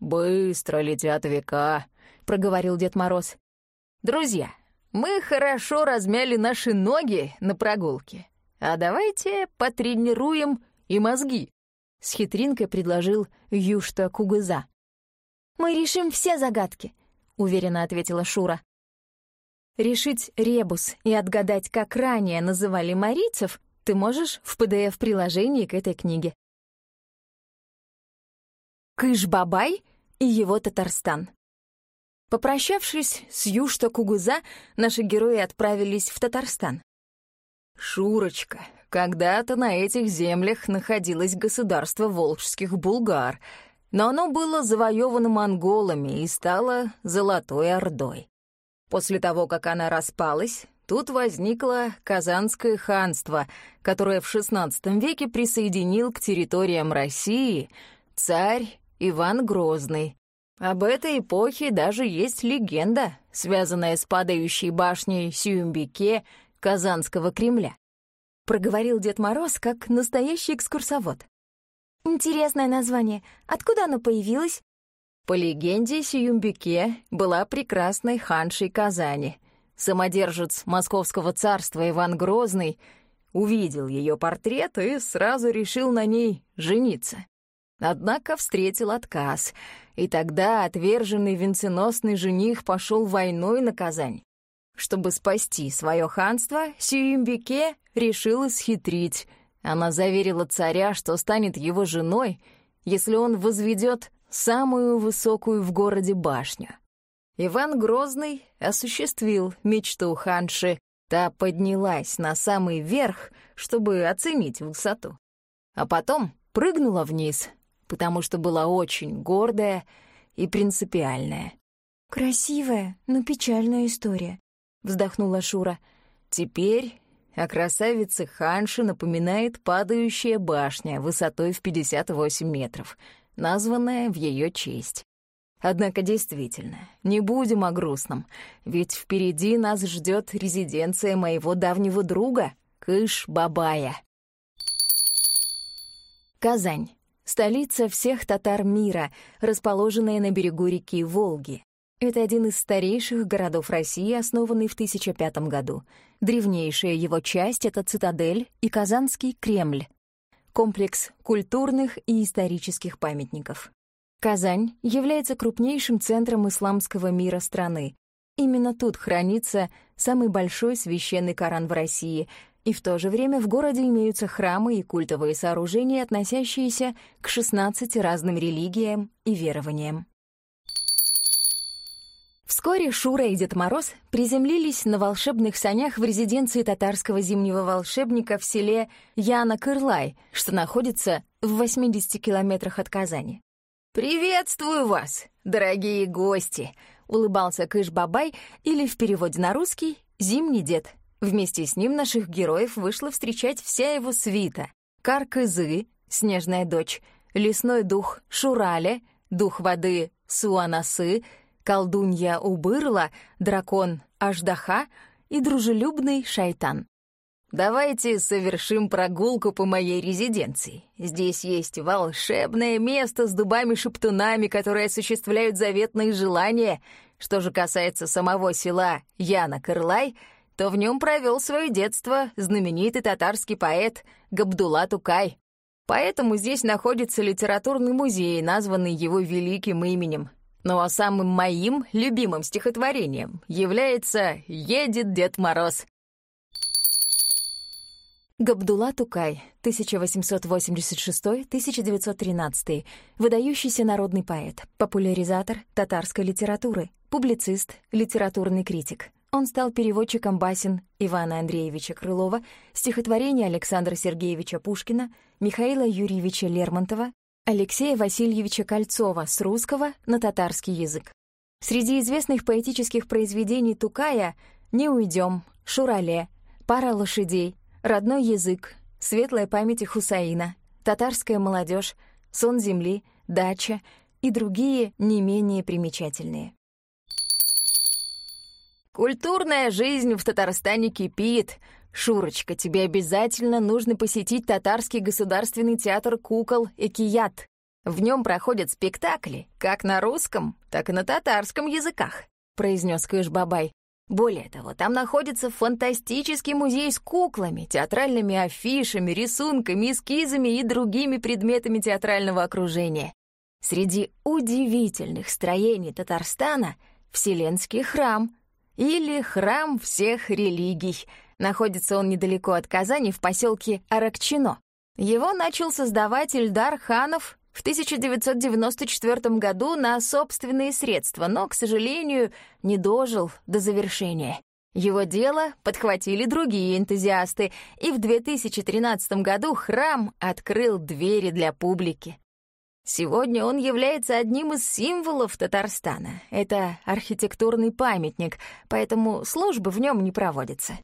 «Быстро летят века», — проговорил Дед Мороз. Друзья, мы хорошо размяли наши ноги на прогулке. А давайте потренируем и мозги. С хитринкой предложил Юшта Кугыза. «Мы решим все загадки», — уверенно ответила Шура. Решить ребус и отгадать, как ранее называли марийцев, ты можешь в PDF-приложении к этой книге. Кыш-Бабай и его Татарстан. Попрощавшись с Юшта-Кугуза, наши герои отправились в Татарстан. «Шурочка, когда-то на этих землях находилось государство волжских булгар, но оно было завоевано монголами и стало Золотой Ордой. После того, как она распалась, тут возникло Казанское ханство, которое в XVI веке присоединил к территориям России царь Иван Грозный, об этой эпохе даже есть легенда, связанная с падающей башней Сюмбике Казанского Кремля. Проговорил Дед Мороз как настоящий экскурсовод. Интересное название. Откуда оно появилось? По легенде, Сиюмбике была прекрасной ханшей Казани. Самодержец Московского царства Иван Грозный увидел ее портрет и сразу решил на ней жениться. Однако встретил отказ, и тогда отверженный венценосный жених пошел войной на Казань. Чтобы спасти свое ханство, Сюимбике решил исхитрить. Она заверила царя, что станет его женой, если он возведет самую высокую в городе башню. Иван Грозный осуществил мечту ханши, та поднялась на самый верх, чтобы оценить высоту. А потом прыгнула вниз, потому что была очень гордая и принципиальная. «Красивая, но печальная история», — вздохнула Шура. «Теперь о красавице Ханши напоминает падающая башня высотой в 58 метров, названная в ее честь. Однако действительно, не будем о грустном, ведь впереди нас ждет резиденция моего давнего друга, Кыш-Бабая. Казань. Столица всех татар мира, расположенная на берегу реки Волги. Это один из старейших городов России, основанный в 1005 году. Древнейшая его часть — это цитадель и Казанский Кремль, комплекс культурных и исторических памятников. Казань является крупнейшим центром исламского мира страны. Именно тут хранится самый большой священный Коран в России — и в то же время в городе имеются храмы и культовые сооружения, относящиеся к 16 разным религиям и верованиям. Вскоре Шура и Дед Мороз приземлились на волшебных санях в резиденции татарского зимнего волшебника в селе Яна-Кырлай, что находится в 80 километрах от Казани. «Приветствую вас, дорогие гости!» — улыбался Кыш-Бабай, или в переводе на русский «Зимний дед». Вместе с ним наших героев вышла встречать вся его свита. Каркызы, снежная дочь, лесной дух Шурале, дух воды Суанасы, колдунья Убырла, дракон Аждаха и дружелюбный Шайтан. Давайте совершим прогулку по моей резиденции. Здесь есть волшебное место с дубами-шептунами, которые осуществляют заветные желания. Что же касается самого села Яна-Кырлай — то в нем провел свое детство знаменитый татарский поэт Габдулла Тукай. Поэтому здесь находится литературный музей, названный его великим именем. Ну а самым моим любимым стихотворением является «Едет Дед Мороз». Габдулла Тукай, 1886-1913, выдающийся народный поэт, популяризатор татарской литературы, публицист, литературный критик. Он стал переводчиком басен Ивана Андреевича Крылова, стихотворений Александра Сергеевича Пушкина, Михаила Юрьевича Лермонтова, Алексея Васильевича Кольцова с русского на татарский язык. Среди известных поэтических произведений Тукая «Не уйдем», «Шурале», «Пара лошадей», «Родной язык», «Светлая память Хусаина», «Татарская молодежь», «Сон земли», «Дача» и другие не менее примечательные. Культурная жизнь в Татарстане кипит. Шурочка, тебе обязательно нужно посетить Татарский государственный театр кукол «Экият». В нем проходят спектакли как на русском, так и на татарском языках, произнес Кыш-Бабай. Более того, там находится фантастический музей с куклами, театральными афишами, рисунками, эскизами и другими предметами театрального окружения. Среди удивительных строений Татарстана — Вселенский храм — или храм всех религий. Находится он недалеко от Казани, в поселке Аракчино. Его начал создавать Ильдар Ханов в 1994 году на собственные средства, но, к сожалению, не дожил до завершения. Его дело подхватили другие энтузиасты, и в 2013 году храм открыл двери для публики. Сегодня он является одним из символов Татарстана. Это архитектурный памятник, поэтому службы в нем не проводятся.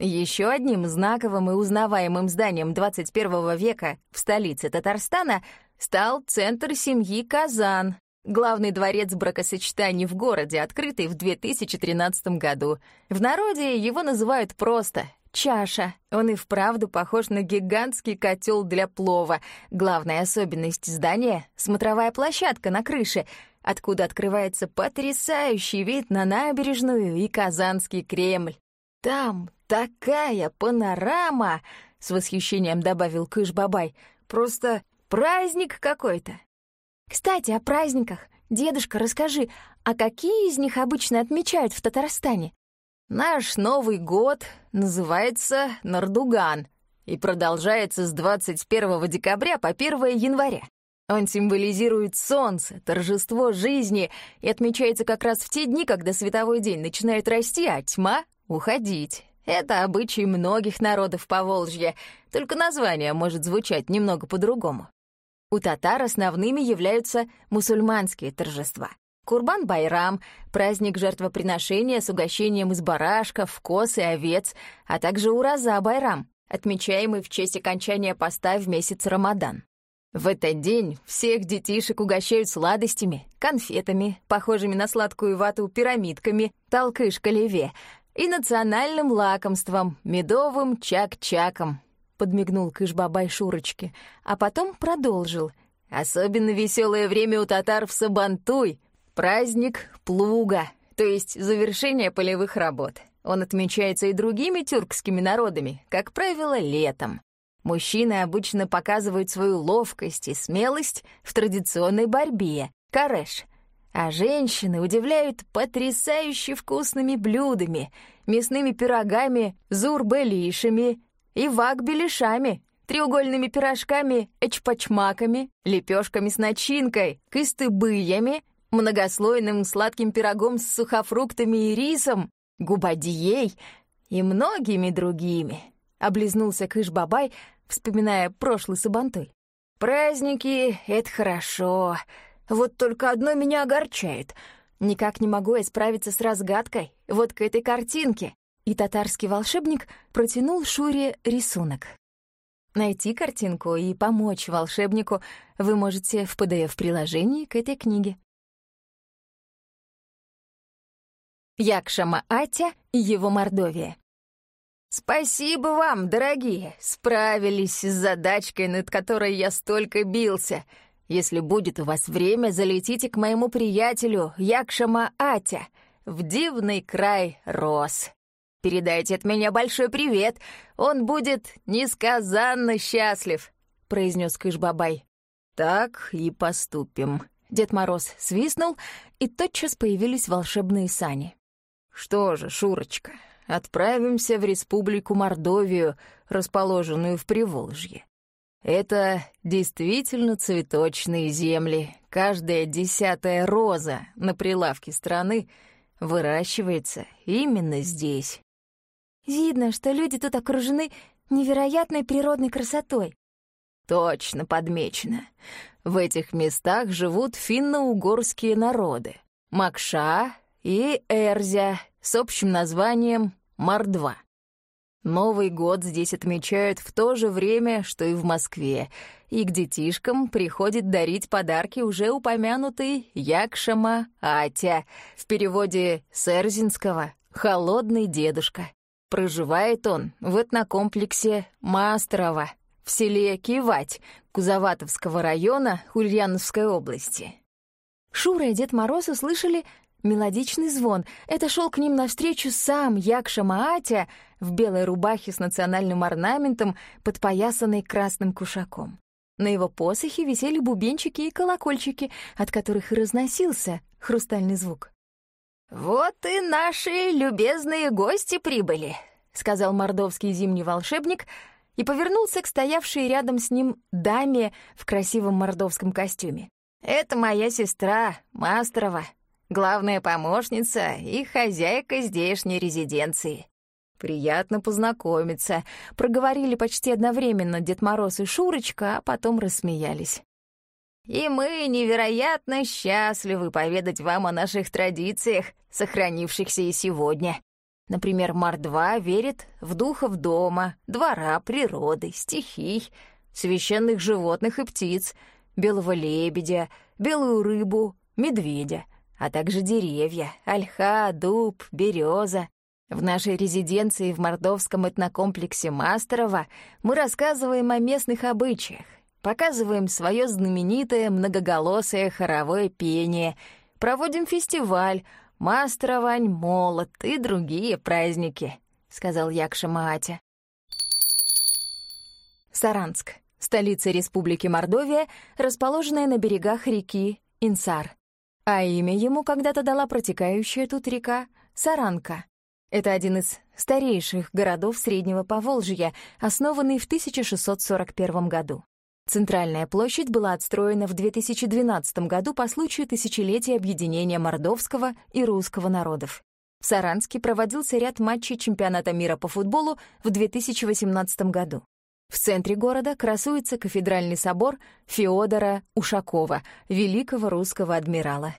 Еще одним знаковым и узнаваемым зданием 21 века в столице Татарстана стал центр семьи Казан, главный дворец бракосочетаний в городе, открытый в 2013 году. В народе его называют просто чаша. Он и вправду похож на гигантский котел для плова. Главная особенность здания — смотровая площадка на крыше, откуда открывается потрясающий вид на набережную и Казанский Кремль. Там такая панорама, — с восхищением добавил Кыш-Бабай. Просто праздник какой-то. Кстати, о праздниках. Дедушка, расскажи, а какие из них обычно отмечают в Татарстане? Наш Новый год называется Нардуган и продолжается с 21 декабря по 1 января. Он символизирует солнце, торжество жизни и отмечается как раз в те дни, когда световой день начинает расти, а тьма — уходить. Это обычай многих народов Поволжья, только название может звучать немного по-другому. У татар основными являются мусульманские торжества. Курбан-Байрам — праздник жертвоприношения с угощением из барашков, коз и овец, а также Ураза-Байрам, отмечаемый в честь окончания поста в месяц Рамадан. В этот день всех детишек угощают сладостями, конфетами, похожими на сладкую вату пирамидками, толкыш-калеве, и национальным лакомством — медовым чак-чаком, — подмигнул Кышбабай Шурочке, а потом продолжил. «Особенно веселое время у татар в Сабантуй, праздник плуга, то есть завершение полевых работ. Он отмечается и другими тюркскими народами, как правило, летом. Мужчины обычно показывают свою ловкость и смелость в традиционной борьбе — кареш. А женщины удивляют потрясающе вкусными блюдами, мясными пирогами, зурбелишами и вакбелишами, треугольными пирожками, эчпачмаками, лепешками с начинкой, кыстыбыями, многослойным сладким пирогом с сухофруктами и рисом, губадьей и многими другими. Облизнулся Кыш-Бабай, вспоминая прошлый Сабантуй. «Праздники — это хорошо. Вот только одно меня огорчает. Никак не могу я справиться с разгадкой. Вот к этой картинке». И татарский волшебник протянул Шуре рисунок. Найти картинку и помочь волшебнику вы можете в PDF-приложении к этой книге. Якшама Атя и его Мордовия. «Спасибо вам, дорогие, справились с задачкой, над которой я столько бился. Если будет у вас время, залетите к моему приятелю Якшама Атя в дивный край роз. Передайте от меня большой привет, он будет несказанно счастлив», — произнес Кышбабай. «Так и поступим». Дед Мороз свистнул, и тотчас появились волшебные сани. «Что же, Шурочка, отправимся в Республику Мордовию, расположенную в Приволжье. Это действительно цветочные земли. Каждая десятая роза на прилавке страны выращивается именно здесь. Видно, что люди тут окружены невероятной природной красотой. Точно подмечено. В этих местах живут финно-угорские народы. Макша и Эрзя с общим названием Мордва. Новый год здесь отмечают в то же время, что и в Москве, и к детишкам приходит дарить подарки уже упомянутый Якшама Атя, в переводе с Эрзинского «холодный дедушка». Проживает он в этнокомплексе Мастерова в селе Кивать Кузоватовского района Ульяновской области. Шура и Дед Мороз услышали мелодичный звон. Это шел к ним навстречу сам Якша Маатя в белой рубахе с национальным орнаментом, подпоясанной красным кушаком. На его посохе висели бубенчики и колокольчики, от которых и разносился хрустальный звук. «Вот и наши любезные гости прибыли», — сказал мордовский зимний волшебник и повернулся к стоявшей рядом с ним даме в красивом мордовском костюме. «Это моя сестра, Мастерова главная помощница и хозяйка здешней резиденции. «Приятно познакомиться», — проговорили почти одновременно Дед Мороз и Шурочка, а потом рассмеялись. «И мы невероятно счастливы поведать вам о наших традициях, сохранившихся и сегодня. Например, Мордва верит в духов дома, двора, природы, стихий, священных животных и птиц, белого лебедя, белую рыбу, медведя — а также деревья, ольха, дуб, береза. В нашей резиденции в мордовском этнокомплексе Мастерова мы рассказываем о местных обычаях, показываем свое знаменитое многоголосое хоровое пение, проводим фестиваль «Мастеровань, молот» и другие праздники, — сказал Якша Маатя. Саранск, столица Республики Мордовия, расположенная на берегах реки Инсар. А имя ему когда-то дала протекающая тут река Саранка. Это один из старейших городов Среднего Поволжья, основанный в 1641 году. Центральная площадь была отстроена в 2012 году по случаю тысячелетия объединения мордовского и русского народов. В Саранске проводился ряд матчей чемпионата мира по футболу в 2018 году. В центре города красуется кафедральный собор Феодора Ушакова, великого русского адмирала.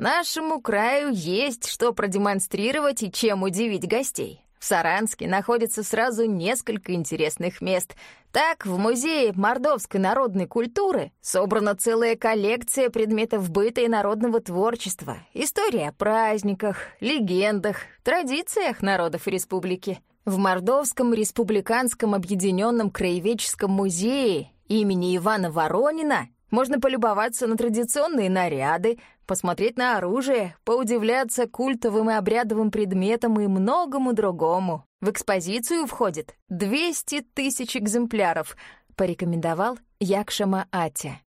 Нашему краю есть что продемонстрировать и чем удивить гостей. В Саранске находится сразу несколько интересных мест. Так, в Музее мордовской народной культуры собрана целая коллекция предметов быта и народного творчества, история о праздниках, легендах, традициях народов республики. В Мордовском республиканском объединенном краеведческом музее имени Ивана Воронина можно полюбоваться на традиционные наряды, посмотреть на оружие, поудивляться культовым и обрядовым предметам и многому другому. В экспозицию входит 200 тысяч экземпляров, порекомендовал Якшама Атя.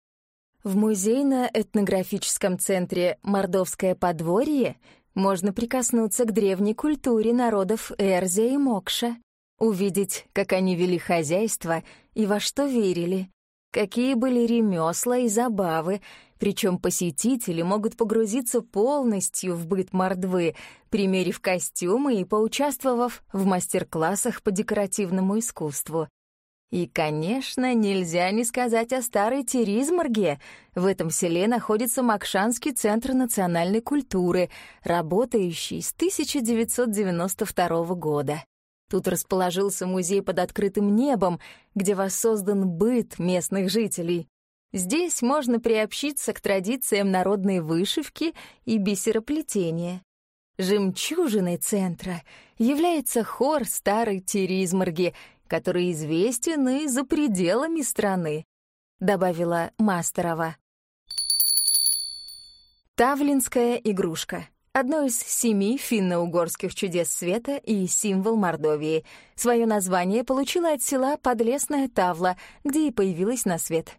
В музейно-этнографическом центре «Мордовское подворье» можно прикоснуться к древней культуре народов Эрзия и Мокша, увидеть, как они вели хозяйство и во что верили, какие были ремесла и забавы, причем посетители могут погрузиться полностью в быт мордвы, примерив костюмы и поучаствовав в мастер-классах по декоративному искусству. И, конечно, нельзя не сказать о старой Теризморге. В этом селе находится Макшанский центр национальной культуры, работающий с 1992 года. Тут расположился музей под открытым небом, где воссоздан быт местных жителей. Здесь можно приобщиться к традициям народной вышивки и бисероплетения. Жемчужиной центра является хор старой Теризморги, который известен и за пределами страны, добавила Мастерова. Тавлинская игрушка — одно из семи финно-угорских чудес света и символ Мордовии. Свое название получила от села Подлесная Тавла, где и появилась на свет.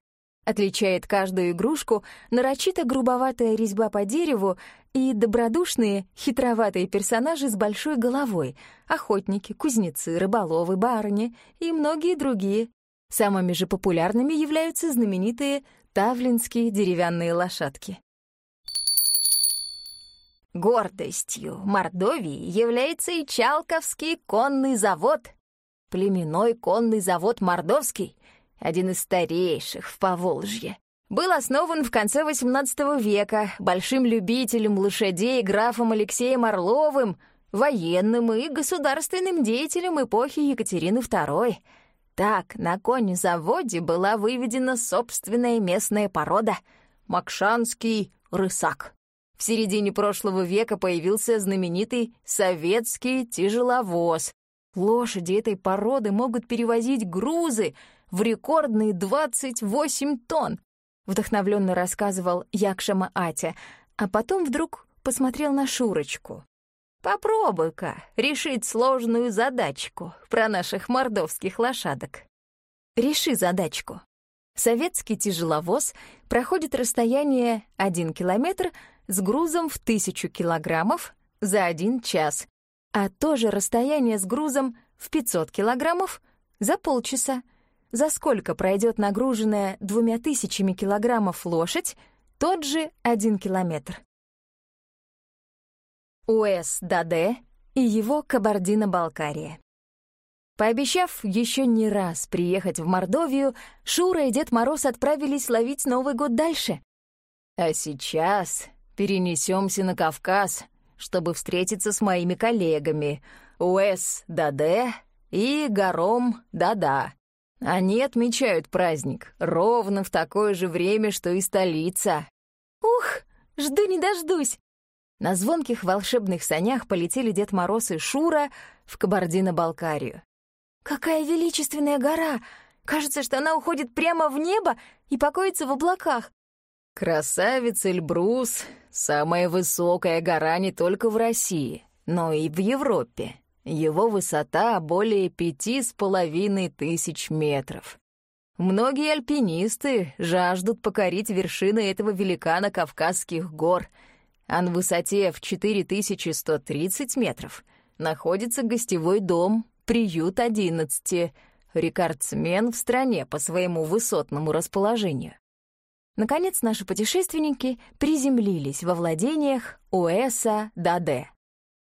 Отличает каждую игрушку нарочито грубоватая резьба по дереву и добродушные, хитроватые персонажи с большой головой — охотники, кузнецы, рыболовы, барыни и многие другие. Самыми же популярными являются знаменитые тавлинские деревянные лошадки. Гордостью Мордовии является и Чалковский конный завод. Племенной конный завод Мордовский, один из старейших в Поволжье, был основан в конце XVIII века большим любителем лошадей графом Алексеем Орловым, военным и государственным деятелем эпохи Екатерины II. Так, на конезаводе была выведена собственная местная порода — Макшанский рысак. В середине прошлого века появился знаменитый советский тяжеловоз. Лошади этой породы могут перевозить грузы в рекордные 28 тонн, вдохновленно рассказывал Якшама Атя, а потом вдруг посмотрел на Шурочку. «Попробуй-ка решить сложную задачку про наших мордовских лошадок». «Реши задачку». Советский тяжеловоз проходит расстояние 1 километр с грузом в тысячу килограммов за один час, а то же расстояние с грузом в 500 килограммов за полчаса. За сколько пройдет нагруженная двумя тысячами килограммов лошадь тот же один километр. Уэс Даде и его Кабардино-Балкария. Пообещав еще не раз приехать в Мордовию, Шура и Дед Мороз отправились ловить Новый год дальше. А сейчас перенесемся на Кавказ, чтобы встретиться с моими коллегами Уэс Даде и Гаром Дада. Они отмечают праздник ровно в такое же время, что и столица. Ух, жду не дождусь. На звонких волшебных санях полетели Дед Мороз и Шура в Кабардино-Балкарию. «Какая величественная гора! Кажется, что она уходит прямо в небо и покоится в облаках. Красавец Эльбрус — самая высокая гора не только в России, но и в Европе. Его высота более пяти с половиной тысяч метров. Многие альпинисты жаждут покорить вершины этого великана Кавказских гор, а на высоте в 4130 метров находится гостевой дом «Приют 11», рекордсмен в стране по своему высотному расположению. Наконец наши путешественники приземлились во владениях Уэса Даде.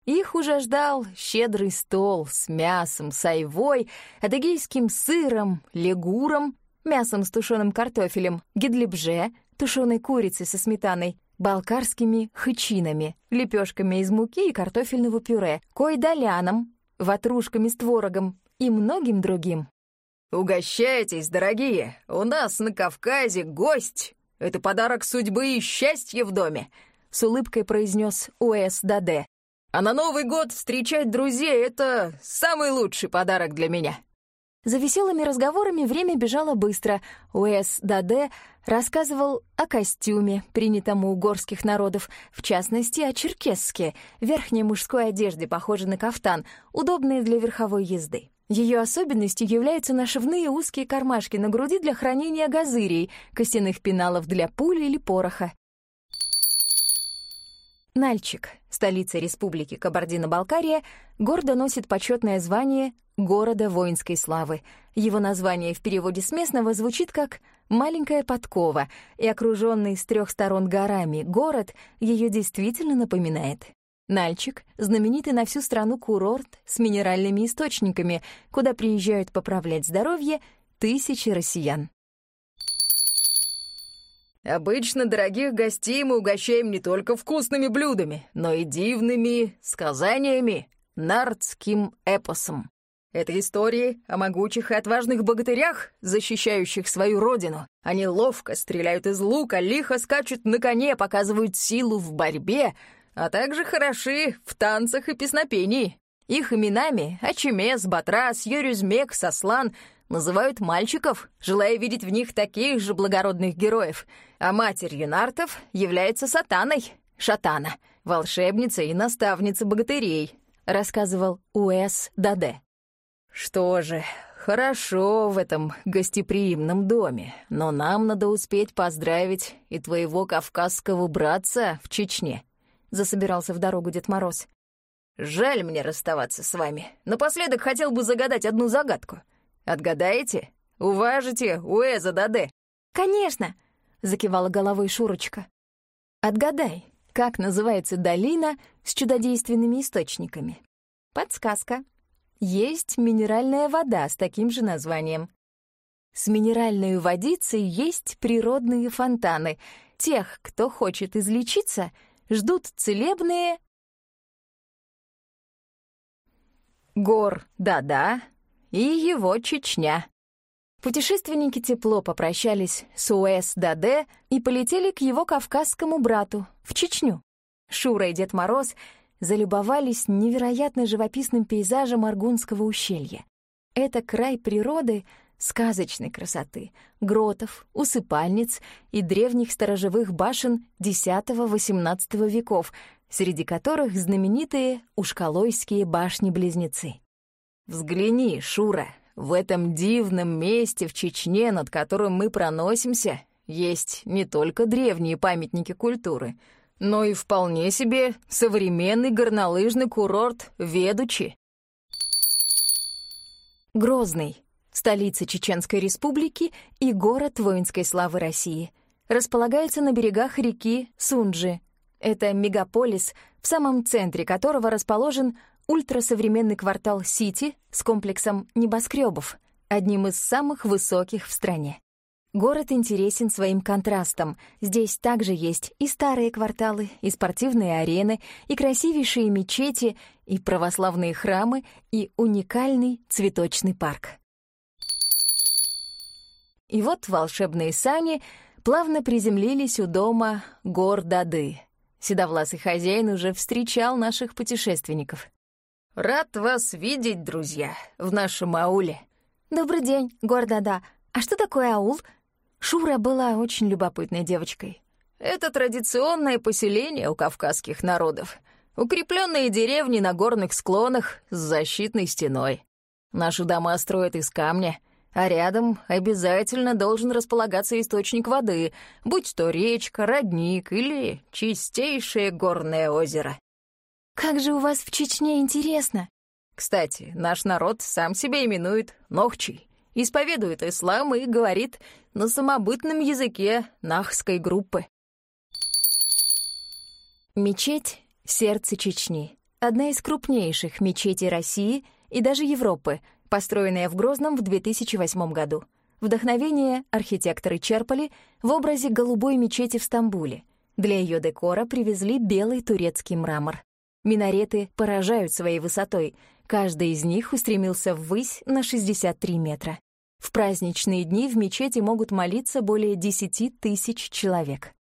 Их уже ждал щедрый стол с мясом, с айвой, адыгейским сыром, легуром, мясом с тушеным картофелем, гидлибже, тушеной курицей со сметаной, балкарскими хычинами, лепешками из муки и картофельного пюре, койдаляном, ватрушками с творогом и многим другим. «Угощайтесь, дорогие! У нас на Кавказе гость! Это подарок судьбы и счастья в доме!» — с улыбкой произнес Уэс Даде. «А на Новый год встречать друзей — это самый лучший подарок для меня!» За веселыми разговорами время бежало быстро. Уэс Даде рассказывал о костюме, принятом у горских народов, в частности, о черкесске, верхней мужской одежде, похожей на кафтан, удобной для верховой езды. Ее особенностью являются нашивные узкие кармашки на груди для хранения газырей, костяных пеналов для пули или пороха. Нальчик, столица республики Кабардино-Балкария, гордо носит почетное звание города воинской славы. Его название в переводе с местного звучит как «маленькая подкова», и окруженный с трех сторон горами город ее действительно напоминает. Нальчик — знаменитый на всю страну курорт с минеральными источниками, куда приезжают поправлять здоровье тысячи россиян. Обычно дорогих гостей мы угощаем не только вкусными блюдами, но и дивными сказаниями, нардским эпосом. Это истории о могучих и отважных богатырях, защищающих свою родину. Они ловко стреляют из лука, лихо скачут на коне, показывают силу в борьбе, а также хороши в танцах и песнопении. Их именами Ачемес, Батрас, Юрюзмек, Сослан называют мальчиков, желая видеть в них таких же благородных героев, а матерью нартов является Сатаной, Шатана, волшебница и наставница богатырей, рассказывал Уэс Даде. Что же, хорошо в этом гостеприимном доме, но нам надо успеть поздравить и твоего кавказского братца в Чечне. Засобирался в дорогу Дед Мороз. Жаль мне расставаться с вами. Напоследок хотел бы загадать одну загадку. Отгадаете? Уважите Уэза Даде? Конечно, закивала головой Шурочка. Отгадай, как называется долина с чудодейственными источниками? Подсказка есть минеральная вода с таким же названием. С минеральной водицей есть природные фонтаны. Тех, кто хочет излечиться, ждут целебные... Гор Да-да и его Чечня. Путешественники тепло попрощались с Уэс Даде и полетели к его кавказскому брату, в Чечню. Шура и Дед Мороз — залюбовались невероятно живописным пейзажем Аргунского ущелья. Это край природы сказочной красоты, гротов, усыпальниц и древних сторожевых башен X-XVIII веков, среди которых знаменитые Ушкалойские башни-близнецы. «Взгляни, Шура, в этом дивном месте в Чечне, над которым мы проносимся, есть не только древние памятники культуры — но и вполне себе современный горнолыжный курорт Ведучи. Грозный, столица Чеченской республики и город воинской славы России, располагается на берегах реки Сунджи. Это мегаполис, в самом центре которого расположен ультрасовременный квартал Сити с комплексом небоскребов, одним из самых высоких в стране. Город интересен своим контрастом. Здесь также есть и старые кварталы, и спортивные арены, и красивейшие мечети, и православные храмы, и уникальный цветочный парк. И вот волшебные сани плавно приземлились у дома гор Дады. Седовласый хозяин уже встречал наших путешественников. «Рад вас видеть, друзья, в нашем ауле». «Добрый день, гор Дада. А что такое аул?» Шура была очень любопытной девочкой. Это традиционное поселение у кавказских народов. Укрепленные деревни на горных склонах с защитной стеной. Наши дома строят из камня, а рядом обязательно должен располагаться источник воды, будь то речка, родник или чистейшее горное озеро. «Как же у вас в Чечне интересно!» Кстати, наш народ сам себя именует Нохчий, исповедует ислам и говорит на самобытном языке нахской группы. Мечеть — сердце Чечни. Одна из крупнейших мечетей России и даже Европы, построенная в Грозном в 2008 году. Вдохновение архитекторы черпали в образе голубой мечети в Стамбуле. Для ее декора привезли белый турецкий мрамор. Минареты поражают своей высотой. Каждый из них устремился ввысь на 63 метра. В праздничные дни в мечети могут молиться более 10 тысяч человек.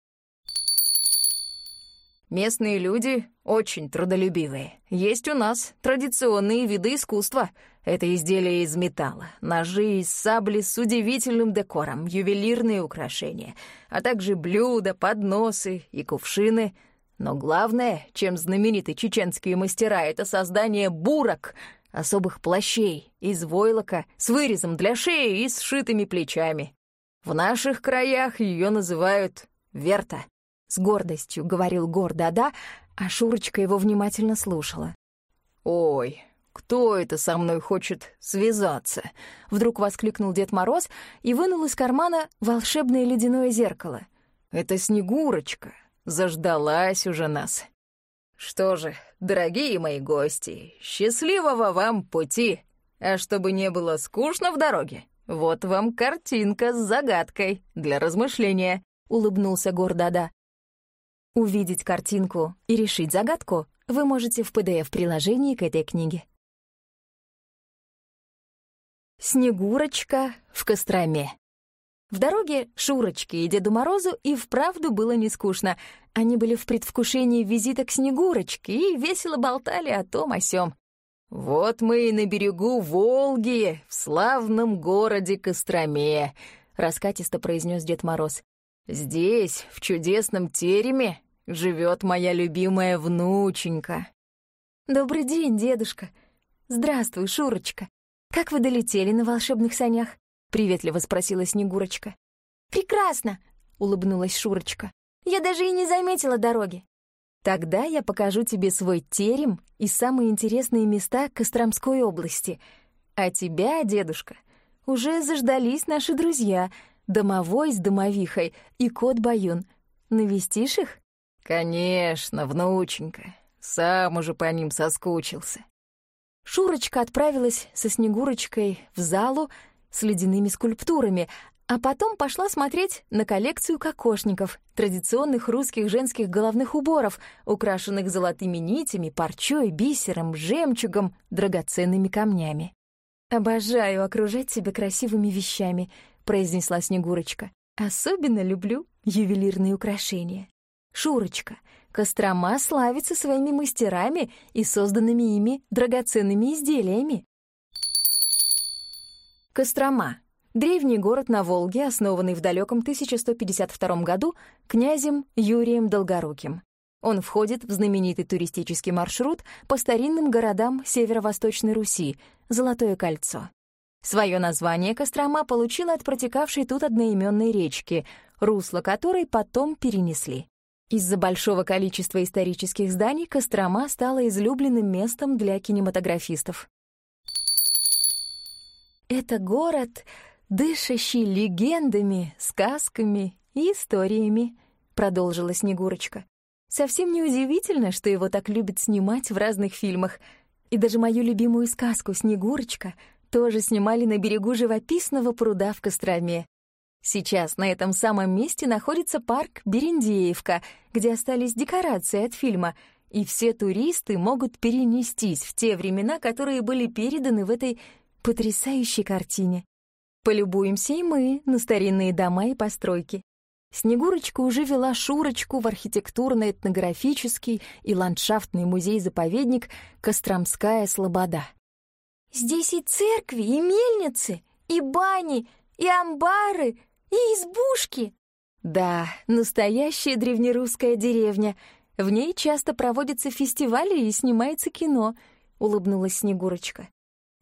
Местные люди очень трудолюбивые. Есть у нас традиционные виды искусства. Это изделия из металла, ножи из сабли с удивительным декором, ювелирные украшения, а также блюда, подносы и кувшины. Но главное, чем знамениты чеченские мастера, это создание бурок, особых плащей из войлока с вырезом для шеи и сшитыми плечами. В наших краях ее называют верта. С гордостью говорил Гор-да-да, а Шурочка его внимательно слушала. «Ой, кто это со мной хочет связаться?» Вдруг воскликнул Дед Мороз и вынул из кармана волшебное ледяное зеркало. «Это Снегурочка. Заждалась уже нас. Что же, дорогие мои гости, счастливого вам пути. А чтобы не было скучно в дороге, вот вам картинка с загадкой для размышления», — улыбнулся Гор-да-да. Увидеть картинку и решить загадку вы можете в PDF-приложении к этой книге. Снегурочка в Костроме. В дороге Шурочке и Деду Морозу и вправду было не скучно. Они были в предвкушении визита к Снегурочке и весело болтали о том о сём. «Вот мы и на берегу Волги, в славном городе Костроме», — раскатисто произнес Дед Мороз. Здесь, в чудесном тереме, живет моя любимая внученька. Добрый день, дедушка. Здравствуй, Шурочка. Как вы долетели на волшебных санях? Приветливо спросила Снегурочка. Прекрасно, улыбнулась Шурочка. Я даже и не заметила дороги. Тогда я покажу тебе свой терем и самые интересные места Костромской области. А тебя, дедушка, уже заждались наши друзья — домовой с домовихой и кот Баюн. Навестишь их? Конечно, внученька. Сам уже по ним соскучился. Шурочка отправилась со Снегурочкой в залу с ледяными скульптурами, а потом пошла смотреть на коллекцию кокошников, традиционных русских женских головных уборов, украшенных золотыми нитями, парчой, бисером, жемчугом, драгоценными камнями. «Обожаю окружать себя красивыми вещами», произнесла Снегурочка. «Особенно люблю ювелирные украшения. Шурочка, Кострома славится своими мастерами и созданными ими драгоценными изделиями». Кострома — древний город на Волге, основанный в далеком 1152 году князем Юрием Долгоруким. Он входит в знаменитый туристический маршрут по старинным городам Северо-Восточной Руси — Золотое кольцо. Свое название Кострома получила от протекавшей тут одноименной речки, русло которой потом перенесли. Из-за большого количества исторических зданий Кострома стала излюбленным местом для кинематографистов. Это город, дышащий легендами, сказками и историями, продолжила Снегурочка. Совсем неудивительно, что его так любят снимать в разных фильмах. И даже мою любимую сказку «Снегурочка» тоже снимали на берегу живописного пруда в Костроме. Сейчас на этом самом месте находится парк Берендеевка, где остались декорации от фильма, и все туристы могут перенестись в те времена, которые были переданы в этой потрясающей картине. Полюбуемся и мы на старинные дома и постройки. Снегурочка уже вела Шурочку в архитектурно-этнографический и ландшафтный музей-заповедник «Костромская слобода». Здесь и церкви, и мельницы, и бани, и амбары, и избушки. Да, настоящая древнерусская деревня. В ней часто проводятся фестивали и снимается кино, улыбнулась Снегурочка.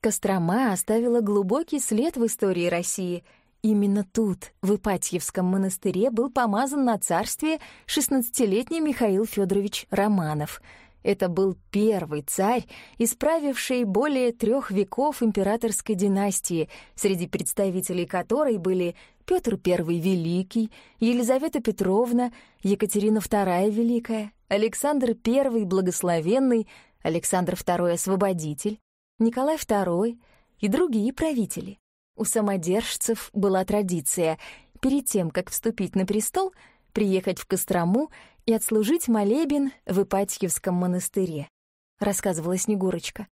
Кострома оставила глубокий след в истории России. Именно тут, в Ипатьевском монастыре, был помазан на царствие 16-летний Михаил Федорович Романов — Это был первый царь, исправивший более трех веков императорской династии, среди представителей которой были Петр I Великий, Елизавета Петровна, Екатерина II Великая, Александр I Благословенный, Александр II Освободитель, Николай II и другие правители. У самодержцев была традиция перед тем, как вступить на престол, приехать в Кострому и отслужить молебен в Ипатьевском монастыре, рассказывала Снегурочка.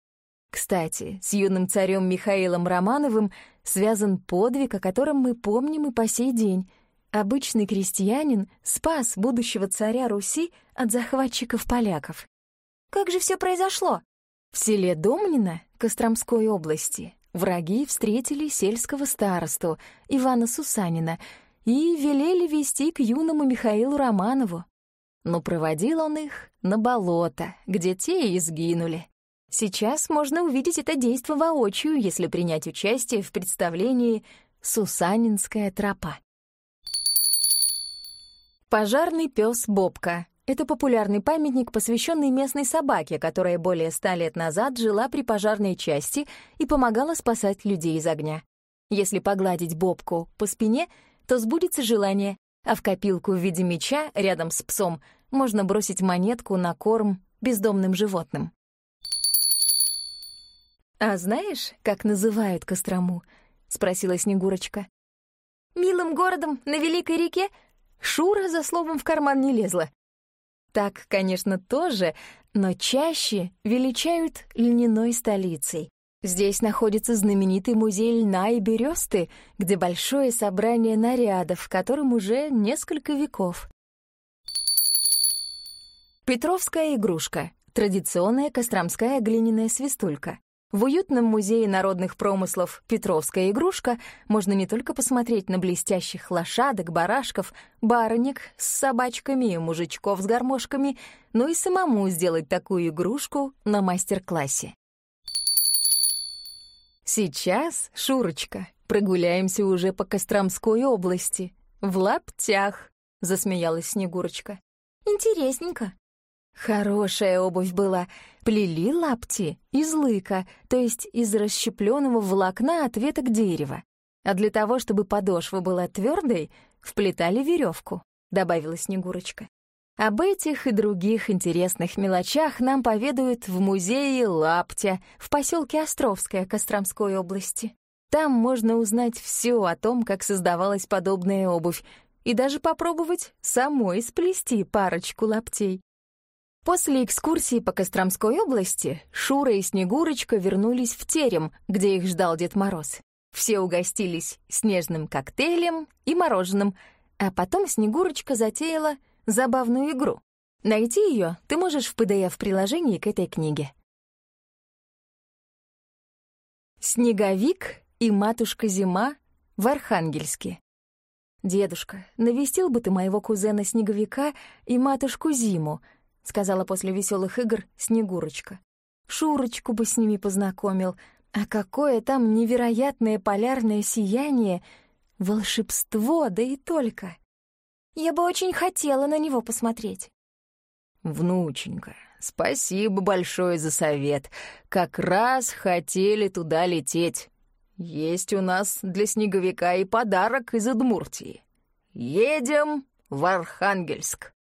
Кстати, с юным царем Михаилом Романовым связан подвиг, о котором мы помним и по сей день. Обычный крестьянин спас будущего царя Руси от захватчиков-поляков. Как же все произошло? В селе Домнино Костромской области враги встретили сельского старосту Ивана Сусанина и велели вести к юному Михаилу Романову но проводил он их на болото, где те и сгинули. Сейчас можно увидеть это действо воочию, если принять участие в представлении «Сусанинская тропа». Пожарный пес Бобка — это популярный памятник, посвященный местной собаке, которая более ста лет назад жила при пожарной части и помогала спасать людей из огня. Если погладить Бобку по спине, то сбудется желание, а в копилку в виде меча рядом с псом можно бросить монетку на корм бездомным животным. «А знаешь, как называют Кострому?» — спросила Снегурочка. «Милым городом на Великой реке?» Шура за словом в карман не лезла. Так, конечно, тоже, но чаще величают льняной столицей. Здесь находится знаменитый музей льна и бересты, где большое собрание нарядов, которым уже несколько веков. Петровская игрушка — традиционная костромская глиняная свистулька. В уютном музее народных промыслов «Петровская игрушка» можно не только посмотреть на блестящих лошадок, барашков, барынек с собачками и мужичков с гармошками, но и самому сделать такую игрушку на мастер-классе. Сейчас, Шурочка, прогуляемся уже по Костромской области. В лаптях, засмеялась Снегурочка. Интересненько. Хорошая обувь была. Плели лапти из лыка, то есть из расщепленного волокна от веток дерева. А для того, чтобы подошва была твердой, вплетали веревку, добавила Снегурочка. Об этих и других интересных мелочах нам поведают в музее Лаптя в поселке Островское Костромской области. Там можно узнать все о том, как создавалась подобная обувь, и даже попробовать самой сплести парочку лаптей. После экскурсии по Костромской области Шура и Снегурочка вернулись в терем, где их ждал Дед Мороз. Все угостились снежным коктейлем и мороженым, а потом Снегурочка затеяла забавную игру. Найти ее ты можешь в PDF-приложении к этой книге. Снеговик и матушка-зима в Архангельске. «Дедушка, навестил бы ты моего кузена-снеговика и матушку-зиму», — сказала после веселых игр Снегурочка. «Шурочку бы с ними познакомил. А какое там невероятное полярное сияние! Волшебство, да и только!» «Я бы очень хотела на него посмотреть». «Внученька, спасибо большое за совет. Как раз хотели туда лететь. Есть у нас для снеговика и подарок из Удмуртии. Едем в Архангельск».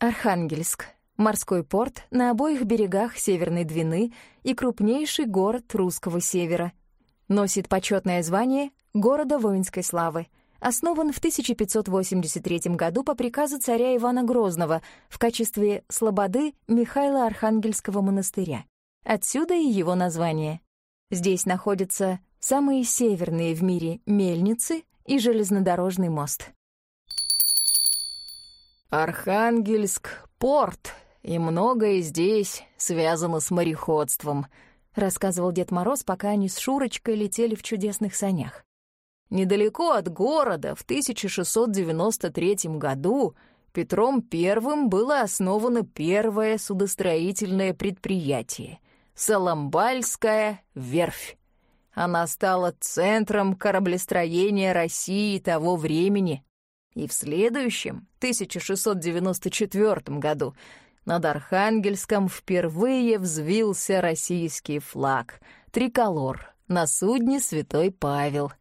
Архангельск — морской порт на обоих берегах Северной Двины и крупнейший город русского севера. Носит почетное звание города воинской славы. Основан в 1583 году по приказу царя Ивана Грозного в качестве слободы Михаила Архангельского монастыря. Отсюда и его название. Здесь находятся самые северные в мире мельницы и железнодорожный мост. Архангельск — порт, и многое здесь связано с мореходством», — рассказывал Дед Мороз, пока они с Шурочкой летели в чудесных санях. Недалеко от города в 1693 году Петром I было основано первое судостроительное предприятие — Соломбальская верфь. Она стала центром кораблестроения России того времени, и в следующем, 1694 году, над Архангельском впервые взвился российский флаг — триколор на судне «Святой Павел».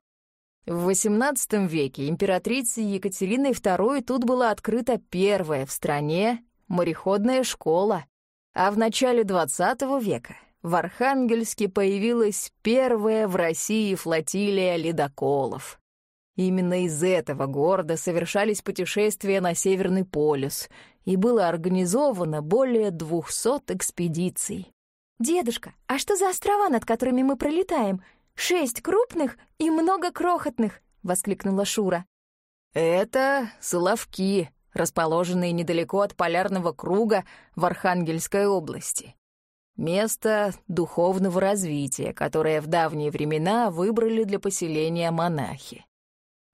В XVIII веке императрицей Екатериной II тут была открыта первая в стране мореходная школа, а в начале XX века в Архангельске появилась первая в России флотилия ледоколов. Именно из этого города совершались путешествия на Северный полюс, и было организовано более двухсот экспедиций. «Дедушка, а что за острова, над которыми мы пролетаем? Шесть крупных и много крохотных!» — воскликнула Шура. «Это Соловки, расположенные недалеко от Полярного круга в Архангельской области. Место духовного развития, которое в давние времена выбрали для поселения монахи.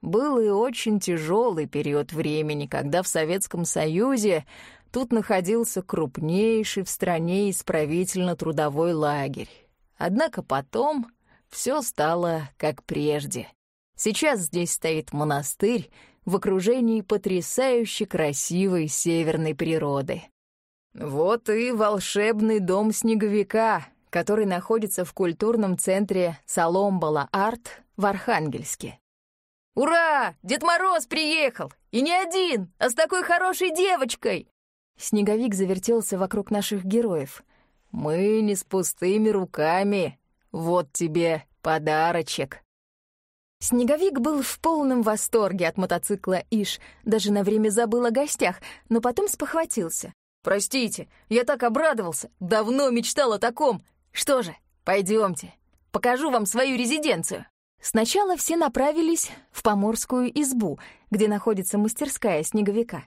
Был и очень тяжелый период времени, когда в Советском Союзе тут находился крупнейший в стране исправительно-трудовой лагерь. Однако потом все стало как прежде. Сейчас здесь стоит монастырь в окружении потрясающе красивой северной природы. Вот и волшебный дом снеговика, который находится в культурном центре Соломбала-Арт в Архангельске. «Ура! Дед Мороз приехал! И не один, а с такой хорошей девочкой!» Снеговик завертелся вокруг наших героев. «Мы не с пустыми руками. Вот тебе подарочек!» Снеговик был в полном восторге от мотоцикла Иш, даже на время забыл о гостях, но потом спохватился. «Простите, я так обрадовался, давно мечтал о таком. Что же, пойдемте, покажу вам свою резиденцию». Сначала все направились в поморскую избу, где находится мастерская снеговика.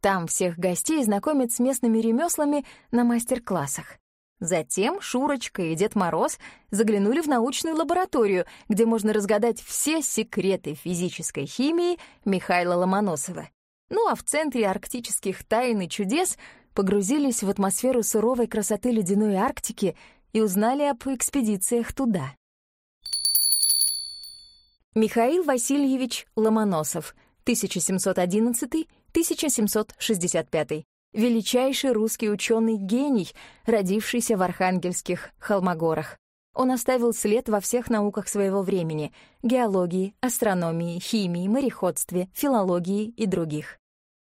Там всех гостей знакомят с местными ремеслами на мастер-классах. Затем Шурочка и Дед Мороз заглянули в научную лабораторию, где можно разгадать все секреты физической химии Михаила Ломоносова. Ну а в центре арктических тайн и чудес погрузились в атмосферу суровой красоты ледяной Арктики и узнали об экспедициях туда. Михаил Васильевич Ломоносов, 1711-1765. Величайший русский ученый-гений, родившийся в Архангельских Холмогорах. Он оставил след во всех науках своего времени — геологии, астрономии, химии, мореходстве, филологии и других.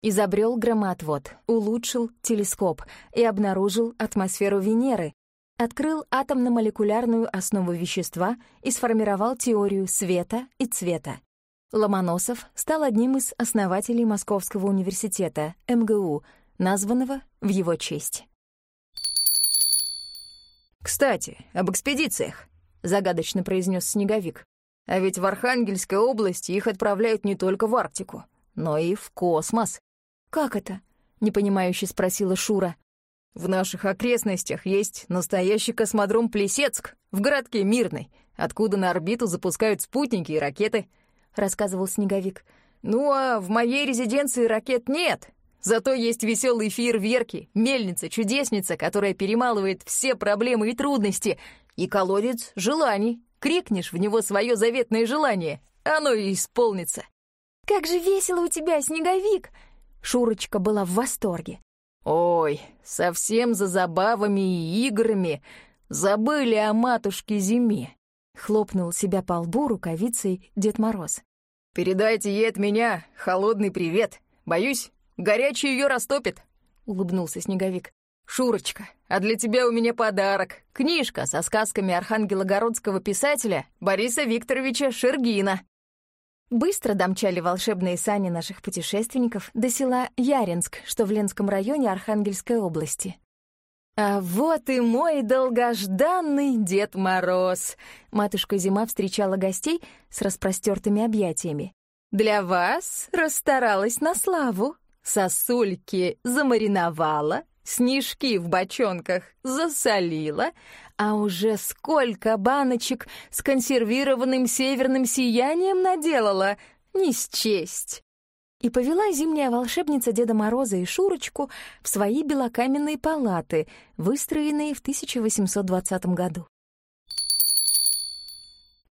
Изобрел громоотвод, улучшил телескоп и обнаружил атмосферу Венеры, открыл атомно-молекулярную основу вещества и сформировал теорию света и цвета. Ломоносов стал одним из основателей Московского университета, МГУ, названного в его честь. «Кстати, об экспедициях», — загадочно произнес Снеговик. «А ведь в Архангельской области их отправляют не только в Арктику, но и в космос». «Как это?» — непонимающе спросила Шура. В наших окрестностях есть настоящий космодром Плесецк в городке Мирный, откуда на орбиту запускают спутники и ракеты», — рассказывал Снеговик. «Ну а в моей резиденции ракет нет, зато есть веселые фейерверки, мельница, чудесница, которая перемалывает все проблемы и трудности, и колодец желаний. Крикнешь в него свое заветное желание, оно и исполнится». «Как же весело у тебя, Снеговик!» Шурочка была в восторге. Ой, совсем за забавами и играми забыли о матушке зиме. Хлопнул себя по лбу рукавицей Дед Мороз. «Передайте ей от меня холодный привет. Боюсь, горячий ее растопит», — улыбнулся Снеговик. «Шурочка, а для тебя у меня подарок. Книжка со сказками архангелогородского писателя Бориса Викторовича Шергина». Быстро домчали волшебные сани наших путешественников до села Яринск, что в Ленском районе Архангельской области. «А вот и мой долгожданный Дед Мороз!» Матушка Зима встречала гостей с распростертыми объятиями. «Для вас расстаралась на славу. Сосульки замариновала, снежки в бочонках засолила, а уже сколько баночек с консервированным северным сиянием наделала, не счесть. И повела зимняя волшебница Деда Мороза и Шурочку в свои белокаменные палаты, выстроенные в 1820 году.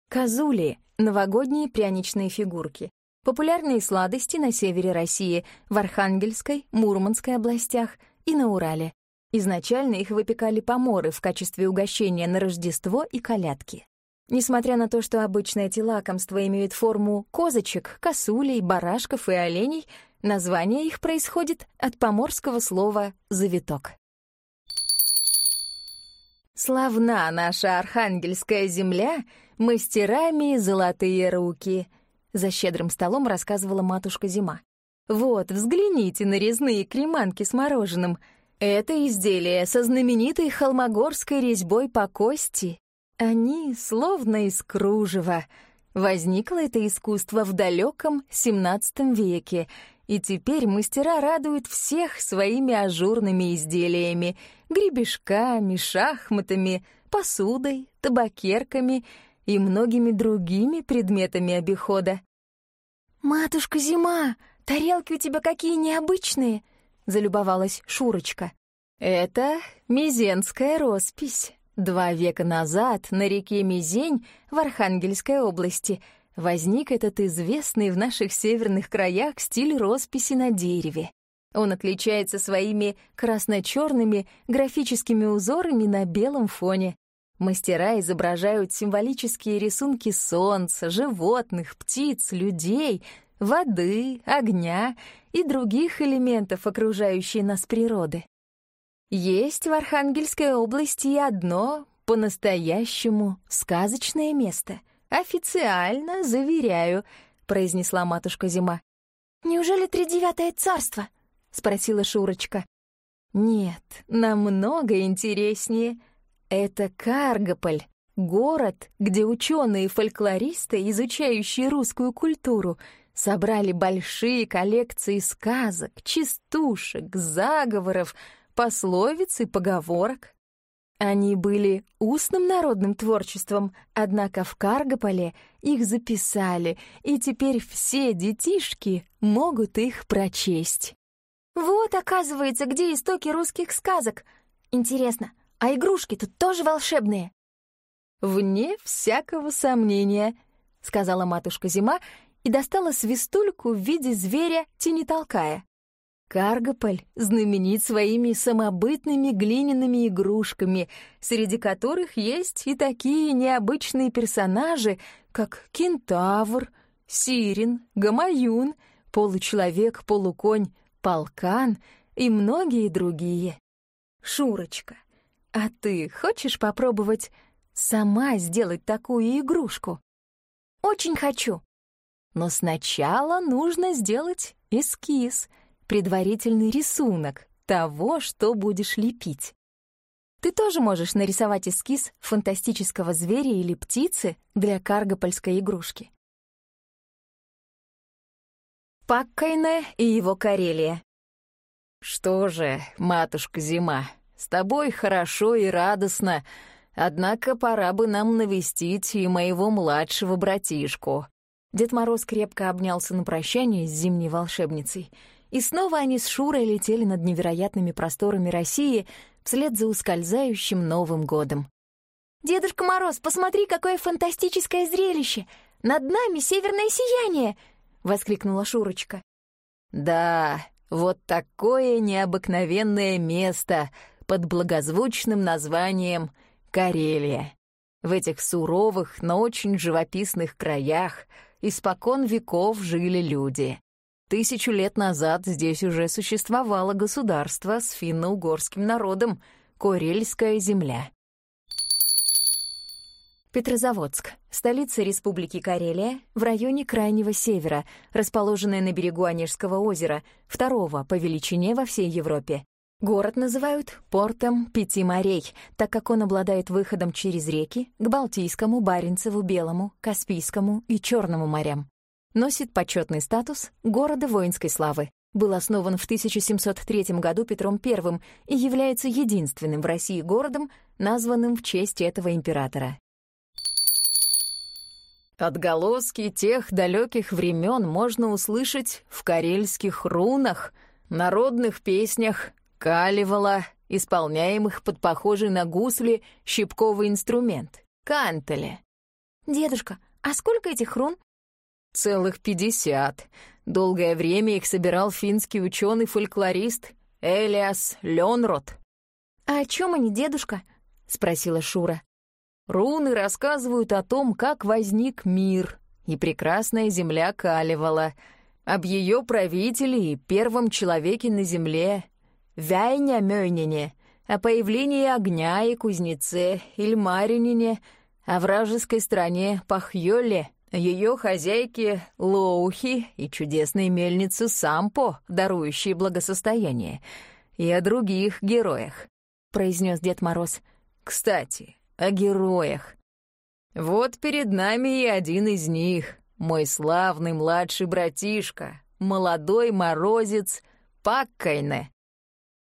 Козули — новогодние пряничные фигурки. Популярные сладости на севере России, в Архангельской, Мурманской областях и на Урале. Изначально их выпекали поморы в качестве угощения на Рождество и колядки. Несмотря на то, что обычно эти лакомства имеют форму козочек, косулей, барашков и оленей, название их происходит от поморского слова «завиток». «Славна наша архангельская земля, мастерами золотые руки», — за щедрым столом рассказывала матушка Зима. «Вот, взгляните на резные креманки с мороженым — это изделие со знаменитой холмогорской резьбой по кости. Они словно из кружева. Возникло это искусство в далеком XVII веке, и теперь мастера радуют всех своими ажурными изделиями, гребешками, шахматами, посудой, табакерками и многими другими предметами обихода. «Матушка Зима, тарелки у тебя какие необычные!» — залюбовалась Шурочка. «Это Мизенская роспись. Два века назад на реке Мизень в Архангельской области возник этот известный в наших северных краях стиль росписи на дереве. Он отличается своими красно-черными графическими узорами на белом фоне. Мастера изображают символические рисунки солнца, животных, птиц, людей, воды, огня и других элементов окружающей нас природы. Есть в Архангельской области и одно по-настоящему сказочное место. Официально заверяю, произнесла матушка Зима. Неужели тридевятое царство? спросила Шурочка. Нет, намного интереснее. Это Каргополь, город, где ученые-фольклористы, изучающие русскую культуру, собрали большие коллекции сказок, частушек, заговоров, пословиц и поговорок. Они были устным народным творчеством, однако в Каргополе их записали, и теперь все детишки могут их прочесть. Вот, оказывается, где истоки русских сказок. Интересно, а игрушки тут тоже волшебные? «Вне всякого сомнения», — сказала матушка Зима и достала свистульку в виде зверя тенетолкая. Каргополь знаменит своими самобытными глиняными игрушками, среди которых есть и такие необычные персонажи, как кентавр, сирен, гамаюн, получеловек, полуконь, полкан и многие другие. Шурочка, а ты хочешь попробовать сама сделать такую игрушку? Очень хочу. Но сначала нужно сделать эскиз, предварительный рисунок того, что будешь лепить. Ты тоже можешь нарисовать эскиз фантастического зверя или птицы для каргопольской игрушки. Паккайне и его Карелия. Что же, матушка Зима, с тобой хорошо и радостно, однако пора бы нам навестить и моего младшего братишку. Дед Мороз крепко обнялся на прощание с зимней волшебницей, и снова они с Шурой летели над невероятными просторами России вслед за ускользающим Новым годом. «Дедушка Мороз, посмотри, какое фантастическое зрелище! Над нами северное сияние!» — воскликнула Шурочка. «Да, вот такое необыкновенное место под благозвучным названием Карелия. В этих суровых, но очень живописных краях — испокон веков жили люди. Тысячу лет назад здесь уже существовало государство с финно-угорским народом — Курельская земля. Петрозаводск, столица Республики Карелия, в районе Крайнего Севера, расположенная на берегу Онежского озера, второго по величине во всей Европе. Город называют портом пяти морей, так как он обладает выходом через реки к Балтийскому, Баренцеву, Белому, Каспийскому и Черному морям. Носит почетный статус города воинской славы. Был основан в 1703 году Петром I и является единственным в России городом, названным в честь этого императора. Отголоски тех далеких времен можно услышать в карельских рунах, народных песнях каливала, исполняемых под похожий на гусли щипковый инструмент — кантеле. «Дедушка, а сколько этих рун?» «Целых пятьдесят. Долгое время их собирал финский ученый-фольклорист Элиас Ленрод». «А о чем они, дедушка?» — спросила Шура. «Руны рассказывают о том, как возник мир, и прекрасная земля Калевала, об ее правителе и первом человеке на земле, Вяйня Мёйнине, о появлении огня и кузнеце Ильмаринине, о вражеской стране Пахьёле, ее хозяйке Лоухи и чудесной мельнице Сампо, дарующей благосостояние, и о других героях», — произнес Дед Мороз. «Кстати, о героях. Вот перед нами и один из них, мой славный младший братишка, молодой морозец Паккайне».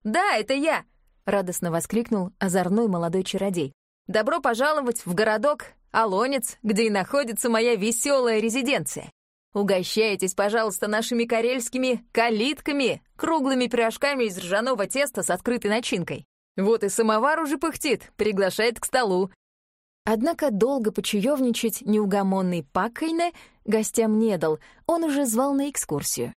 «Да, это я!» — радостно воскликнул озорной молодой чародей. «Добро пожаловать в городок Алонец, где и находится моя веселая резиденция. Угощайтесь, пожалуйста, нашими карельскими калитками, круглыми пирожками из ржаного теста с открытой начинкой. Вот и самовар уже пыхтит, приглашает к столу. Однако долго почаевничать неугомонный Паккайне гостям не дал, он уже звал на экскурсию.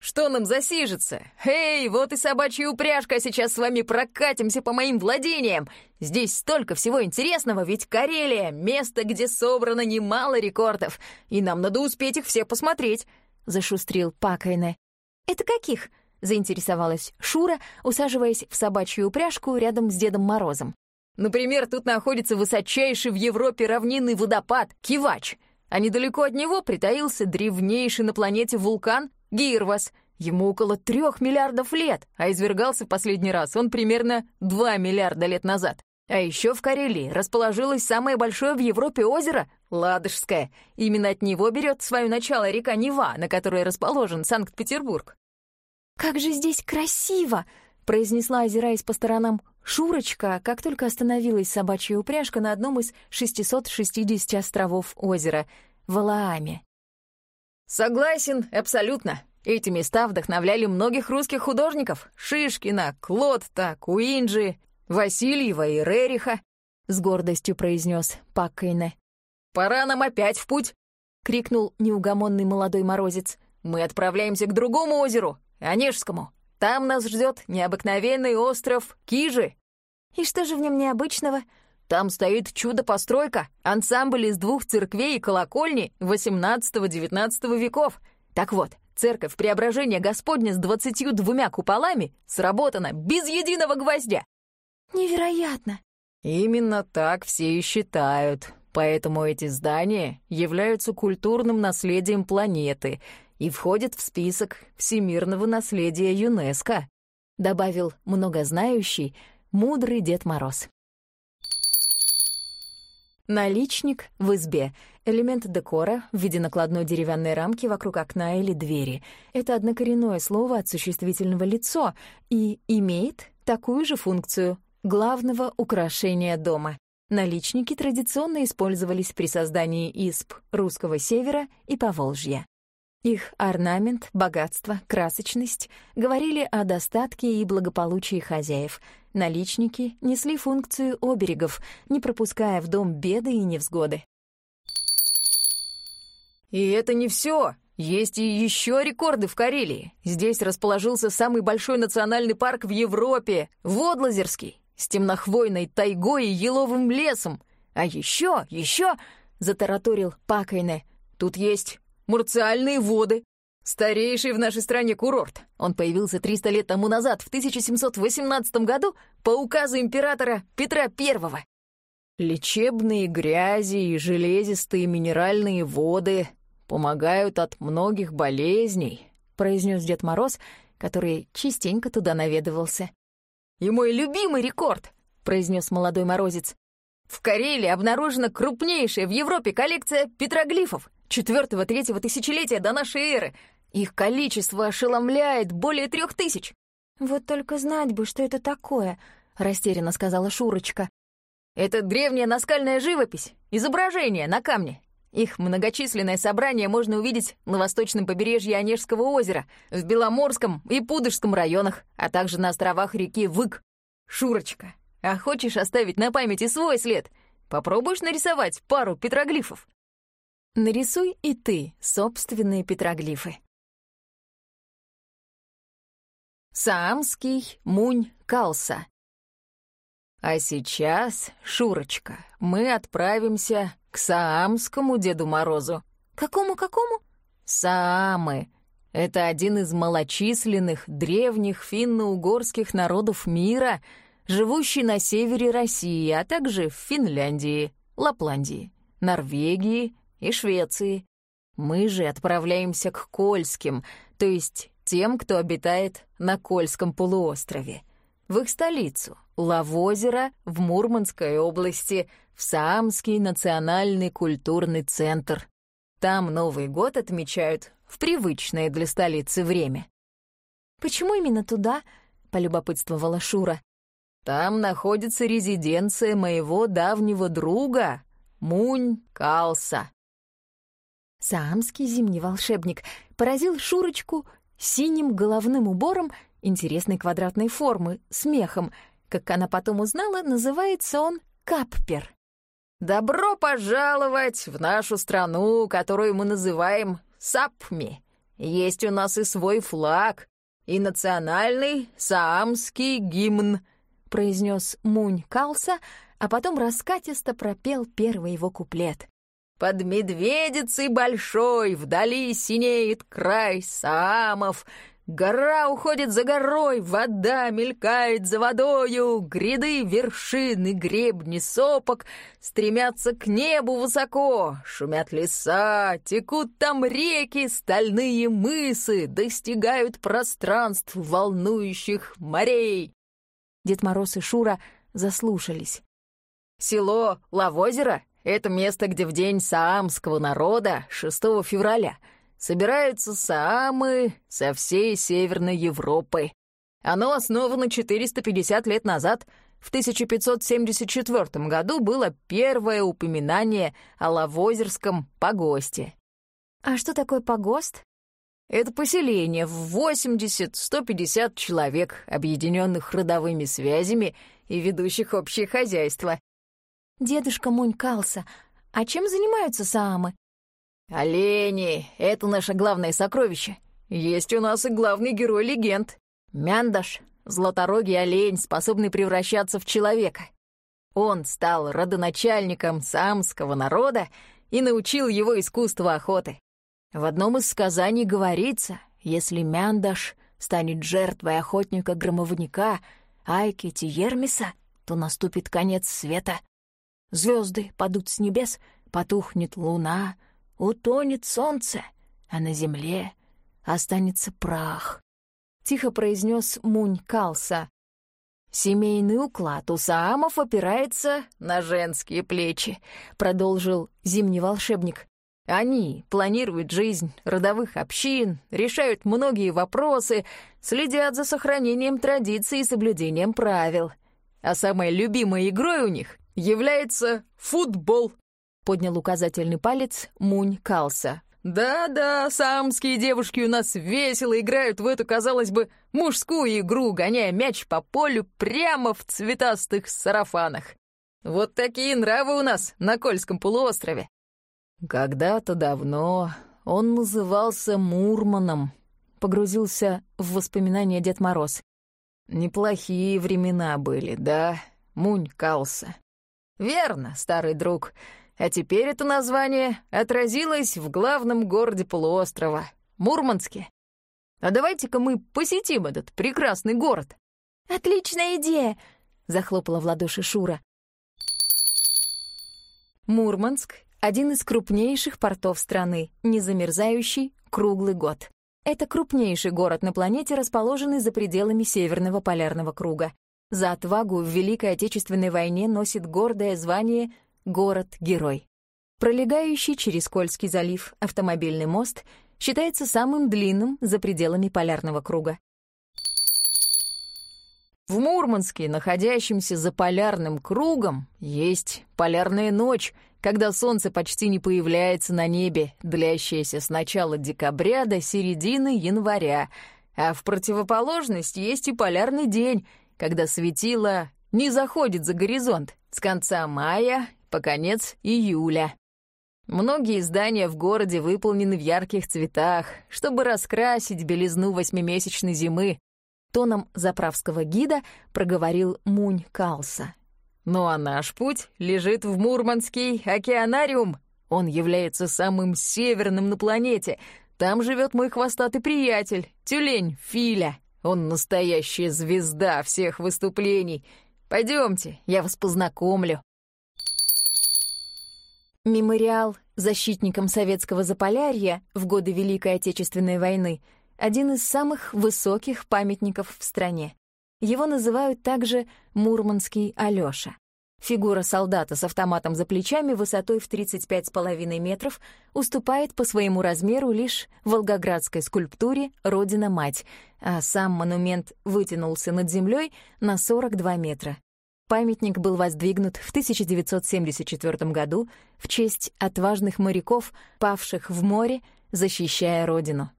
Что нам засижется? Эй, вот и собачья упряжка, сейчас с вами прокатимся по моим владениям. Здесь столько всего интересного, ведь Карелия — место, где собрано немало рекордов, и нам надо успеть их все посмотреть», — зашустрил Пакайне. «Это каких?» — заинтересовалась Шура, усаживаясь в собачью упряжку рядом с Дедом Морозом. «Например, тут находится высочайший в Европе равнинный водопад — Кивач, а недалеко от него притаился древнейший на планете вулкан Гирвас. Ему около трех миллиардов лет, а извергался в последний раз он примерно два миллиарда лет назад. А еще в Карелии расположилось самое большое в Европе озеро — Ладожское. Именно от него берет свое начало река Нева, на которой расположен Санкт-Петербург. «Как же здесь красиво!» — произнесла, озираясь по сторонам, Шурочка, как только остановилась собачья упряжка на одном из 660 островов озера — Валааме. Согласен, абсолютно. Эти места вдохновляли многих русских художников — Шишкина, Клодта, Куинджи, Васильева и Рериха, — с гордостью произнес Паккейне. «Пора нам опять в путь!» — крикнул неугомонный молодой морозец. «Мы отправляемся к другому озеру, Онежскому. Там нас ждет необыкновенный остров Кижи». «И что же в нем необычного?» Там стоит чудо-постройка, ансамбль из двух церквей и колокольни XVIII-XIX веков. Так вот, церковь Преображения Господня с двадцатью двумя куполами сработана без единого гвоздя. Невероятно! Именно так все и считают. Поэтому эти здания являются культурным наследием планеты и входят в список всемирного наследия ЮНЕСКО, добавил многознающий, мудрый Дед Мороз. Наличник в избе — элемент декора в виде накладной деревянной рамки вокруг окна или двери. Это однокоренное слово от существительного «лицо» и имеет такую же функцию — главного украшения дома. Наличники традиционно использовались при создании изб русского севера и Поволжья. Их орнамент, богатство, красочность говорили о достатке и благополучии хозяев — Наличники несли функцию оберегов, не пропуская в дом беды и невзгоды. И это не все. Есть и еще рекорды в Карелии. Здесь расположился самый большой национальный парк в Европе — Водлазерский, с темнохвойной тайгой и еловым лесом. А еще, еще, — затараторил Пакайне, — тут есть мурциальные воды, Старейший в нашей стране курорт. Он появился 300 лет тому назад, в 1718 году, по указу императора Петра I. Лечебные грязи и железистые минеральные воды помогают от многих болезней, произнес Дед Мороз, который частенько туда наведывался. «И мой любимый рекорд!» — произнес молодой морозец. «В Карелии обнаружена крупнейшая в Европе коллекция петроглифов четвертого-третьего тысячелетия до нашей эры. Их количество ошеломляет более трех тысяч. «Вот только знать бы, что это такое», — растерянно сказала Шурочка. «Это древняя наскальная живопись, изображение на камне. Их многочисленное собрание можно увидеть на восточном побережье Онежского озера, в Беломорском и Пудожском районах, а также на островах реки Вык. Шурочка, а хочешь оставить на памяти свой след? Попробуешь нарисовать пару петроглифов?» Нарисуй и ты собственные петроглифы. Саамский Мунь-Калса. А сейчас, Шурочка, мы отправимся к Саамскому Деду Морозу. Какому-какому? Саамы. Это один из малочисленных древних финно-угорских народов мира, живущий на севере России, а также в Финляндии, Лапландии, Норвегии и Швеции. Мы же отправляемся к Кольским, то есть тем, кто обитает на Кольском полуострове. В их столицу, Лавозеро, в Мурманской области, в Саамский национальный культурный центр. Там Новый год отмечают в привычное для столицы время. «Почему именно туда?» — полюбопытствовала Шура. «Там находится резиденция моего давнего друга, Мунь Калса». Саамский зимний волшебник поразил Шурочку синим головным убором интересной квадратной формы, смехом. Как она потом узнала, называется он каппер. «Добро пожаловать в нашу страну, которую мы называем Сапми. Есть у нас и свой флаг, и национальный саамский гимн», — произнес Мунь Калса, а потом раскатисто пропел первый его куплет. «Под медведицей большой вдали синеет край Саамов, Гора уходит за горой, вода мелькает за водою, гряды, вершины, гребни, сопок стремятся к небу высоко, шумят леса, текут там реки, стальные мысы достигают пространств волнующих морей. Дед Мороз и Шура заслушались. Село Лавозеро — это место, где в день саамского народа, 6 февраля — собираются саамы со всей Северной Европы. Оно основано 450 лет назад. В 1574 году было первое упоминание о Лавозерском погосте. А что такое погост? Это поселение в 80-150 человек, объединенных родовыми связями и ведущих общее хозяйство. Дедушка Мунькался, а чем занимаются саамы? «Олени — это наше главное сокровище. Есть у нас и главный герой легенд. Мяндаш — златорогий олень, способный превращаться в человека. Он стал родоначальником самского народа и научил его искусству охоты. В одном из сказаний говорится, если Мяндаш станет жертвой охотника-громовника Айки Тиермиса, то наступит конец света. Звезды падут с небес, потухнет луна — утонет солнце, а на земле останется прах. Тихо произнес Мунь Калса. «Семейный уклад у Саамов опирается на женские плечи», — продолжил зимний волшебник. «Они планируют жизнь родовых общин, решают многие вопросы, следят за сохранением традиций и соблюдением правил. А самой любимой игрой у них является футбол поднял указательный палец Мунь Калса. «Да-да, самские девушки у нас весело играют в эту, казалось бы, мужскую игру, гоняя мяч по полю прямо в цветастых сарафанах. Вот такие нравы у нас на Кольском полуострове». Когда-то давно он назывался Мурманом, погрузился в воспоминания Дед Мороз. Неплохие времена были, да, Мунь Калса. «Верно, старый друг», а теперь это название отразилось в главном городе полуострова — Мурманске. А давайте-ка мы посетим этот прекрасный город. «Отличная идея!» — захлопала в ладоши Шура. Мурманск — один из крупнейших портов страны, не замерзающий круглый год. Это крупнейший город на планете, расположенный за пределами Северного полярного круга. За отвагу в Великой Отечественной войне носит гордое звание город-герой. Пролегающий через Кольский залив автомобильный мост считается самым длинным за пределами полярного круга. В Мурманске, находящемся за полярным кругом, есть полярная ночь, когда солнце почти не появляется на небе, длящаяся с начала декабря до середины января, а в противоположность есть и полярный день, когда светило не заходит за горизонт с конца мая по конец июля. Многие здания в городе выполнены в ярких цветах, чтобы раскрасить белизну восьмимесячной зимы. Тоном заправского гида проговорил Мунь Калса. «Ну а наш путь лежит в Мурманский океанариум. Он является самым северным на планете. Там живет мой хвостатый приятель, тюлень Филя. Он настоящая звезда всех выступлений. Пойдемте, я вас познакомлю». Мемориал защитникам советского Заполярья в годы Великой Отечественной войны — один из самых высоких памятников в стране. Его называют также «Мурманский Алёша». Фигура солдата с автоматом за плечами высотой в 35,5 метров уступает по своему размеру лишь волгоградской скульптуре «Родина-мать», а сам монумент вытянулся над землей на 42 метра. Памятник был воздвигнут в 1974 году в честь отважных моряков, павших в море, защищая родину.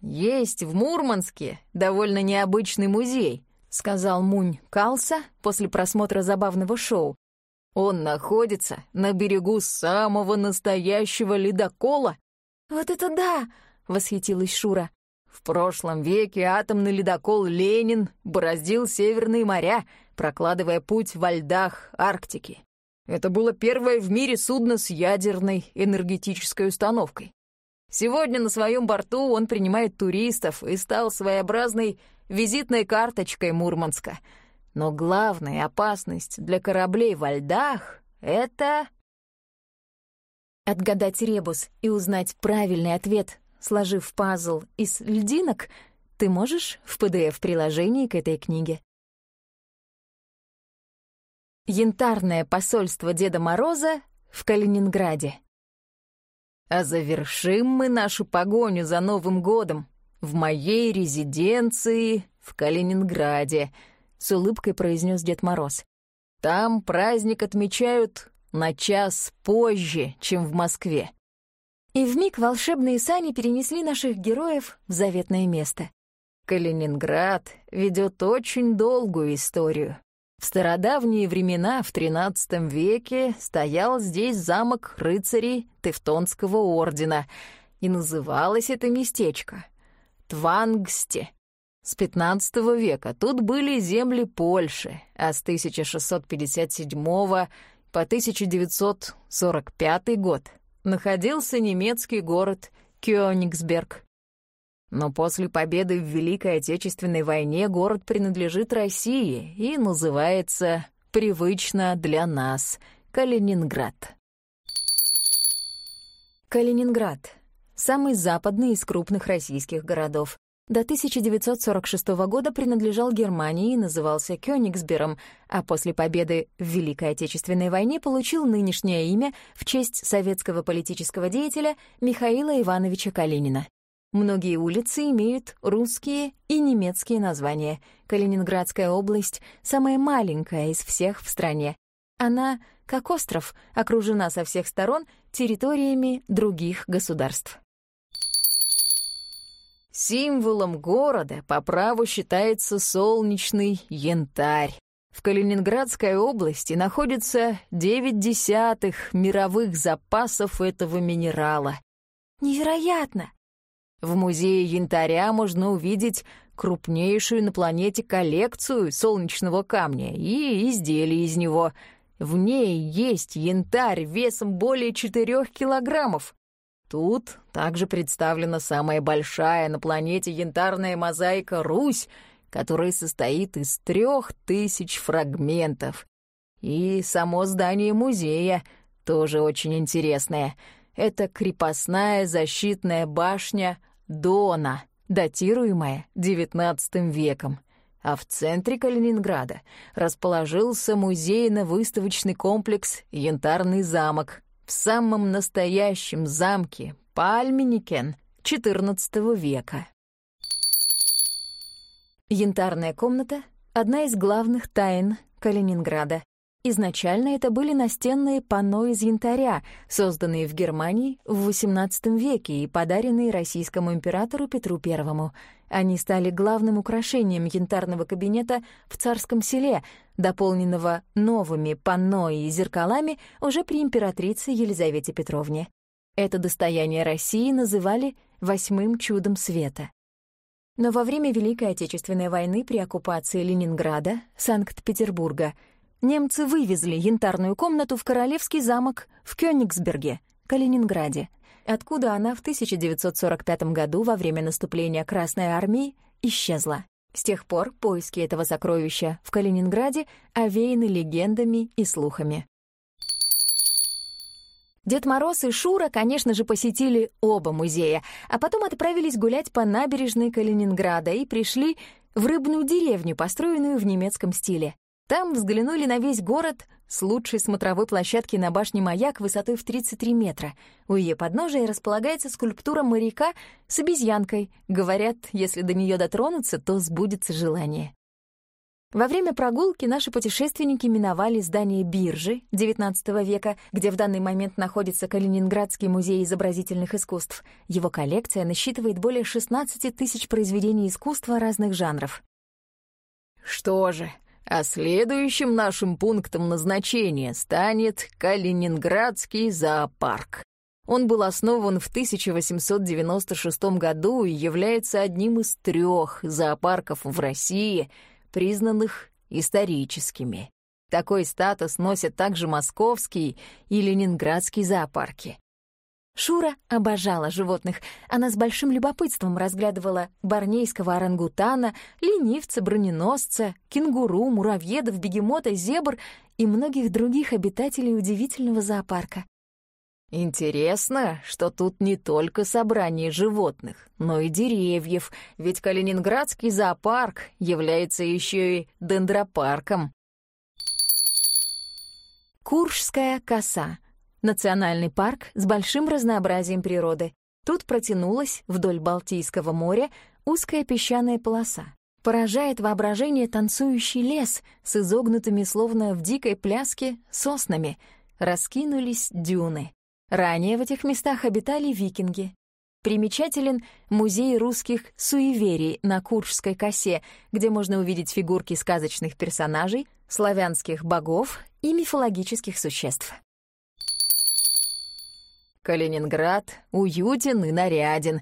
«Есть в Мурманске довольно необычный музей», — сказал Мунь Калса после просмотра забавного шоу. «Он находится на берегу самого настоящего ледокола». «Вот это да!» — восхитилась Шура. В прошлом веке атомный ледокол «Ленин» бороздил северные моря, прокладывая путь во льдах Арктики. Это было первое в мире судно с ядерной энергетической установкой. Сегодня на своем борту он принимает туристов и стал своеобразной визитной карточкой Мурманска. Но главная опасность для кораблей во льдах — это... Отгадать ребус и узнать правильный ответ, сложив пазл из льдинок, ты можешь в PDF-приложении к этой книге. Янтарное посольство Деда Мороза в Калининграде. А завершим мы нашу погоню за Новым годом в моей резиденции в Калининграде», — с улыбкой произнес Дед Мороз. «Там праздник отмечают на час позже, чем в Москве». И вмиг волшебные сани перенесли наших героев в заветное место. Калининград ведет очень долгую историю. В стародавние времена, в XIII веке, стоял здесь замок рыцарей Тевтонского ордена, и называлось это местечко Твангсте. С XV века тут были земли Польши, а с 1657 по 1945 год находился немецкий город Кёнигсберг. Но после победы в Великой Отечественной войне город принадлежит России и называется привычно для нас Калининград. Калининград самый западный из крупных российских городов. До 1946 года принадлежал Германии и назывался Кёнигсбером, а после победы в Великой Отечественной войне получил нынешнее имя в честь советского политического деятеля Михаила Ивановича Калинина. Многие улицы имеют русские и немецкие названия. Калининградская область — самая маленькая из всех в стране. Она, как остров, окружена со всех сторон территориями других государств. Символом города по праву считается солнечный янтарь. В Калининградской области находится 9 десятых мировых запасов этого минерала. Невероятно! В музее янтаря можно увидеть крупнейшую на планете коллекцию солнечного камня и изделий из него. В ней есть янтарь весом более 4 килограммов. Тут также представлена самая большая на планете янтарная мозаика «Русь», которая состоит из трех тысяч фрагментов. И само здание музея тоже очень интересное. Это крепостная защитная башня Дона, датируемая XIX веком. А в центре Калининграда расположился музейно-выставочный комплекс «Янтарный замок», в самом настоящем замке Пальменикен XIV века. Янтарная комната — одна из главных тайн Калининграда. Изначально это были настенные панно из янтаря, созданные в Германии в XVIII веке и подаренные российскому императору Петру I. Они стали главным украшением янтарного кабинета в Царском селе, дополненного новыми панно и зеркалами уже при императрице Елизавете Петровне. Это достояние России называли «восьмым чудом света». Но во время Великой Отечественной войны при оккупации Ленинграда, Санкт-Петербурга, немцы вывезли янтарную комнату в Королевский замок в Кёнигсберге, Калининграде, откуда она в 1945 году во время наступления Красной Армии исчезла. С тех пор поиски этого сокровища в Калининграде овеяны легендами и слухами. Дед Мороз и Шура, конечно же, посетили оба музея, а потом отправились гулять по набережной Калининграда и пришли в рыбную деревню, построенную в немецком стиле. Там взглянули на весь город с лучшей смотровой площадки на башне «Маяк» высотой в 33 метра. У ее подножия располагается скульптура моряка с обезьянкой. Говорят, если до нее дотронуться, то сбудется желание. Во время прогулки наши путешественники миновали здание биржи XIX века, где в данный момент находится Калининградский музей изобразительных искусств. Его коллекция насчитывает более 16 тысяч произведений искусства разных жанров. «Что же, а следующим нашим пунктом назначения станет Калининградский зоопарк», он был основан в 1896 году и является одним из трех зоопарков в России — признанных историческими. Такой статус носят также московский и ленинградский зоопарки. Шура обожала животных. Она с большим любопытством разглядывала барнейского орангутана, ленивца, броненосца, кенгуру, муравьедов, бегемота, зебр и многих других обитателей удивительного зоопарка. Интересно, что тут не только собрание животных, но и деревьев, ведь Калининградский зоопарк является еще и дендропарком. Куршская коса — национальный парк с большим разнообразием природы. Тут протянулась вдоль Балтийского моря узкая песчаная полоса. Поражает воображение танцующий лес с изогнутыми, словно в дикой пляске, соснами. Раскинулись дюны. Ранее в этих местах обитали викинги. Примечателен музей русских суеверий на Куршской косе, где можно увидеть фигурки сказочных персонажей, славянских богов и мифологических существ. Калининград уютен и наряден.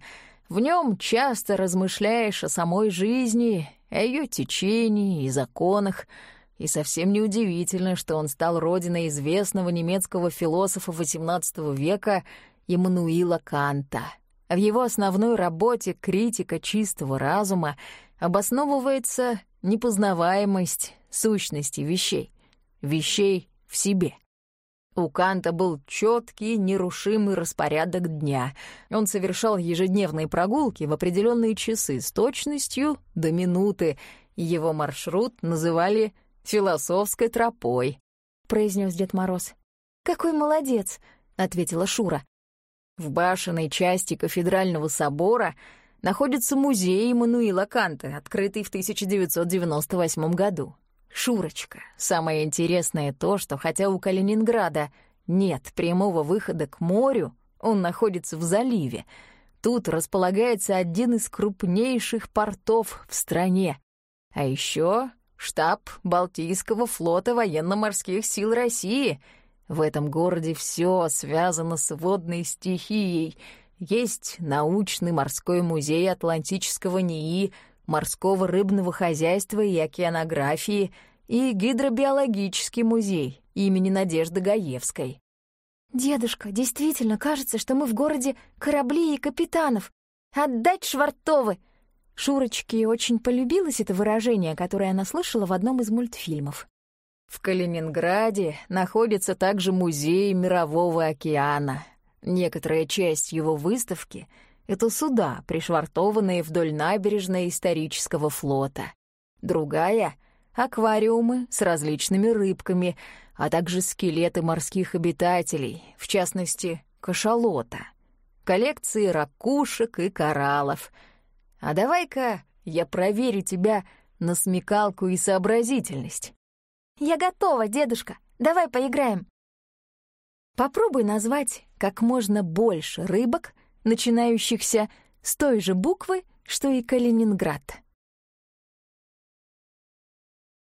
В нем часто размышляешь о самой жизни, о ее течении и законах — и совсем неудивительно, что он стал родиной известного немецкого философа XVIII века Иммануила Канта. В его основной работе «Критика чистого разума» обосновывается непознаваемость сущности вещей, вещей в себе. У Канта был четкий, нерушимый распорядок дня. Он совершал ежедневные прогулки в определенные часы с точностью до минуты. Его маршрут называли философской тропой», — произнес Дед Мороз. «Какой молодец», — ответила Шура. В башенной части кафедрального собора находится музей Эммануила Канта, открытый в 1998 году. Шурочка, самое интересное то, что хотя у Калининграда нет прямого выхода к морю, он находится в заливе. Тут располагается один из крупнейших портов в стране. А еще штаб Балтийского флота военно-морских сил России. В этом городе все связано с водной стихией. Есть научный морской музей Атлантического НИИ, морского рыбного хозяйства и океанографии и гидробиологический музей имени Надежды Гаевской. «Дедушка, действительно кажется, что мы в городе кораблей и капитанов. Отдать швартовы!» Шурочке очень полюбилось это выражение, которое она слышала в одном из мультфильмов. В Калининграде находится также музей Мирового океана. Некоторая часть его выставки — это суда, пришвартованные вдоль набережной исторического флота. Другая — аквариумы с различными рыбками, а также скелеты морских обитателей, в частности, кашалота, коллекции ракушек и кораллов — а давай-ка я проверю тебя на смекалку и сообразительность. Я готова, дедушка. Давай поиграем. Попробуй назвать как можно больше рыбок, начинающихся с той же буквы, что и Калининград.